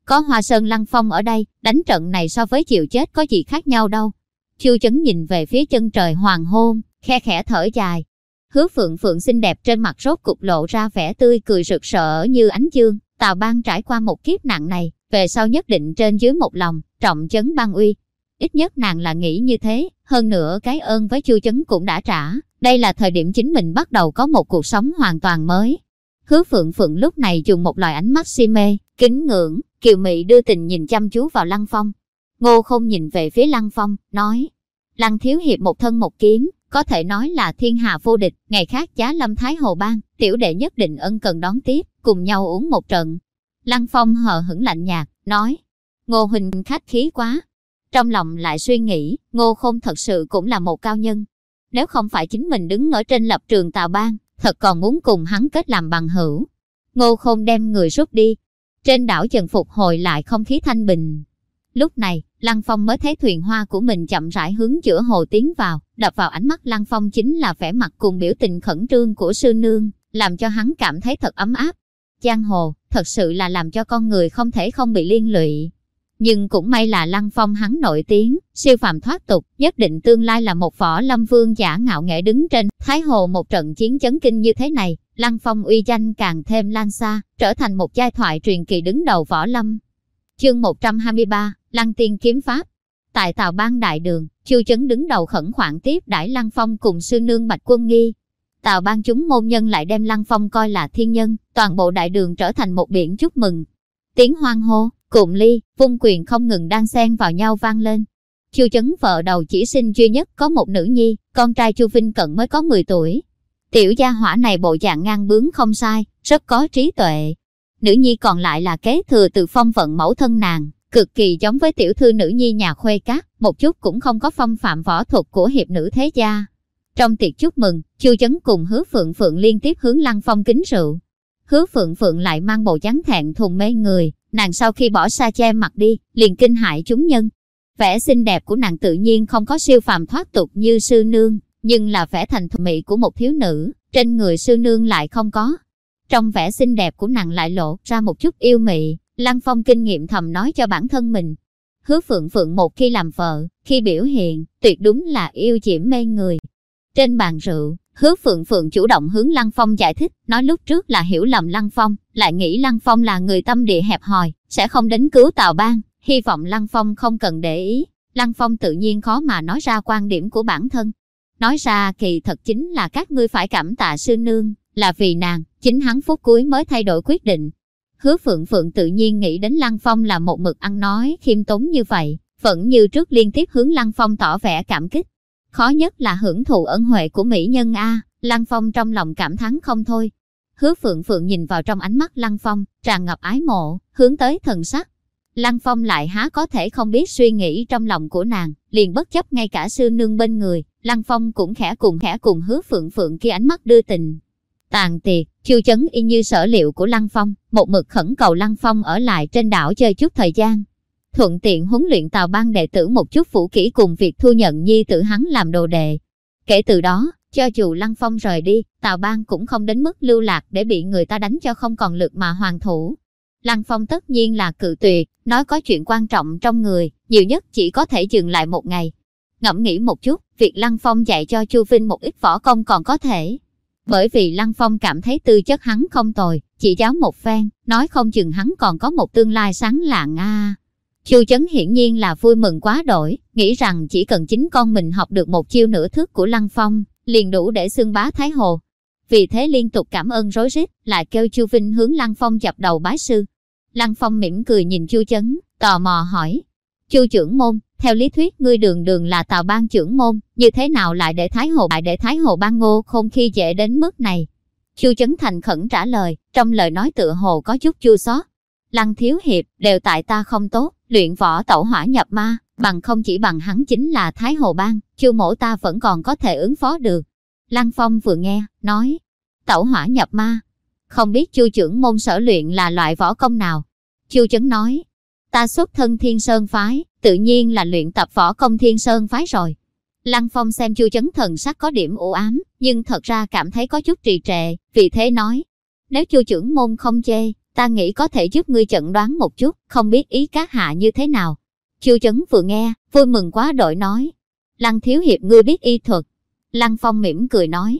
có Hoa Sơn Lăng Phong ở đây, đánh trận này so với chịu chết có gì khác nhau đâu. Chu chấn nhìn về phía chân trời hoàng hôn, khe khẽ thở dài. Hứa phượng phượng xinh đẹp trên mặt rốt cục lộ ra vẻ tươi cười rực rỡ như ánh dương. Tào ban trải qua một kiếp nặng này, về sau nhất định trên dưới một lòng, trọng chấn ban uy. Ít nhất nàng là nghĩ như thế, hơn nữa cái ơn với chu chấn cũng đã trả. Đây là thời điểm chính mình bắt đầu có một cuộc sống hoàn toàn mới. Hứa phượng phượng lúc này dùng một loại ánh mắt si mê, kính ngưỡng, Kiều Mị đưa tình nhìn chăm chú vào Lăng Phong. Ngô không nhìn về phía Lăng Phong, nói. Lăng Thiếu Hiệp một thân một kiếm, có thể nói là thiên hạ vô địch, ngày khác giá lâm Thái Hồ Bang, tiểu đệ nhất định ân cần đón tiếp, cùng nhau uống một trận. Lăng Phong hờ hững lạnh nhạt, nói. Ngô Huỳnh khách khí quá. Trong lòng lại suy nghĩ, Ngô Khôn thật sự cũng là một cao nhân. Nếu không phải chính mình đứng ở trên lập trường tào bang, thật còn muốn cùng hắn kết làm bằng hữu. Ngô Khôn đem người rút đi, trên đảo dần phục hồi lại không khí thanh bình. Lúc này, Lăng Phong mới thấy thuyền hoa của mình chậm rãi hướng giữa hồ tiến vào, đập vào ánh mắt Lăng Phong chính là vẻ mặt cùng biểu tình khẩn trương của sư nương, làm cho hắn cảm thấy thật ấm áp. Giang hồ, thật sự là làm cho con người không thể không bị liên lụy. Nhưng cũng may là Lăng Phong hắn nổi tiếng, siêu phàm thoát tục, nhất định tương lai là một võ lâm vương giả ngạo nghệ đứng trên Thái Hồ một trận chiến chấn kinh như thế này, Lăng Phong uy danh càng thêm lan xa, trở thành một giai thoại truyền kỳ đứng đầu võ lâm. Chương 123, Lăng Tiên Kiếm Pháp Tại Tàu Ban Đại Đường, Chu Chấn đứng đầu khẩn khoản tiếp đãi Lăng Phong cùng sư nương Bạch Quân Nghi. Tàu Ban chúng môn nhân lại đem Lăng Phong coi là thiên nhân, toàn bộ đại đường trở thành một biển chúc mừng. Tiếng hoang hô, cụm ly, vung quyền không ngừng đang xen vào nhau vang lên. Chu Chấn vợ đầu chỉ sinh duy nhất có một nữ nhi, con trai Chu Vinh Cận mới có 10 tuổi, Tiểu gia hỏa này bộ dạng ngang bướng không sai, rất có trí tuệ. Nữ nhi còn lại là kế thừa từ phong vận mẫu thân nàng, cực kỳ giống với tiểu thư nữ nhi nhà khuê cát, một chút cũng không có phong phạm võ thuật của hiệp nữ thế gia. Trong tiệc chúc mừng, Chu Chấn cùng Hứa Phượng Phượng liên tiếp hướng Lăng Phong kính rượu. Hứa Phượng Phượng lại mang bộ dáng thẹn thùng mê người, nàng sau khi bỏ xa che mặt đi, liền kinh hại chúng nhân. Vẻ xinh đẹp của nàng tự nhiên không có siêu phàm thoát tục như sư nương, nhưng là vẻ thành thục mỹ của một thiếu nữ, trên người sư nương lại không có. Trong vẻ xinh đẹp của nàng lại lộ ra một chút yêu mị, Lăng Phong kinh nghiệm thầm nói cho bản thân mình. Hứa Phượng Phượng một khi làm vợ, khi biểu hiện, tuyệt đúng là yêu chỉ mê người. Trên bàn rượu, Hứa Phượng Phượng chủ động hướng Lăng Phong giải thích, nói lúc trước là hiểu lầm Lăng Phong, lại nghĩ Lăng Phong là người tâm địa hẹp hòi, sẽ không đến cứu Tào Bang, hy vọng Lăng Phong không cần để ý. Lăng Phong tự nhiên khó mà nói ra quan điểm của bản thân, Nói ra kỳ thật chính là các ngươi phải cảm tạ sư nương, là vì nàng, chính hắn phút cuối mới thay đổi quyết định. Hứa Phượng Phượng tự nhiên nghĩ đến Lăng Phong là một mực ăn nói khiêm tốn như vậy, vẫn như trước liên tiếp hướng Lăng Phong tỏ vẻ cảm kích. Khó nhất là hưởng thụ ân huệ của mỹ nhân A, Lăng Phong trong lòng cảm thán không thôi. Hứa Phượng Phượng nhìn vào trong ánh mắt Lăng Phong, tràn ngập ái mộ, hướng tới thần sắc. Lăng Phong lại há có thể không biết suy nghĩ trong lòng của nàng, liền bất chấp ngay cả sư nương bên người, Lăng Phong cũng khẽ cùng khẽ cùng hứa Phượng Phượng kia ánh mắt đưa tình. Tàn tiệc, chiêu chấn y như sở liệu của Lăng Phong, một mực khẩn cầu Lăng Phong ở lại trên đảo chơi chút thời gian. Thuận tiện huấn luyện tàu ban đệ tử một chút vũ kỹ cùng việc thu nhận nhi tử hắn làm đồ đệ. Kể từ đó, cho dù Lăng Phong rời đi, Tào Ban cũng không đến mức lưu lạc để bị người ta đánh cho không còn lực mà hoàn thủ. Lăng Phong tất nhiên là cự tuyệt, nói có chuyện quan trọng trong người, nhiều nhất chỉ có thể dừng lại một ngày. Ngẫm nghĩ một chút, việc Lăng Phong dạy cho Chu Vinh một ít võ công còn có thể. Bởi vì Lăng Phong cảm thấy tư chất hắn không tồi, chỉ giáo một phen, nói không chừng hắn còn có một tương lai sáng lạng a. Chu Chấn hiển nhiên là vui mừng quá đổi, nghĩ rằng chỉ cần chính con mình học được một chiêu nửa thức của Lăng Phong, liền đủ để xương bá Thái Hồ. Vì thế liên tục cảm ơn rối rít, lại kêu Chu Vinh hướng Lăng Phong chập đầu bái sư. Lăng Phong mỉm cười nhìn Chu Chấn, tò mò hỏi. Chu trưởng môn, theo lý thuyết ngươi đường đường là tào ban trưởng môn, như thế nào lại để Thái Hồ lại để Thái Hồ ban ngô không khi dễ đến mức này? Chu Chấn thành khẩn trả lời, trong lời nói tựa hồ có chút chua xót. Lăng thiếu hiệp, đều tại ta không tốt, luyện võ tẩu hỏa nhập ma, bằng không chỉ bằng hắn chính là Thái Hồ Bang, chư mổ ta vẫn còn có thể ứng phó được. Lăng Phong vừa nghe, nói, tẩu hỏa nhập ma, không biết chu trưởng môn sở luyện là loại võ công nào. Chu chấn nói, ta xuất thân thiên sơn phái, tự nhiên là luyện tập võ công thiên sơn phái rồi. Lăng Phong xem chu chấn thần sắc có điểm u ám, nhưng thật ra cảm thấy có chút trì trệ, vì thế nói, nếu chu trưởng môn không chê, ta nghĩ có thể giúp ngươi chẩn đoán một chút, không biết ý các hạ như thế nào. Chu chấn vừa nghe, vui mừng quá đội nói. Lăng thiếu hiệp ngươi biết y thuật. Lăng phong mỉm cười nói.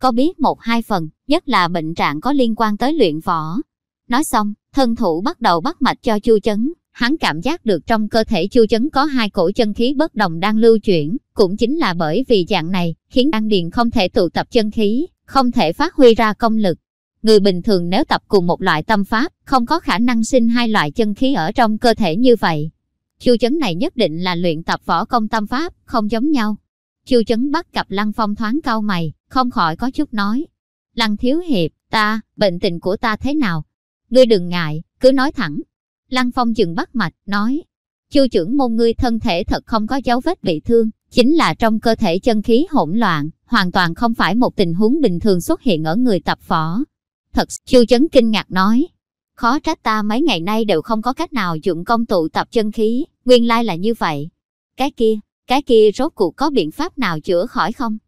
Có biết một hai phần, nhất là bệnh trạng có liên quan tới luyện võ. Nói xong, thân thủ bắt đầu bắt mạch cho chu chấn. Hắn cảm giác được trong cơ thể chu chấn có hai cổ chân khí bất đồng đang lưu chuyển, cũng chính là bởi vì dạng này, khiến đan điền không thể tụ tập chân khí, không thể phát huy ra công lực. Người bình thường nếu tập cùng một loại tâm pháp, không có khả năng sinh hai loại chân khí ở trong cơ thể như vậy. Chu chấn này nhất định là luyện tập võ công tâm pháp, không giống nhau. Chu chấn bắt gặp Lăng Phong thoáng cau mày, không khỏi có chút nói. Lăng thiếu hiệp, ta, bệnh tình của ta thế nào? Ngươi đừng ngại, cứ nói thẳng. Lăng Phong dừng bắt mạch, nói. Chu trưởng môn ngươi thân thể thật không có dấu vết bị thương, chính là trong cơ thể chân khí hỗn loạn, hoàn toàn không phải một tình huống bình thường xuất hiện ở người tập võ. Thật, Chu chấn kinh ngạc nói, Khó trách ta mấy ngày nay đều không có cách nào dụng công tụ tập chân khí, nguyên lai là như vậy. Cái kia, cái kia rốt cuộc có biện pháp nào chữa khỏi không?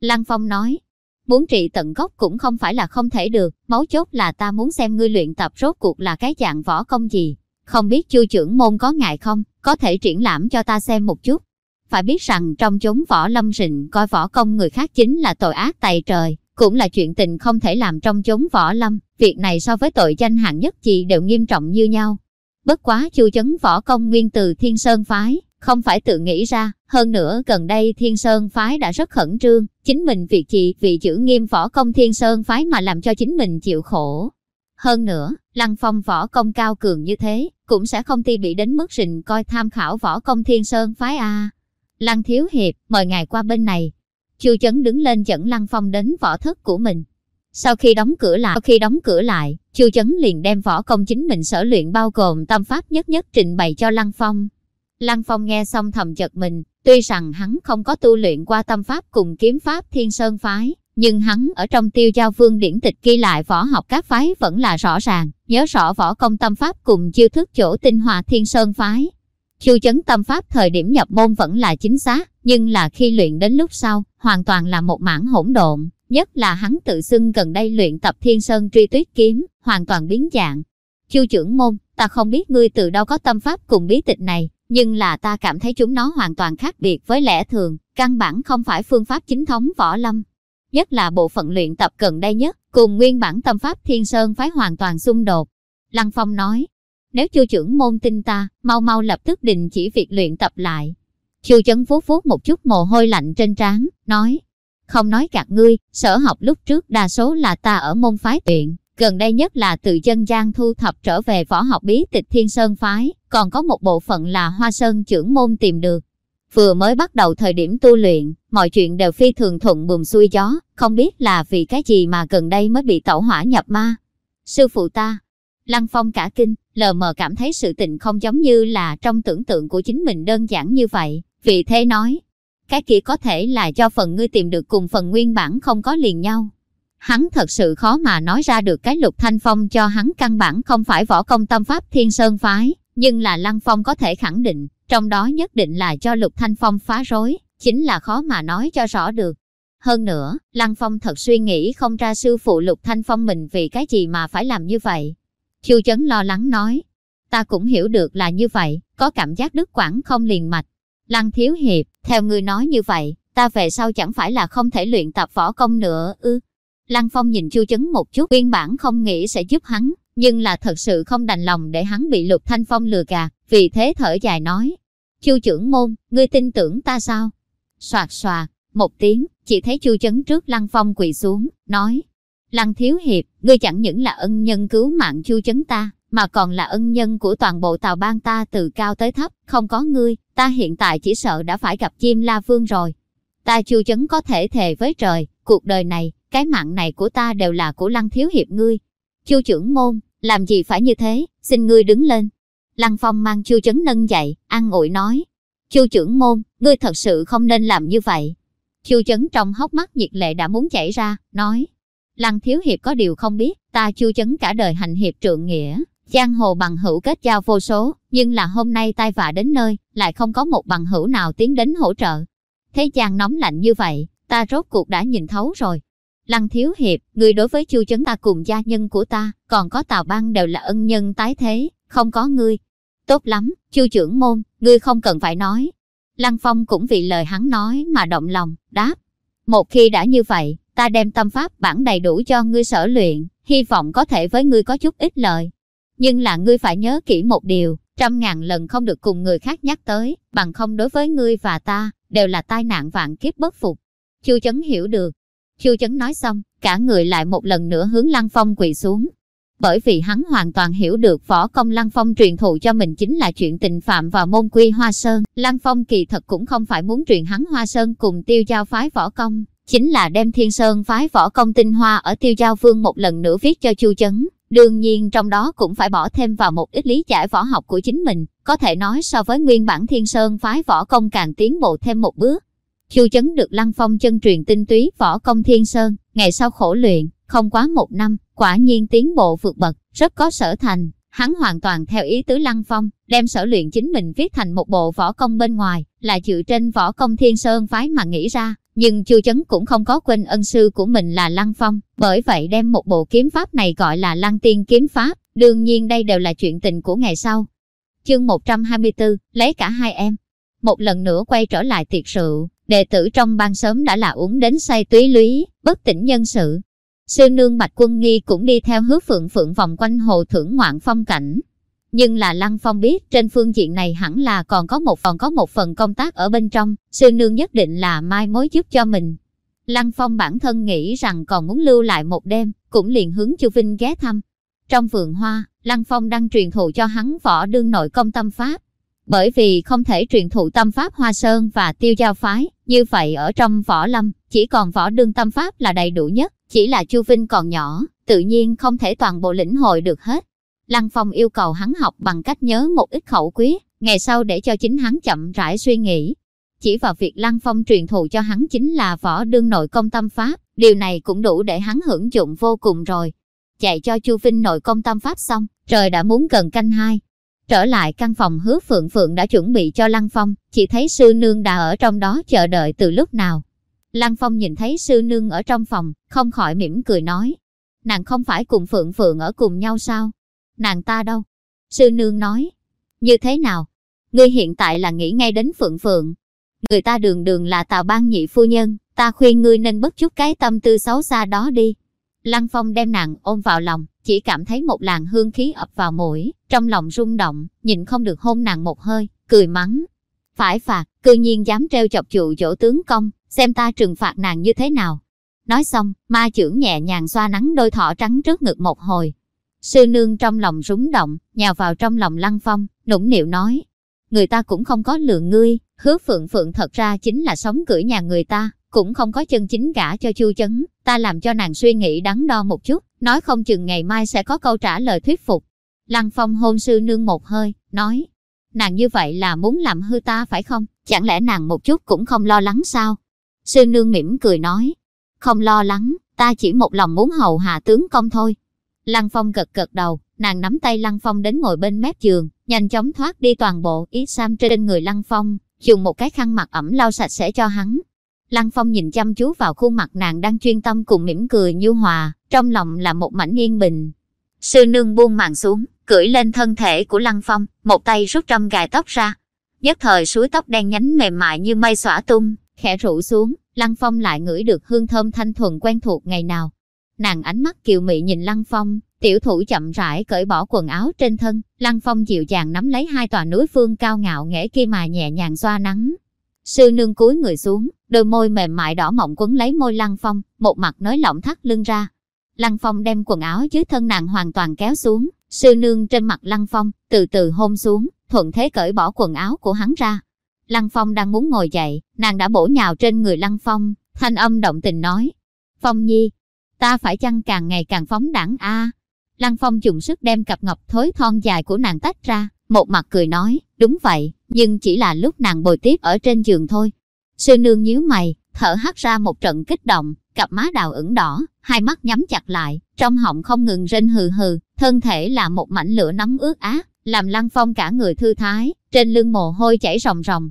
Lăng Phong nói, muốn trị tận gốc cũng không phải là không thể được, mấu chốt là ta muốn xem ngươi luyện tập rốt cuộc là cái dạng võ công gì. Không biết chu trưởng môn có ngại không, có thể triển lãm cho ta xem một chút. Phải biết rằng trong chốn võ lâm rình coi võ công người khác chính là tội ác tày trời, cũng là chuyện tình không thể làm trong chốn võ lâm, việc này so với tội danh hạng nhất chị đều nghiêm trọng như nhau. Bất quá chu chấn võ công nguyên từ Thiên Sơn Phái, không phải tự nghĩ ra, hơn nữa gần đây Thiên Sơn Phái đã rất khẩn trương, chính mình việc chị vì giữ nghiêm võ công Thiên Sơn Phái mà làm cho chính mình chịu khổ. Hơn nữa, Lăng Phong võ công cao cường như thế, cũng sẽ không ti bị đến mức rình coi tham khảo võ công Thiên Sơn Phái A. Lăng Thiếu Hiệp, mời ngài qua bên này, Chu Chấn đứng lên dẫn Lăng Phong đến võ thất của mình. Sau khi đóng cửa lại, sau khi đóng cửa lại, Chu Chấn liền đem võ công chính mình sở luyện bao gồm tâm pháp nhất nhất trình bày cho Lăng Phong. Lăng Phong nghe xong thầm chật mình, tuy rằng hắn không có tu luyện qua tâm pháp cùng kiếm pháp Thiên Sơn phái, nhưng hắn ở trong tiêu giao vương điển tịch ghi lại võ học các phái vẫn là rõ ràng, nhớ rõ võ công tâm pháp cùng chiêu thức chỗ tinh hòa Thiên Sơn phái. Chu chấn tâm pháp thời điểm nhập môn vẫn là chính xác, nhưng là khi luyện đến lúc sau, hoàn toàn là một mảng hỗn độn. Nhất là hắn tự xưng gần đây luyện tập thiên sơn truy tuyết kiếm, hoàn toàn biến dạng. chiêu trưởng môn, ta không biết ngươi từ đâu có tâm pháp cùng bí tịch này, nhưng là ta cảm thấy chúng nó hoàn toàn khác biệt với lẽ thường, căn bản không phải phương pháp chính thống võ lâm. Nhất là bộ phận luyện tập gần đây nhất, cùng nguyên bản tâm pháp thiên sơn phái hoàn toàn xung đột. Lăng Phong nói, nếu chu trưởng môn tin ta, mau mau lập tức đình chỉ việc luyện tập lại. Chu chấn phú vuốt một chút mồ hôi lạnh trên trán, nói, không nói gạt ngươi, sở học lúc trước đa số là ta ở môn phái tuyện, Gần đây nhất là từ dân gian thu thập trở về võ học bí tịch Thiên Sơn Phái, còn có một bộ phận là Hoa Sơn trưởng môn tìm được. Vừa mới bắt đầu thời điểm tu luyện, mọi chuyện đều phi thường thuận buồm xuôi gió, không biết là vì cái gì mà gần đây mới bị tẩu hỏa nhập ma. Sư phụ ta, Lăng Phong cả kinh, lờ mờ cảm thấy sự tình không giống như là trong tưởng tượng của chính mình đơn giản như vậy, vì thế nói, cái kia có thể là do phần ngươi tìm được cùng phần nguyên bản không có liền nhau. Hắn thật sự khó mà nói ra được cái lục thanh phong cho hắn căn bản không phải võ công tâm pháp thiên sơn phái, nhưng là Lăng Phong có thể khẳng định, trong đó nhất định là cho lục thanh phong phá rối, chính là khó mà nói cho rõ được. Hơn nữa, Lăng Phong thật suy nghĩ không ra sư phụ lục thanh phong mình vì cái gì mà phải làm như vậy. Chu Chấn lo lắng nói, ta cũng hiểu được là như vậy, có cảm giác đứt quãng không liền mạch. Lăng Thiếu Hiệp, theo ngươi nói như vậy, ta về sau chẳng phải là không thể luyện tập võ công nữa ư. Lăng Phong nhìn Chu Chấn một chút, nguyên bản không nghĩ sẽ giúp hắn, nhưng là thật sự không đành lòng để hắn bị Lục Thanh Phong lừa gạt, vì thế thở dài nói. Chu trưởng môn, ngươi tin tưởng ta sao? Soạt soạt, một tiếng, chỉ thấy Chu Chấn trước Lăng Phong quỳ xuống, nói. Lăng Thiếu Hiệp, ngươi chẳng những là ân nhân cứu mạng Chu Chấn ta, mà còn là ân nhân của toàn bộ tàu bang ta từ cao tới thấp, không có ngươi, ta hiện tại chỉ sợ đã phải gặp chim la vương rồi. Ta chu chấn có thể thề với trời, cuộc đời này, cái mạng này của ta đều là của lăng thiếu hiệp ngươi. Chu trưởng môn, làm gì phải như thế, xin ngươi đứng lên. Lăng phong mang chu chấn nâng dậy, an ủi nói. Chu trưởng môn, ngươi thật sự không nên làm như vậy. Chu chấn trong hốc mắt nhiệt lệ đã muốn chảy ra, nói. Lăng thiếu hiệp có điều không biết, ta chu chấn cả đời hành hiệp trượng nghĩa, Giang hồ bằng hữu kết giao vô số, nhưng là hôm nay tai vạ đến nơi, lại không có một bằng hữu nào tiến đến hỗ trợ. Thế chàng nóng lạnh như vậy, ta rốt cuộc đã nhìn thấu rồi. Lăng Thiếu Hiệp, người đối với chu chấn ta cùng gia nhân của ta, còn có Tào Băng đều là ân nhân tái thế, không có ngươi. Tốt lắm, chu trưởng môn, ngươi không cần phải nói. Lăng Phong cũng vì lời hắn nói mà động lòng, đáp. Một khi đã như vậy, ta đem tâm pháp bản đầy đủ cho ngươi sở luyện, hy vọng có thể với ngươi có chút ít lợi. Nhưng là ngươi phải nhớ kỹ một điều, trăm ngàn lần không được cùng người khác nhắc tới, bằng không đối với ngươi và ta, đều là tai nạn vạn kiếp bất phục. Chu Chấn hiểu được. Chu Chấn nói xong, cả người lại một lần nữa hướng Lăng Phong quỳ xuống. Bởi vì hắn hoàn toàn hiểu được võ công Lăng Phong truyền thụ cho mình chính là chuyện tình phạm và môn quy Hoa Sơn. Lăng Phong kỳ thật cũng không phải muốn truyền hắn Hoa Sơn cùng tiêu giao phái võ công, chính là đem Thiên Sơn phái võ công tinh hoa ở tiêu giao vương một lần nữa viết cho Chu Chấn. Đương nhiên trong đó cũng phải bỏ thêm vào một ít lý giải võ học của chính mình, có thể nói so với nguyên bản thiên sơn phái võ công càng tiến bộ thêm một bước. Chu chấn được lăng phong chân truyền tinh túy võ công thiên sơn, ngày sau khổ luyện, không quá một năm, quả nhiên tiến bộ vượt bậc, rất có sở thành. Hắn hoàn toàn theo ý tứ lăng phong, đem sở luyện chính mình viết thành một bộ võ công bên ngoài, là dựa trên võ công thiên sơn phái mà nghĩ ra, nhưng Chu Chấn cũng không có quên ân sư của mình là Lăng Phong, bởi vậy đem một bộ kiếm pháp này gọi là Lăng Tiên kiếm pháp, đương nhiên đây đều là chuyện tình của ngày sau. Chương 124, lấy cả hai em. Một lần nữa quay trở lại tiệc rượu, đệ tử trong ban sớm đã là uống đến say túy lúy, bất tỉnh nhân sự. Sư nương Bạch Quân Nghi cũng đi theo hứa phượng phượng vòng quanh hồ thưởng ngoạn phong cảnh, nhưng là Lăng Phong biết trên phương diện này hẳn là còn có một phần có một phần công tác ở bên trong, sư nương nhất định là mai mối giúp cho mình. Lăng Phong bản thân nghĩ rằng còn muốn lưu lại một đêm, cũng liền hướng Chu Vinh ghé thăm. Trong vườn hoa, Lăng Phong đang truyền thụ cho hắn võ đương nội công tâm pháp. Bởi vì không thể truyền thụ tâm pháp Hoa Sơn và Tiêu Giao Phái, như vậy ở trong võ lâm, chỉ còn võ đương tâm pháp là đầy đủ nhất, chỉ là Chu Vinh còn nhỏ, tự nhiên không thể toàn bộ lĩnh hội được hết. Lăng Phong yêu cầu hắn học bằng cách nhớ một ít khẩu quyết, ngày sau để cho chính hắn chậm rãi suy nghĩ. Chỉ vào việc Lăng Phong truyền thụ cho hắn chính là võ đương nội công tâm pháp, điều này cũng đủ để hắn hưởng dụng vô cùng rồi. Chạy cho Chu Vinh nội công tâm pháp xong, trời đã muốn gần canh hai. Trở lại căn phòng hứa Phượng Phượng đã chuẩn bị cho Lăng Phong, chỉ thấy sư nương đã ở trong đó chờ đợi từ lúc nào. Lăng Phong nhìn thấy sư nương ở trong phòng, không khỏi mỉm cười nói. Nàng không phải cùng Phượng Phượng ở cùng nhau sao? Nàng ta đâu? Sư nương nói, như thế nào? Ngươi hiện tại là nghĩ ngay đến Phượng Phượng. Người ta đường đường là tào ban nhị phu nhân, ta khuyên ngươi nên bất chút cái tâm tư xấu xa đó đi. Lăng Phong đem nàng ôm vào lòng, chỉ cảm thấy một làn hương khí ập vào mũi, trong lòng rung động, nhìn không được hôn nàng một hơi, cười mắng. Phải phạt, cư nhiên dám treo chọc trụ chỗ tướng công, xem ta trừng phạt nàng như thế nào. Nói xong, ma trưởng nhẹ nhàng xoa nắng đôi thỏ trắng trước ngực một hồi. Sư nương trong lòng rúng động, nhào vào trong lòng Lăng Phong, nũng nịu nói. Người ta cũng không có lượng ngươi, hứa phượng phượng thật ra chính là sống cưỡi nhà người ta, cũng không có chân chính gả cho chu chấn, ta làm cho nàng suy nghĩ đắn đo một chút, nói không chừng ngày mai sẽ có câu trả lời thuyết phục. Lăng Phong hôn sư nương một hơi, nói, nàng như vậy là muốn làm hư ta phải không, chẳng lẽ nàng một chút cũng không lo lắng sao? Sư nương mỉm cười nói, không lo lắng, ta chỉ một lòng muốn hầu hạ tướng công thôi. Lăng Phong gật gật đầu, nàng nắm tay Lăng Phong đến ngồi bên mép giường, nhanh chóng thoát đi toàn bộ ý sam trên người Lăng Phong, dùng một cái khăn mặt ẩm lau sạch sẽ cho hắn. Lăng Phong nhìn chăm chú vào khuôn mặt nàng đang chuyên tâm cùng mỉm cười nhu hòa, trong lòng là một mảnh yên bình. Sư nương buông màn xuống, cưỡi lên thân thể của Lăng Phong, một tay rút trăm gài tóc ra. Nhất thời suối tóc đen nhánh mềm mại như mây xõa tung, khẽ rủ xuống, Lăng Phong lại ngửi được hương thơm thanh thuần quen thuộc ngày nào. Nàng ánh mắt kiều mị nhìn Lăng Phong, tiểu thủ chậm rãi cởi bỏ quần áo trên thân, Lăng Phong dịu dàng nắm lấy hai tòa núi phương cao ngạo nghễ kia mà nhẹ nhàng xoa nắng. Sư nương cúi người xuống, đôi môi mềm mại đỏ mọng quấn lấy môi Lăng Phong, một mặt nới lỏng thắt lưng ra. Lăng Phong đem quần áo dưới thân nàng hoàn toàn kéo xuống, sư nương trên mặt Lăng Phong, từ từ hôn xuống, thuận thế cởi bỏ quần áo của hắn ra. Lăng Phong đang muốn ngồi dậy, nàng đã bổ nhào trên người Lăng Phong, thanh âm động tình nói. Phong Nhi, ta phải chăng càng ngày càng phóng đẳng a Lăng Phong dùng sức đem cặp ngọc thối thon dài của nàng tách ra, một mặt cười nói, đúng vậy, nhưng chỉ là lúc nàng bồi tiếp ở trên giường thôi. Sư nương nhíu mày, thở hắt ra một trận kích động, cặp má đào ửng đỏ, hai mắt nhắm chặt lại, trong họng không ngừng rên hừ hừ, thân thể là một mảnh lửa nóng ướt át, làm Lăng Phong cả người thư thái, trên lưng mồ hôi chảy ròng ròng.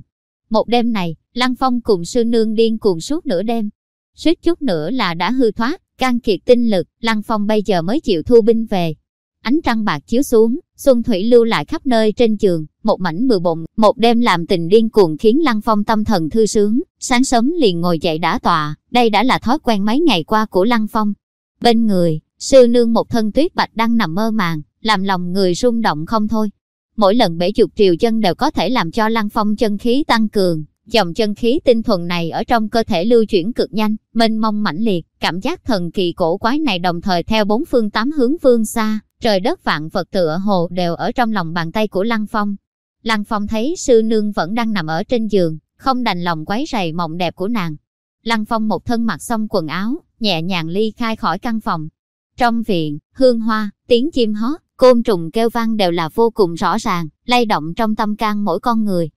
Một đêm này, Lăng Phong cùng sư nương điên cuồng suốt nửa đêm. Suýt chút nữa là đã hư thoát, can kiệt tinh lực, Lăng Phong bây giờ mới chịu thu binh về. Ánh trăng bạc chiếu xuống, xuân thủy lưu lại khắp nơi trên trường, một mảnh bừa bộn, một đêm làm tình điên cuồng khiến Lăng Phong tâm thần thư sướng, sáng sớm liền ngồi dậy đã tọa, đây đã là thói quen mấy ngày qua của Lăng Phong. Bên người, sư nương một thân tuyết bạch đang nằm mơ màng, làm lòng người rung động không thôi. Mỗi lần bể dục triều chân đều có thể làm cho Lăng Phong chân khí tăng cường, Dòng chân khí tinh thuần này ở trong cơ thể lưu chuyển cực nhanh, mênh mông mãnh liệt, cảm giác thần kỳ cổ quái này đồng thời theo bốn phương tám hướng phương xa, trời đất vạn vật tựa hồ đều ở trong lòng bàn tay của Lăng Phong. Lăng Phong thấy sư nương vẫn đang nằm ở trên giường, không đành lòng quấy rầy mộng đẹp của nàng. Lăng Phong một thân mặc xong quần áo, nhẹ nhàng ly khai khỏi căn phòng. Trong viện, hương hoa, tiếng chim hót, côn trùng kêu vang đều là vô cùng rõ ràng, lay động trong tâm can mỗi con người.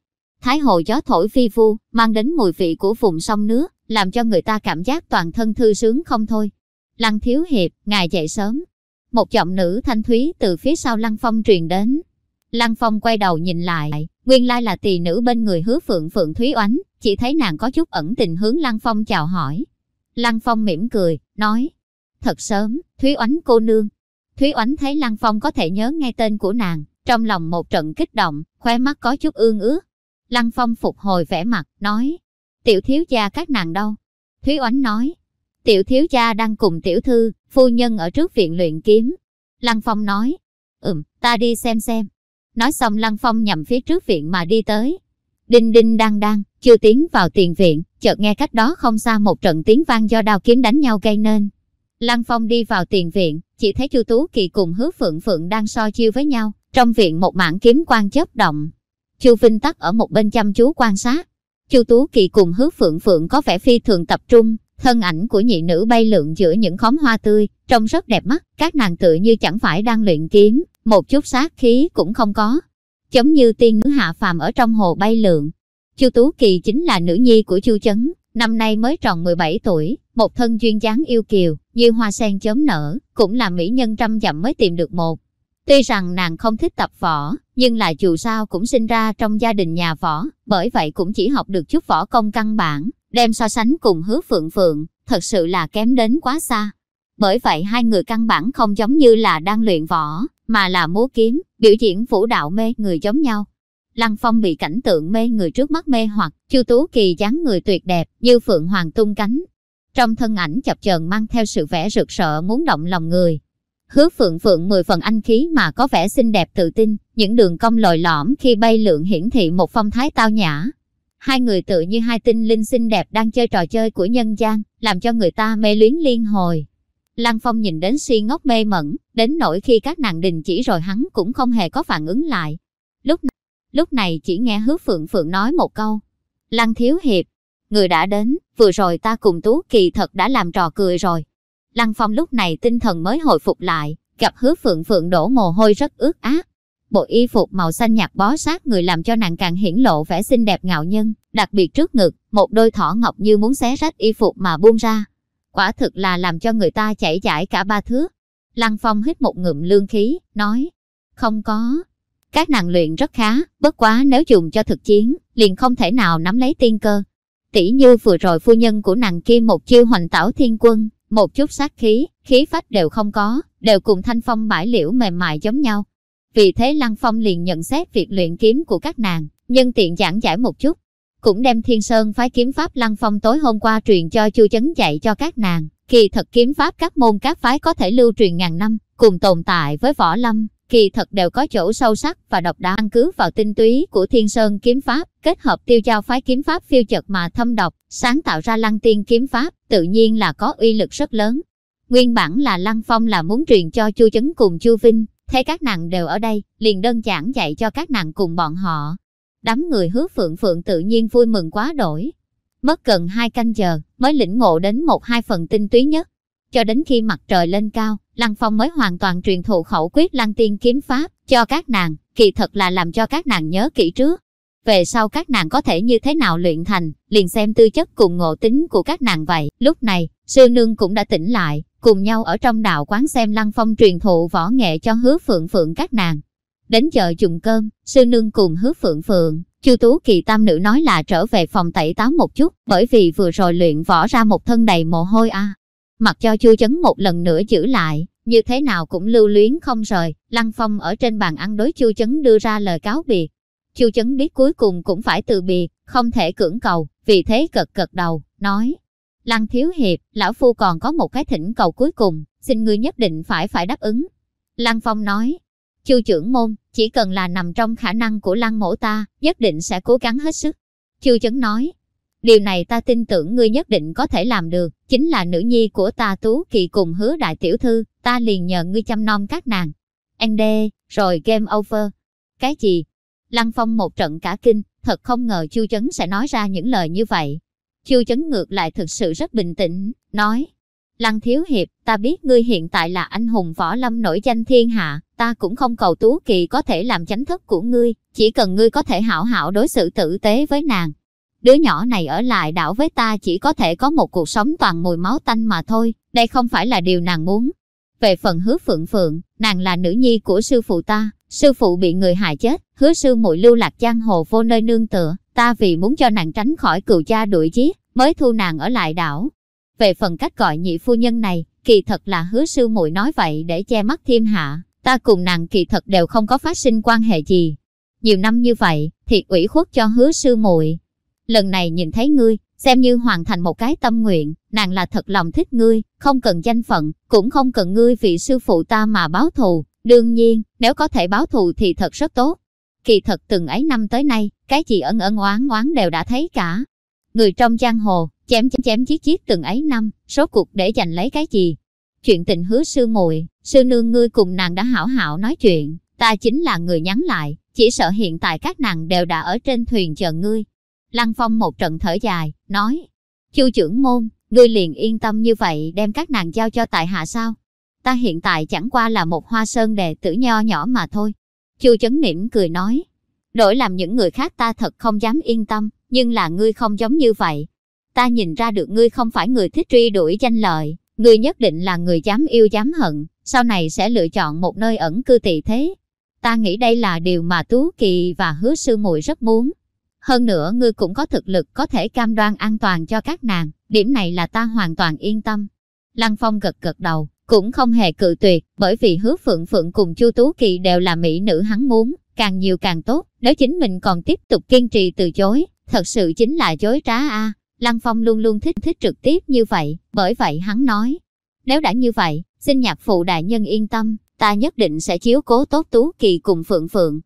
Thái hồ gió thổi phi vu, mang đến mùi vị của vùng sông nước, làm cho người ta cảm giác toàn thân thư sướng không thôi. Lăng thiếu hiệp, ngài dậy sớm. Một giọng nữ thanh thúy từ phía sau Lăng Phong truyền đến. Lăng Phong quay đầu nhìn lại, nguyên lai là tỳ nữ bên người hứa phượng phượng Thúy Oánh, chỉ thấy nàng có chút ẩn tình hướng Lăng Phong chào hỏi. Lăng Phong mỉm cười, nói, thật sớm, Thúy Oánh cô nương. Thúy Oánh thấy Lăng Phong có thể nhớ ngay tên của nàng, trong lòng một trận kích động, khóe mắt có chút ương ước, Lăng Phong phục hồi vẻ mặt, nói, tiểu thiếu gia các nàng đâu? Thúy Oánh nói, tiểu thiếu gia đang cùng tiểu thư, phu nhân ở trước viện luyện kiếm. Lăng Phong nói, ừm, ta đi xem xem. Nói xong Lăng Phong nhằm phía trước viện mà đi tới. Đinh đinh đang đang, chưa tiến vào tiền viện, chợt nghe cách đó không xa một trận tiếng vang do đao kiếm đánh nhau gây nên. Lăng Phong đi vào tiền viện, chỉ thấy Chu Tú Kỳ cùng Hứa Phượng Phượng đang so chiêu với nhau. Trong viện một mảng kiếm quang chớp động, Chu Vinh tắc ở một bên chăm chú quan sát. Chu Tú Kỳ cùng hứa phượng phượng có vẻ phi thường tập trung, thân ảnh của nhị nữ bay lượn giữa những khóm hoa tươi, trông rất đẹp mắt, các nàng tự như chẳng phải đang luyện kiếm, một chút sát khí cũng không có. Giống như tiên nữ hạ phàm ở trong hồ bay lượn. Chu Tú Kỳ chính là nữ nhi của Chu Chấn, năm nay mới tròn 17 tuổi, một thân duyên dáng yêu kiều, như hoa sen chớm nở, cũng là mỹ nhân trăm dặm mới tìm được một. Tuy rằng nàng không thích tập võ, nhưng là dù sao cũng sinh ra trong gia đình nhà võ, bởi vậy cũng chỉ học được chút võ công căn bản, đem so sánh cùng hứa phượng phượng, thật sự là kém đến quá xa. Bởi vậy hai người căn bản không giống như là đang luyện võ, mà là múa kiếm, biểu diễn vũ đạo mê người giống nhau. Lăng Phong bị cảnh tượng mê người trước mắt mê hoặc, Chu Tú Kỳ dáng người tuyệt đẹp, như phượng hoàng tung cánh. Trong thân ảnh chập chờn mang theo sự vẻ rực rỡ muốn động lòng người, Hứa phượng phượng mười phần anh khí mà có vẻ xinh đẹp tự tin, những đường cong lồi lõm khi bay lượn hiển thị một phong thái tao nhã. Hai người tự như hai tinh linh xinh đẹp đang chơi trò chơi của nhân gian, làm cho người ta mê luyến liên hồi. Lăng Phong nhìn đến si ngốc mê mẩn, đến nỗi khi các nàng đình chỉ rồi hắn cũng không hề có phản ứng lại. Lúc lúc này chỉ nghe hứa phượng phượng nói một câu. Lăng thiếu hiệp, người đã đến, vừa rồi ta cùng Tú Kỳ thật đã làm trò cười rồi. Lăng Phong lúc này tinh thần mới hồi phục lại, gặp hứa phượng phượng đổ mồ hôi rất ướt át. Bộ y phục màu xanh nhạt bó sát người làm cho nàng càng hiển lộ vẻ xinh đẹp ngạo nhân, đặc biệt trước ngực, một đôi thỏ ngọc như muốn xé rách y phục mà buông ra. Quả thực là làm cho người ta chảy chảy cả ba thước. Lăng Phong hít một ngụm lương khí, nói, không có. Các nàng luyện rất khá, bất quá nếu dùng cho thực chiến, liền không thể nào nắm lấy tiên cơ. Tỷ như vừa rồi phu nhân của nàng kia một chiêu hoành tảo thiên quân, một chút sát khí, khí phách đều không có, đều cùng thanh phong bãi liễu mềm mại giống nhau. Vì thế Lăng Phong liền nhận xét việc luyện kiếm của các nàng, nhân tiện giảng giải một chút. Cũng đem Thiên Sơn phái kiếm pháp Lăng Phong tối hôm qua truyền cho Chu Chấn dạy cho các nàng. Kỳ thật kiếm pháp các môn các phái có thể lưu truyền ngàn năm, cùng tồn tại với võ lâm, kỳ thật đều có chỗ sâu sắc và độc đáo căn cứ vào tinh túy của Thiên Sơn kiếm pháp, kết hợp tiêu giao phái kiếm pháp phiêu chật mà thâm độc, sáng tạo ra lăng tiên kiếm pháp, tự nhiên là có uy lực rất lớn. Nguyên bản là Lăng Phong là muốn truyền cho Chu Chấn cùng Chu Vinh, thấy các nàng đều ở đây, liền đơn giản dạy cho các nàng cùng bọn họ. Đám người hứa phượng phượng tự nhiên vui mừng quá đổi. Mất gần hai canh giờ, mới lĩnh ngộ đến một hai phần tinh túy nhất. Cho đến khi mặt trời lên cao, Lăng Phong mới hoàn toàn truyền thụ khẩu quyết lăng tiên kiếm pháp cho các nàng, kỳ thật là làm cho các nàng nhớ kỹ trước. Về sau các nàng có thể như thế nào luyện thành, liền xem tư chất cùng ngộ tính của các nàng vậy. Lúc này, sư nương cũng đã tỉnh lại, cùng nhau ở trong đạo quán xem Lăng Phong truyền thụ võ nghệ cho hứa phượng phượng các nàng. Đến giờ dùng cơm, sư nương cùng hứa phượng phượng, Chu Tú Kỳ tam nữ nói là trở về phòng tẩy táo một chút, bởi vì vừa rồi luyện võ ra một thân đầy mồ hôi a. Mặc cho Chu Chấn một lần nữa giữ lại, như thế nào cũng lưu luyến không rời, Lăng Phong ở trên bàn ăn đối Chu Chấn đưa ra lời cáo biệt. Chu Chấn biết cuối cùng cũng phải từ biệt, không thể cưỡng cầu, vì thế cật cật đầu, nói. Lăng Thiếu Hiệp, Lão Phu còn có một cái thỉnh cầu cuối cùng, xin ngươi nhất định phải phải đáp ứng. Lăng Phong nói, Chu trưởng môn, chỉ cần là nằm trong khả năng của Lăng mổ ta, nhất định sẽ cố gắng hết sức. Chu Chấn nói, điều này ta tin tưởng ngươi nhất định có thể làm được, chính là nữ nhi của ta Tú Kỳ cùng hứa đại tiểu thư, ta liền nhờ ngươi chăm nom các nàng. Anh đê, rồi game over. Cái gì? Lăng Phong một trận cả kinh, thật không ngờ Chu Chấn sẽ nói ra những lời như vậy. Chu Chấn ngược lại thực sự rất bình tĩnh, nói, Lăng Thiếu Hiệp, ta biết ngươi hiện tại là anh hùng võ lâm nổi danh thiên hạ, ta cũng không cầu Tú Kỳ có thể làm chánh thức của ngươi, chỉ cần ngươi có thể hảo hảo đối xử tử tế với nàng. Đứa nhỏ này ở lại đảo với ta chỉ có thể có một cuộc sống toàn mùi máu tanh mà thôi, đây không phải là điều nàng muốn. Về phần hứa phượng phượng, nàng là nữ nhi của sư phụ ta, sư phụ bị người hại chết, hứa sư muội lưu lạc giang hồ vô nơi nương tựa, ta vì muốn cho nàng tránh khỏi cựu cha đuổi giết, mới thu nàng ở lại đảo. Về phần cách gọi nhị phu nhân này, kỳ thật là hứa sư muội nói vậy để che mắt thiên hạ, ta cùng nàng kỳ thật đều không có phát sinh quan hệ gì. Nhiều năm như vậy, thì ủy khuất cho hứa sư muội. Lần này nhìn thấy ngươi, xem như hoàn thành một cái tâm nguyện, nàng là thật lòng thích ngươi, không cần danh phận, cũng không cần ngươi vì sư phụ ta mà báo thù. Đương nhiên, nếu có thể báo thù thì thật rất tốt. Kỳ thật từng ấy năm tới nay, cái gì ẩn ẩn oán oán đều đã thấy cả. Người trong giang hồ, chém chém chém giết giết từng ấy năm, số cuộc để giành lấy cái gì? Chuyện tình hứa sư muội, sư nương ngươi cùng nàng đã hảo hảo nói chuyện, ta chính là người nhắn lại, chỉ sợ hiện tại các nàng đều đã ở trên thuyền chờ ngươi. Lăng Phong một trận thở dài, nói, chu trưởng môn, ngươi liền yên tâm như vậy đem các nàng giao cho tại hạ sao? Ta hiện tại chẳng qua là một hoa sơn đệ tử nho nhỏ mà thôi. Chu chấn niệm cười nói, đổi làm những người khác ta thật không dám yên tâm, nhưng là ngươi không giống như vậy, ta nhìn ra được ngươi không phải người thích truy đuổi danh lợi, ngươi nhất định là người dám yêu dám hận, sau này sẽ lựa chọn một nơi ẩn cư tị thế. Ta nghĩ đây là điều mà Tú Kỳ và Hứa Sư Muội rất muốn. Hơn nữa ngươi cũng có thực lực có thể cam đoan an toàn cho các nàng, điểm này là ta hoàn toàn yên tâm. Lăng Phong gật gật đầu, cũng không hề cự tuyệt, bởi vì Hứa Phượng Phượng cùng Chu Tú Kỳ đều là mỹ nữ hắn muốn, càng nhiều càng tốt, nếu chính mình còn tiếp tục kiên trì từ chối, thật sự chính là chối trá a. Lăng Phong luôn luôn thích thích trực tiếp như vậy, bởi vậy hắn nói, nếu đã như vậy, xin nhạc phụ đại nhân yên tâm, ta nhất định sẽ chiếu cố tốt Tú Kỳ cùng Phượng Phượng.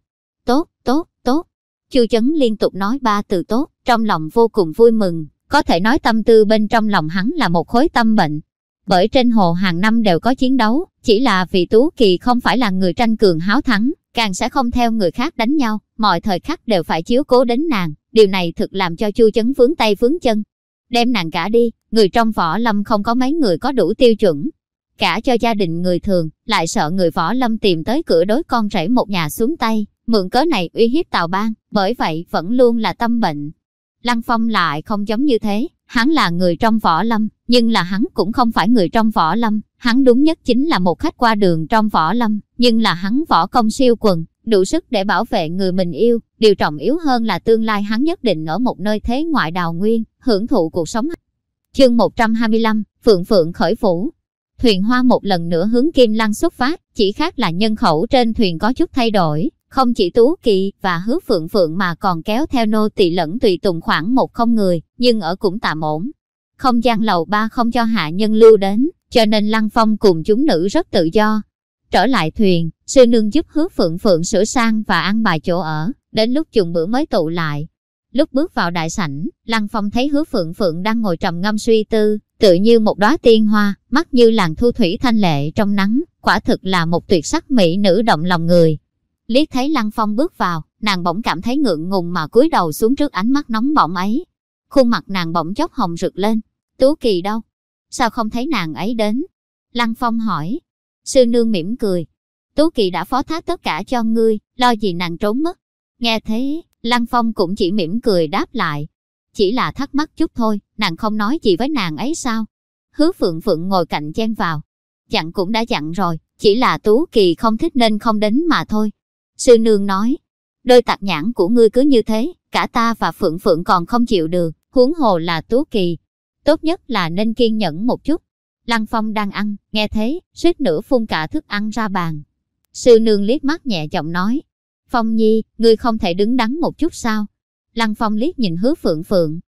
Tốt, tốt, tốt. Chu Chấn liên tục nói ba từ tốt, trong lòng vô cùng vui mừng, có thể nói tâm tư bên trong lòng hắn là một khối tâm bệnh. Bởi trên hồ hàng năm đều có chiến đấu, chỉ là vì Tú Kỳ không phải là người tranh cường háo thắng, càng sẽ không theo người khác đánh nhau, mọi thời khắc đều phải chiếu cố đến nàng, điều này thực làm cho Chu Chấn vướng tay vướng chân. Đem nàng cả đi, người trong võ lâm không có mấy người có đủ tiêu chuẩn. Cả cho gia đình người thường, lại sợ người võ lâm tìm tới cửa đối con rể một nhà xuống tay, mượn cớ này uy hiếp Tào Bang, bởi vậy vẫn luôn là tâm bệnh. Lăng Phong lại không giống như thế, hắn là người trong võ lâm, nhưng là hắn cũng không phải người trong võ lâm, hắn đúng nhất chính là một khách qua đường trong võ lâm, nhưng là hắn võ công siêu quần, đủ sức để bảo vệ người mình yêu, điều trọng yếu hơn là tương lai hắn nhất định ở một nơi thế ngoại đào nguyên, hưởng thụ cuộc sống. Chương 125, Phượng Phượng khởi phủ. Thuyền hoa một lần nữa hướng Kim Lăng xuất phát, chỉ khác là nhân khẩu trên thuyền có chút thay đổi, không chỉ Tú Kỳ và Hứa Phượng Phượng mà còn kéo theo nô tỳ lẫn tùy tùng khoảng một không người, nhưng ở cũng tạm ổn. Không gian lầu ba không cho hạ nhân lưu đến, cho nên Lăng Phong cùng chúng nữ rất tự do. Trở lại thuyền, sư nương giúp Hứa Phượng Phượng sửa sang và ăn bài chỗ ở, đến lúc dùng bữa mới tụ lại. Lúc bước vào đại sảnh, Lăng Phong thấy Hứa Phượng Phượng đang ngồi trầm ngâm suy tư, tự như một đóa tiên hoa, mắt như làn thu thủy thanh lệ trong nắng, quả thực là một tuyệt sắc mỹ nữ động lòng người. Liếc thấy Lăng Phong bước vào, nàng bỗng cảm thấy ngượng ngùng mà cúi đầu xuống trước ánh mắt nóng bỏng ấy. Khuôn mặt nàng bỗng chốc hồng rực lên. Tú Kỳ đâu? Sao không thấy nàng ấy đến? Lăng Phong hỏi. Sư nương mỉm cười. Tú Kỳ đã phó thác tất cả cho ngươi, lo gì nàng trốn mất. Nghe thế, Lăng Phong cũng chỉ mỉm cười đáp lại. Chỉ là thắc mắc chút thôi, nàng không nói gì với nàng ấy sao? Hứa Phượng Phượng ngồi cạnh chen vào. Chặn cũng đã chặn rồi, chỉ là Tú Kỳ không thích nên không đến mà thôi. Sư nương nói, đôi tạc nhãn của ngươi cứ như thế, cả ta và Phượng Phượng còn không chịu được, huống hồ là Tú Kỳ. Tốt nhất là nên kiên nhẫn một chút. Lăng Phong đang ăn, nghe thế, suýt nữa phun cả thức ăn ra bàn. Sư nương liếc mắt nhẹ giọng nói, Phong Nhi, ngươi không thể đứng đắn một chút sao? Lăng Phong liếc nhìn hứa Phượng Phượng.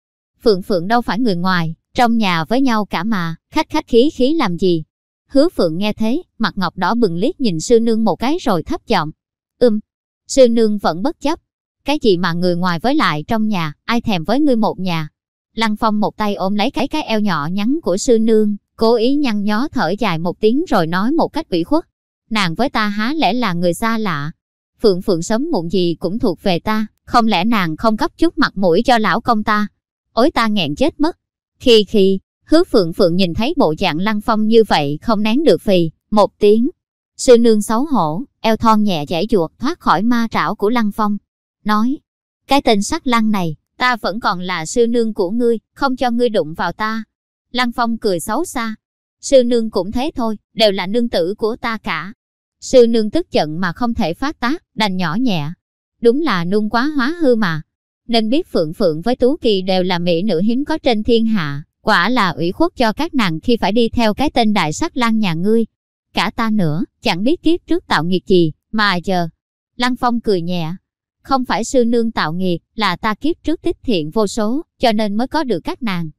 Phượng Phượng đâu phải người ngoài, trong nhà với nhau cả mà, khách khách khí khí làm gì? Hứa Phượng nghe thế, mặt ngọc đỏ bừng liếc nhìn sư nương một cái rồi thấp giọng. Ưm, sư nương vẫn bất chấp. Cái gì mà người ngoài với lại trong nhà, ai thèm với ngươi một nhà. Lăng Phong một tay ôm lấy cái cái eo nhỏ nhắn của sư nương, cố ý nhăn nhó thở dài một tiếng rồi nói một cách ủy khuất. Nàng với ta há lẽ là người xa lạ. Phượng Phượng sớm muộn gì cũng thuộc về ta, không lẽ nàng không cấp chút mặt mũi cho lão công ta? Ối ta nghẹn chết mất. Khi khi, hứa Phượng Phượng nhìn thấy bộ dạng Lăng Phong như vậy không nén được phì, một tiếng. Sư nương xấu hổ, eo thon nhẹ giải chuột thoát khỏi ma trảo của Lăng Phong. Nói, cái tên sắc lăng này, ta vẫn còn là sư nương của ngươi, không cho ngươi đụng vào ta. Lăng Phong cười xấu xa. Sư nương cũng thế thôi, đều là nương tử của ta cả. Sư nương tức giận mà không thể phát tác, đành nhỏ nhẹ. Đúng là nung quá hóa hư mà. Nên biết Phượng Phượng với Tú Kỳ đều là mỹ nữ hiếm có trên thiên hạ. Quả là ủy khuất cho các nàng khi phải đi theo cái tên đại sắc lang nhà ngươi. Cả ta nữa, chẳng biết kiếp trước tạo nghiệt gì, mà giờ. Lăng Phong cười nhẹ. Không phải sư nương tạo nghiệt, là ta kiếp trước tích thiện vô số, cho nên mới có được các nàng.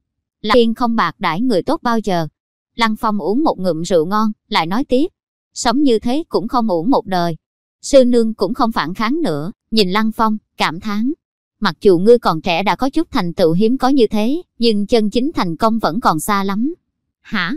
Là tiên không bạc đãi người tốt bao giờ. Lăng Phong uống một ngụm rượu ngon, lại nói tiếp. Sống như thế cũng không uổng một đời. Sư nương cũng không phản kháng nữa, nhìn Lăng Phong, cảm thán. Mặc dù ngươi còn trẻ đã có chút thành tựu hiếm có như thế, nhưng chân chính thành công vẫn còn xa lắm. Hả?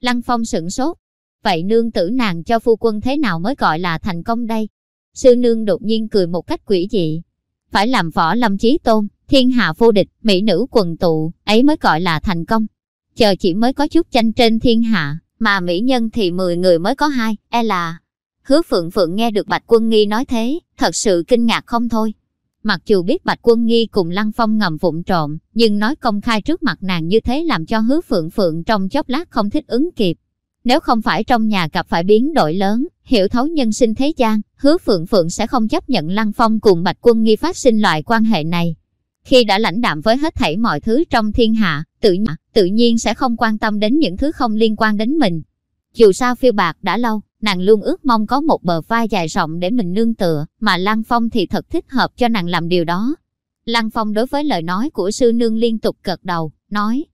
Lăng Phong sửng sốt. Vậy nương tử nàng cho phu quân thế nào mới gọi là thành công đây? Sư nương đột nhiên cười một cách quỷ dị. Phải làm võ lâm chí tôn, thiên hạ vô địch, mỹ nữ quần tụ, ấy mới gọi là thành công. Chờ chỉ mới có chút tranh trên thiên hạ, mà mỹ nhân thì 10 người mới có hai, e là... Hứa Phượng Phượng nghe được Bạch Quân Nghi nói thế, thật sự kinh ngạc không thôi. Mặc dù biết Bạch Quân Nghi cùng Lăng Phong ngầm vụng trộm, nhưng nói công khai trước mặt nàng như thế làm cho Hứa Phượng Phượng trong chốc lát không thích ứng kịp. Nếu không phải trong nhà gặp phải biến đổi lớn, hiểu thấu nhân sinh thế gian, Hứa Phượng Phượng sẽ không chấp nhận Lăng Phong cùng Bạch Quân Nghi phát sinh loại quan hệ này. Khi đã lãnh đạm với hết thảy mọi thứ trong thiên hạ, tự, nh tự nhiên sẽ không quan tâm đến những thứ không liên quan đến mình. Dù sao phiêu bạc đã lâu, nàng luôn ước mong có một bờ vai dài rộng để mình nương tựa, mà Lăng Phong thì thật thích hợp cho nàng làm điều đó. Lăng Phong đối với lời nói của sư nương liên tục gật đầu, nói,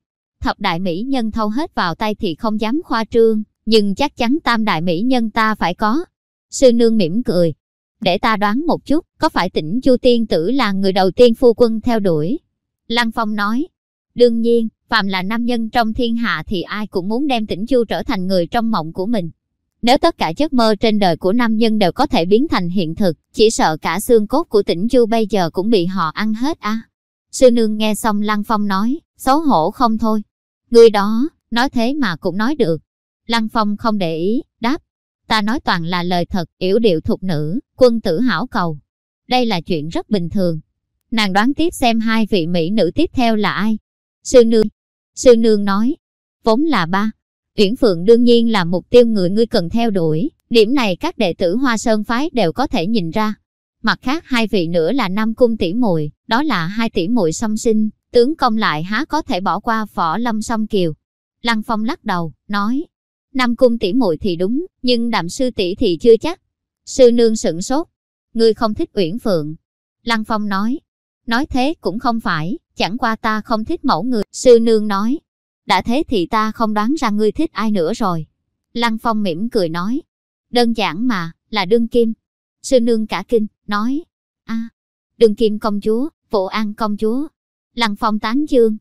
thập đại mỹ nhân thâu hết vào tay thì không dám khoa trương, nhưng chắc chắn tam đại mỹ nhân ta phải có. Sư nương mỉm cười. để ta đoán một chút, có phải tỉnh Chu Tiên Tử là người đầu tiên phu quân theo đuổi? Lăng Phong nói, đương nhiên, phàm là nam nhân trong thiên hạ thì ai cũng muốn đem tỉnh Chu trở thành người trong mộng của mình. Nếu tất cả giấc mơ trên đời của nam nhân đều có thể biến thành hiện thực, chỉ sợ cả xương cốt của tỉnh Chu bây giờ cũng bị họ ăn hết à. Sư nương nghe xong Lăng Phong nói, xấu hổ không thôi. Người đó, nói thế mà cũng nói được. Lăng Phong không để ý, đáp. Ta nói toàn là lời thật, yểu điệu thục nữ, quân tử hảo cầu. Đây là chuyện rất bình thường. Nàng đoán tiếp xem hai vị mỹ nữ tiếp theo là ai. Sư nương. Sư nương nói. Vốn là ba. Uyển Phượng đương nhiên là mục tiêu người ngươi cần theo đuổi. Điểm này các đệ tử Hoa Sơn Phái đều có thể nhìn ra. Mặt khác hai vị nữa là nam cung tỷ muội, đó là hai tỷ muội song sinh, tướng công lại há có thể bỏ qua võ lâm song kiều. Lăng Phong lắc đầu, nói, năm cung tỷ muội thì đúng, nhưng đạm sư tỷ thì chưa chắc. Sư nương sửng sốt, ngươi không thích Uyển Phượng. Lăng Phong nói, nói thế cũng không phải, chẳng qua ta không thích mẫu người. Sư nương nói, đã thế thì ta không đoán ra ngươi thích ai nữa rồi. Lăng Phong mỉm cười nói, đơn giản mà, là đương kim. Sư nương cả kinh, nói, a đương kim công chúa, phụ an công chúa. Lăng Phong tán dương,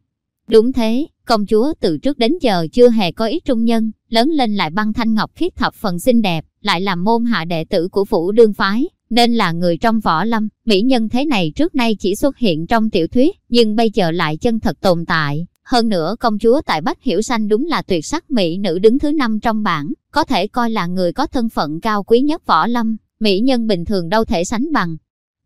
đúng thế, công chúa từ trước đến giờ chưa hề có ít trung nhân, lớn lên lại băng thanh ngọc khiết thập phần xinh đẹp, lại làm môn hạ đệ tử của phủ đương phái, nên là người trong võ lâm, mỹ nhân thế này trước nay chỉ xuất hiện trong tiểu thuyết, nhưng bây giờ lại chân thật tồn tại. Hơn nữa công chúa tại Bách Hiểu Sanh đúng là tuyệt sắc mỹ nữ đứng thứ năm trong bảng, có thể coi là người có thân phận cao quý nhất võ lâm, mỹ nhân bình thường đâu thể sánh bằng.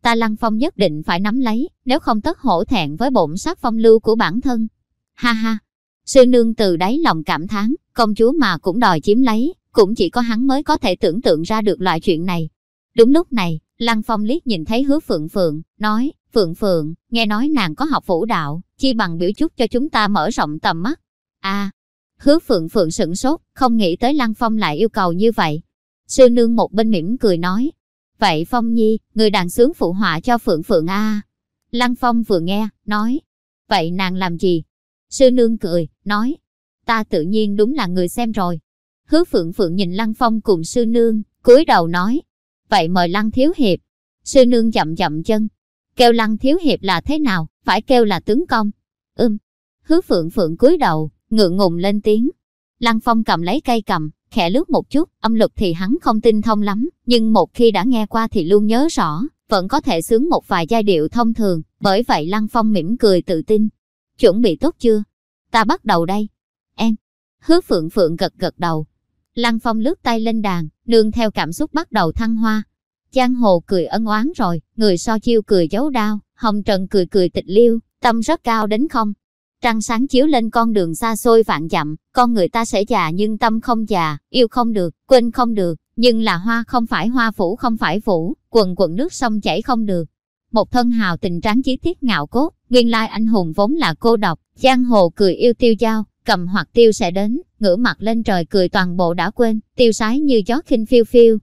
Ta Lăng Phong nhất định phải nắm lấy, nếu không tất hổ thẹn với bổn sắc phong lưu của bản thân. Ha ha, sư nương từ đáy lòng cảm thán, công chúa mà cũng đòi chiếm lấy, cũng chỉ có hắn mới có thể tưởng tượng ra được loại chuyện này. Đúng lúc này, Lăng Phong liếc nhìn thấy hứa Phượng Phượng, nói, Phượng Phượng, nghe nói nàng có học vũ đạo, chi bằng biểu chút cho chúng ta mở rộng tầm mắt. À, hứa Phượng Phượng sửng sốt, không nghĩ tới Lăng Phong lại yêu cầu như vậy. Sư nương một bên mỉm cười nói, vậy Phong Nhi, người đàn sướng phụ họa cho Phượng Phượng a. Lăng Phong vừa nghe, nói, vậy nàng làm gì? Sư nương cười, nói, ta tự nhiên đúng là người xem rồi. Hứa Phượng Phượng nhìn Lăng Phong cùng sư nương, cúi đầu nói, vậy mời Lăng Thiếu Hiệp. Sư nương chậm chậm chân, kêu Lăng Thiếu Hiệp là thế nào, phải kêu là tướng công. Ưm, hứa Phượng Phượng cúi đầu, ngượng ngùng lên tiếng. Lăng Phong cầm lấy cây cầm, khẽ lướt một chút, âm lực thì hắn không tin thông lắm, nhưng một khi đã nghe qua thì luôn nhớ rõ, vẫn có thể sướng một vài giai điệu thông thường, bởi vậy Lăng Phong mỉm cười tự tin. Chuẩn bị tốt chưa? Ta bắt đầu đây. Em. Hứa Phượng Phượng gật gật đầu, Lăng Phong lướt tay lên đàn, nương theo cảm xúc bắt đầu thăng hoa. Giang hồ cười ân oán rồi, người so chiêu cười giấu đau, hồng trần cười cười tịch liêu, tâm rất cao đến không. Trăng sáng chiếu lên con đường xa xôi vạn dặm, con người ta sẽ già nhưng tâm không già, yêu không được, quên không được, nhưng là hoa không phải hoa phủ không phải phủ, quần quần nước sông chảy không được. Một thân hào tình tráng chí tiết ngạo cốt, nguyên lai anh hùng vốn là cô độc, giang hồ cười yêu tiêu giao, cầm hoặc tiêu sẽ đến, ngửa mặt lên trời cười toàn bộ đã quên, tiêu sái như gió khinh phiêu phiêu.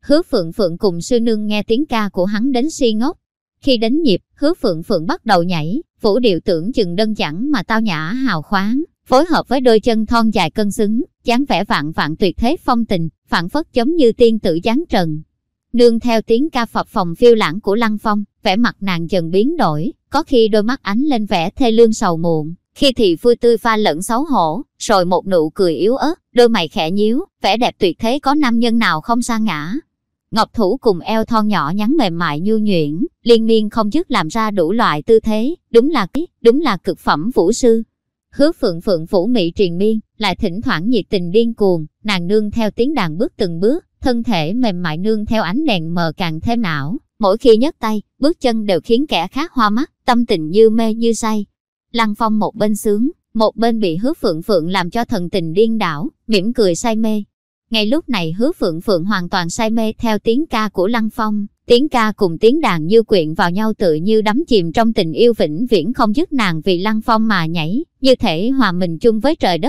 Hứa Phượng Phượng cùng sư nương nghe tiếng ca của hắn đến si ngốc. Khi đến nhịp, Hứa Phượng Phượng bắt đầu nhảy, vũ điệu tưởng chừng đơn giản mà tao nhã hào khoáng, phối hợp với đôi chân thon dài cân xứng, dáng vẻ vạn vạn tuyệt thế phong tình, phản phất giống như tiên tử dáng trần. Nương theo tiếng ca phập phòng phiêu lãng của Lăng Phong, vẻ mặt nàng dần biến đổi, có khi đôi mắt ánh lên vẻ thê lương sầu muộn, khi thì vui tươi pha lẫn xấu hổ, rồi một nụ cười yếu ớt, đôi mày khẽ nhíu, vẻ đẹp tuyệt thế có nam nhân nào không sa ngã. Ngọc thủ cùng eo thon nhỏ nhắn mềm mại nhu nhuyễn, liên miên không dứt làm ra đủ loại tư thế, đúng là ký, đúng là cực phẩm vũ sư. Hứa phượng phượng phủ mị triền miên, lại thỉnh thoảng nhiệt tình điên cuồng, nàng nương theo tiếng đàn bước từng bước, thân thể mềm mại nương theo ánh đèn mờ càng thêm ảo. Mỗi khi nhấc tay, bước chân đều khiến kẻ khác hoa mắt, tâm tình như mê như say, Lăng Phong một bên sướng, một bên bị hứa phượng phượng làm cho thần tình điên đảo, mỉm cười say mê. Ngay lúc này hứa phượng phượng hoàn toàn say mê theo tiếng ca của Lăng Phong, tiếng ca cùng tiếng đàn như quyện vào nhau tự như đắm chìm trong tình yêu vĩnh viễn không dứt nàng vì Lăng Phong mà nhảy, như thể hòa mình chung với trời đất.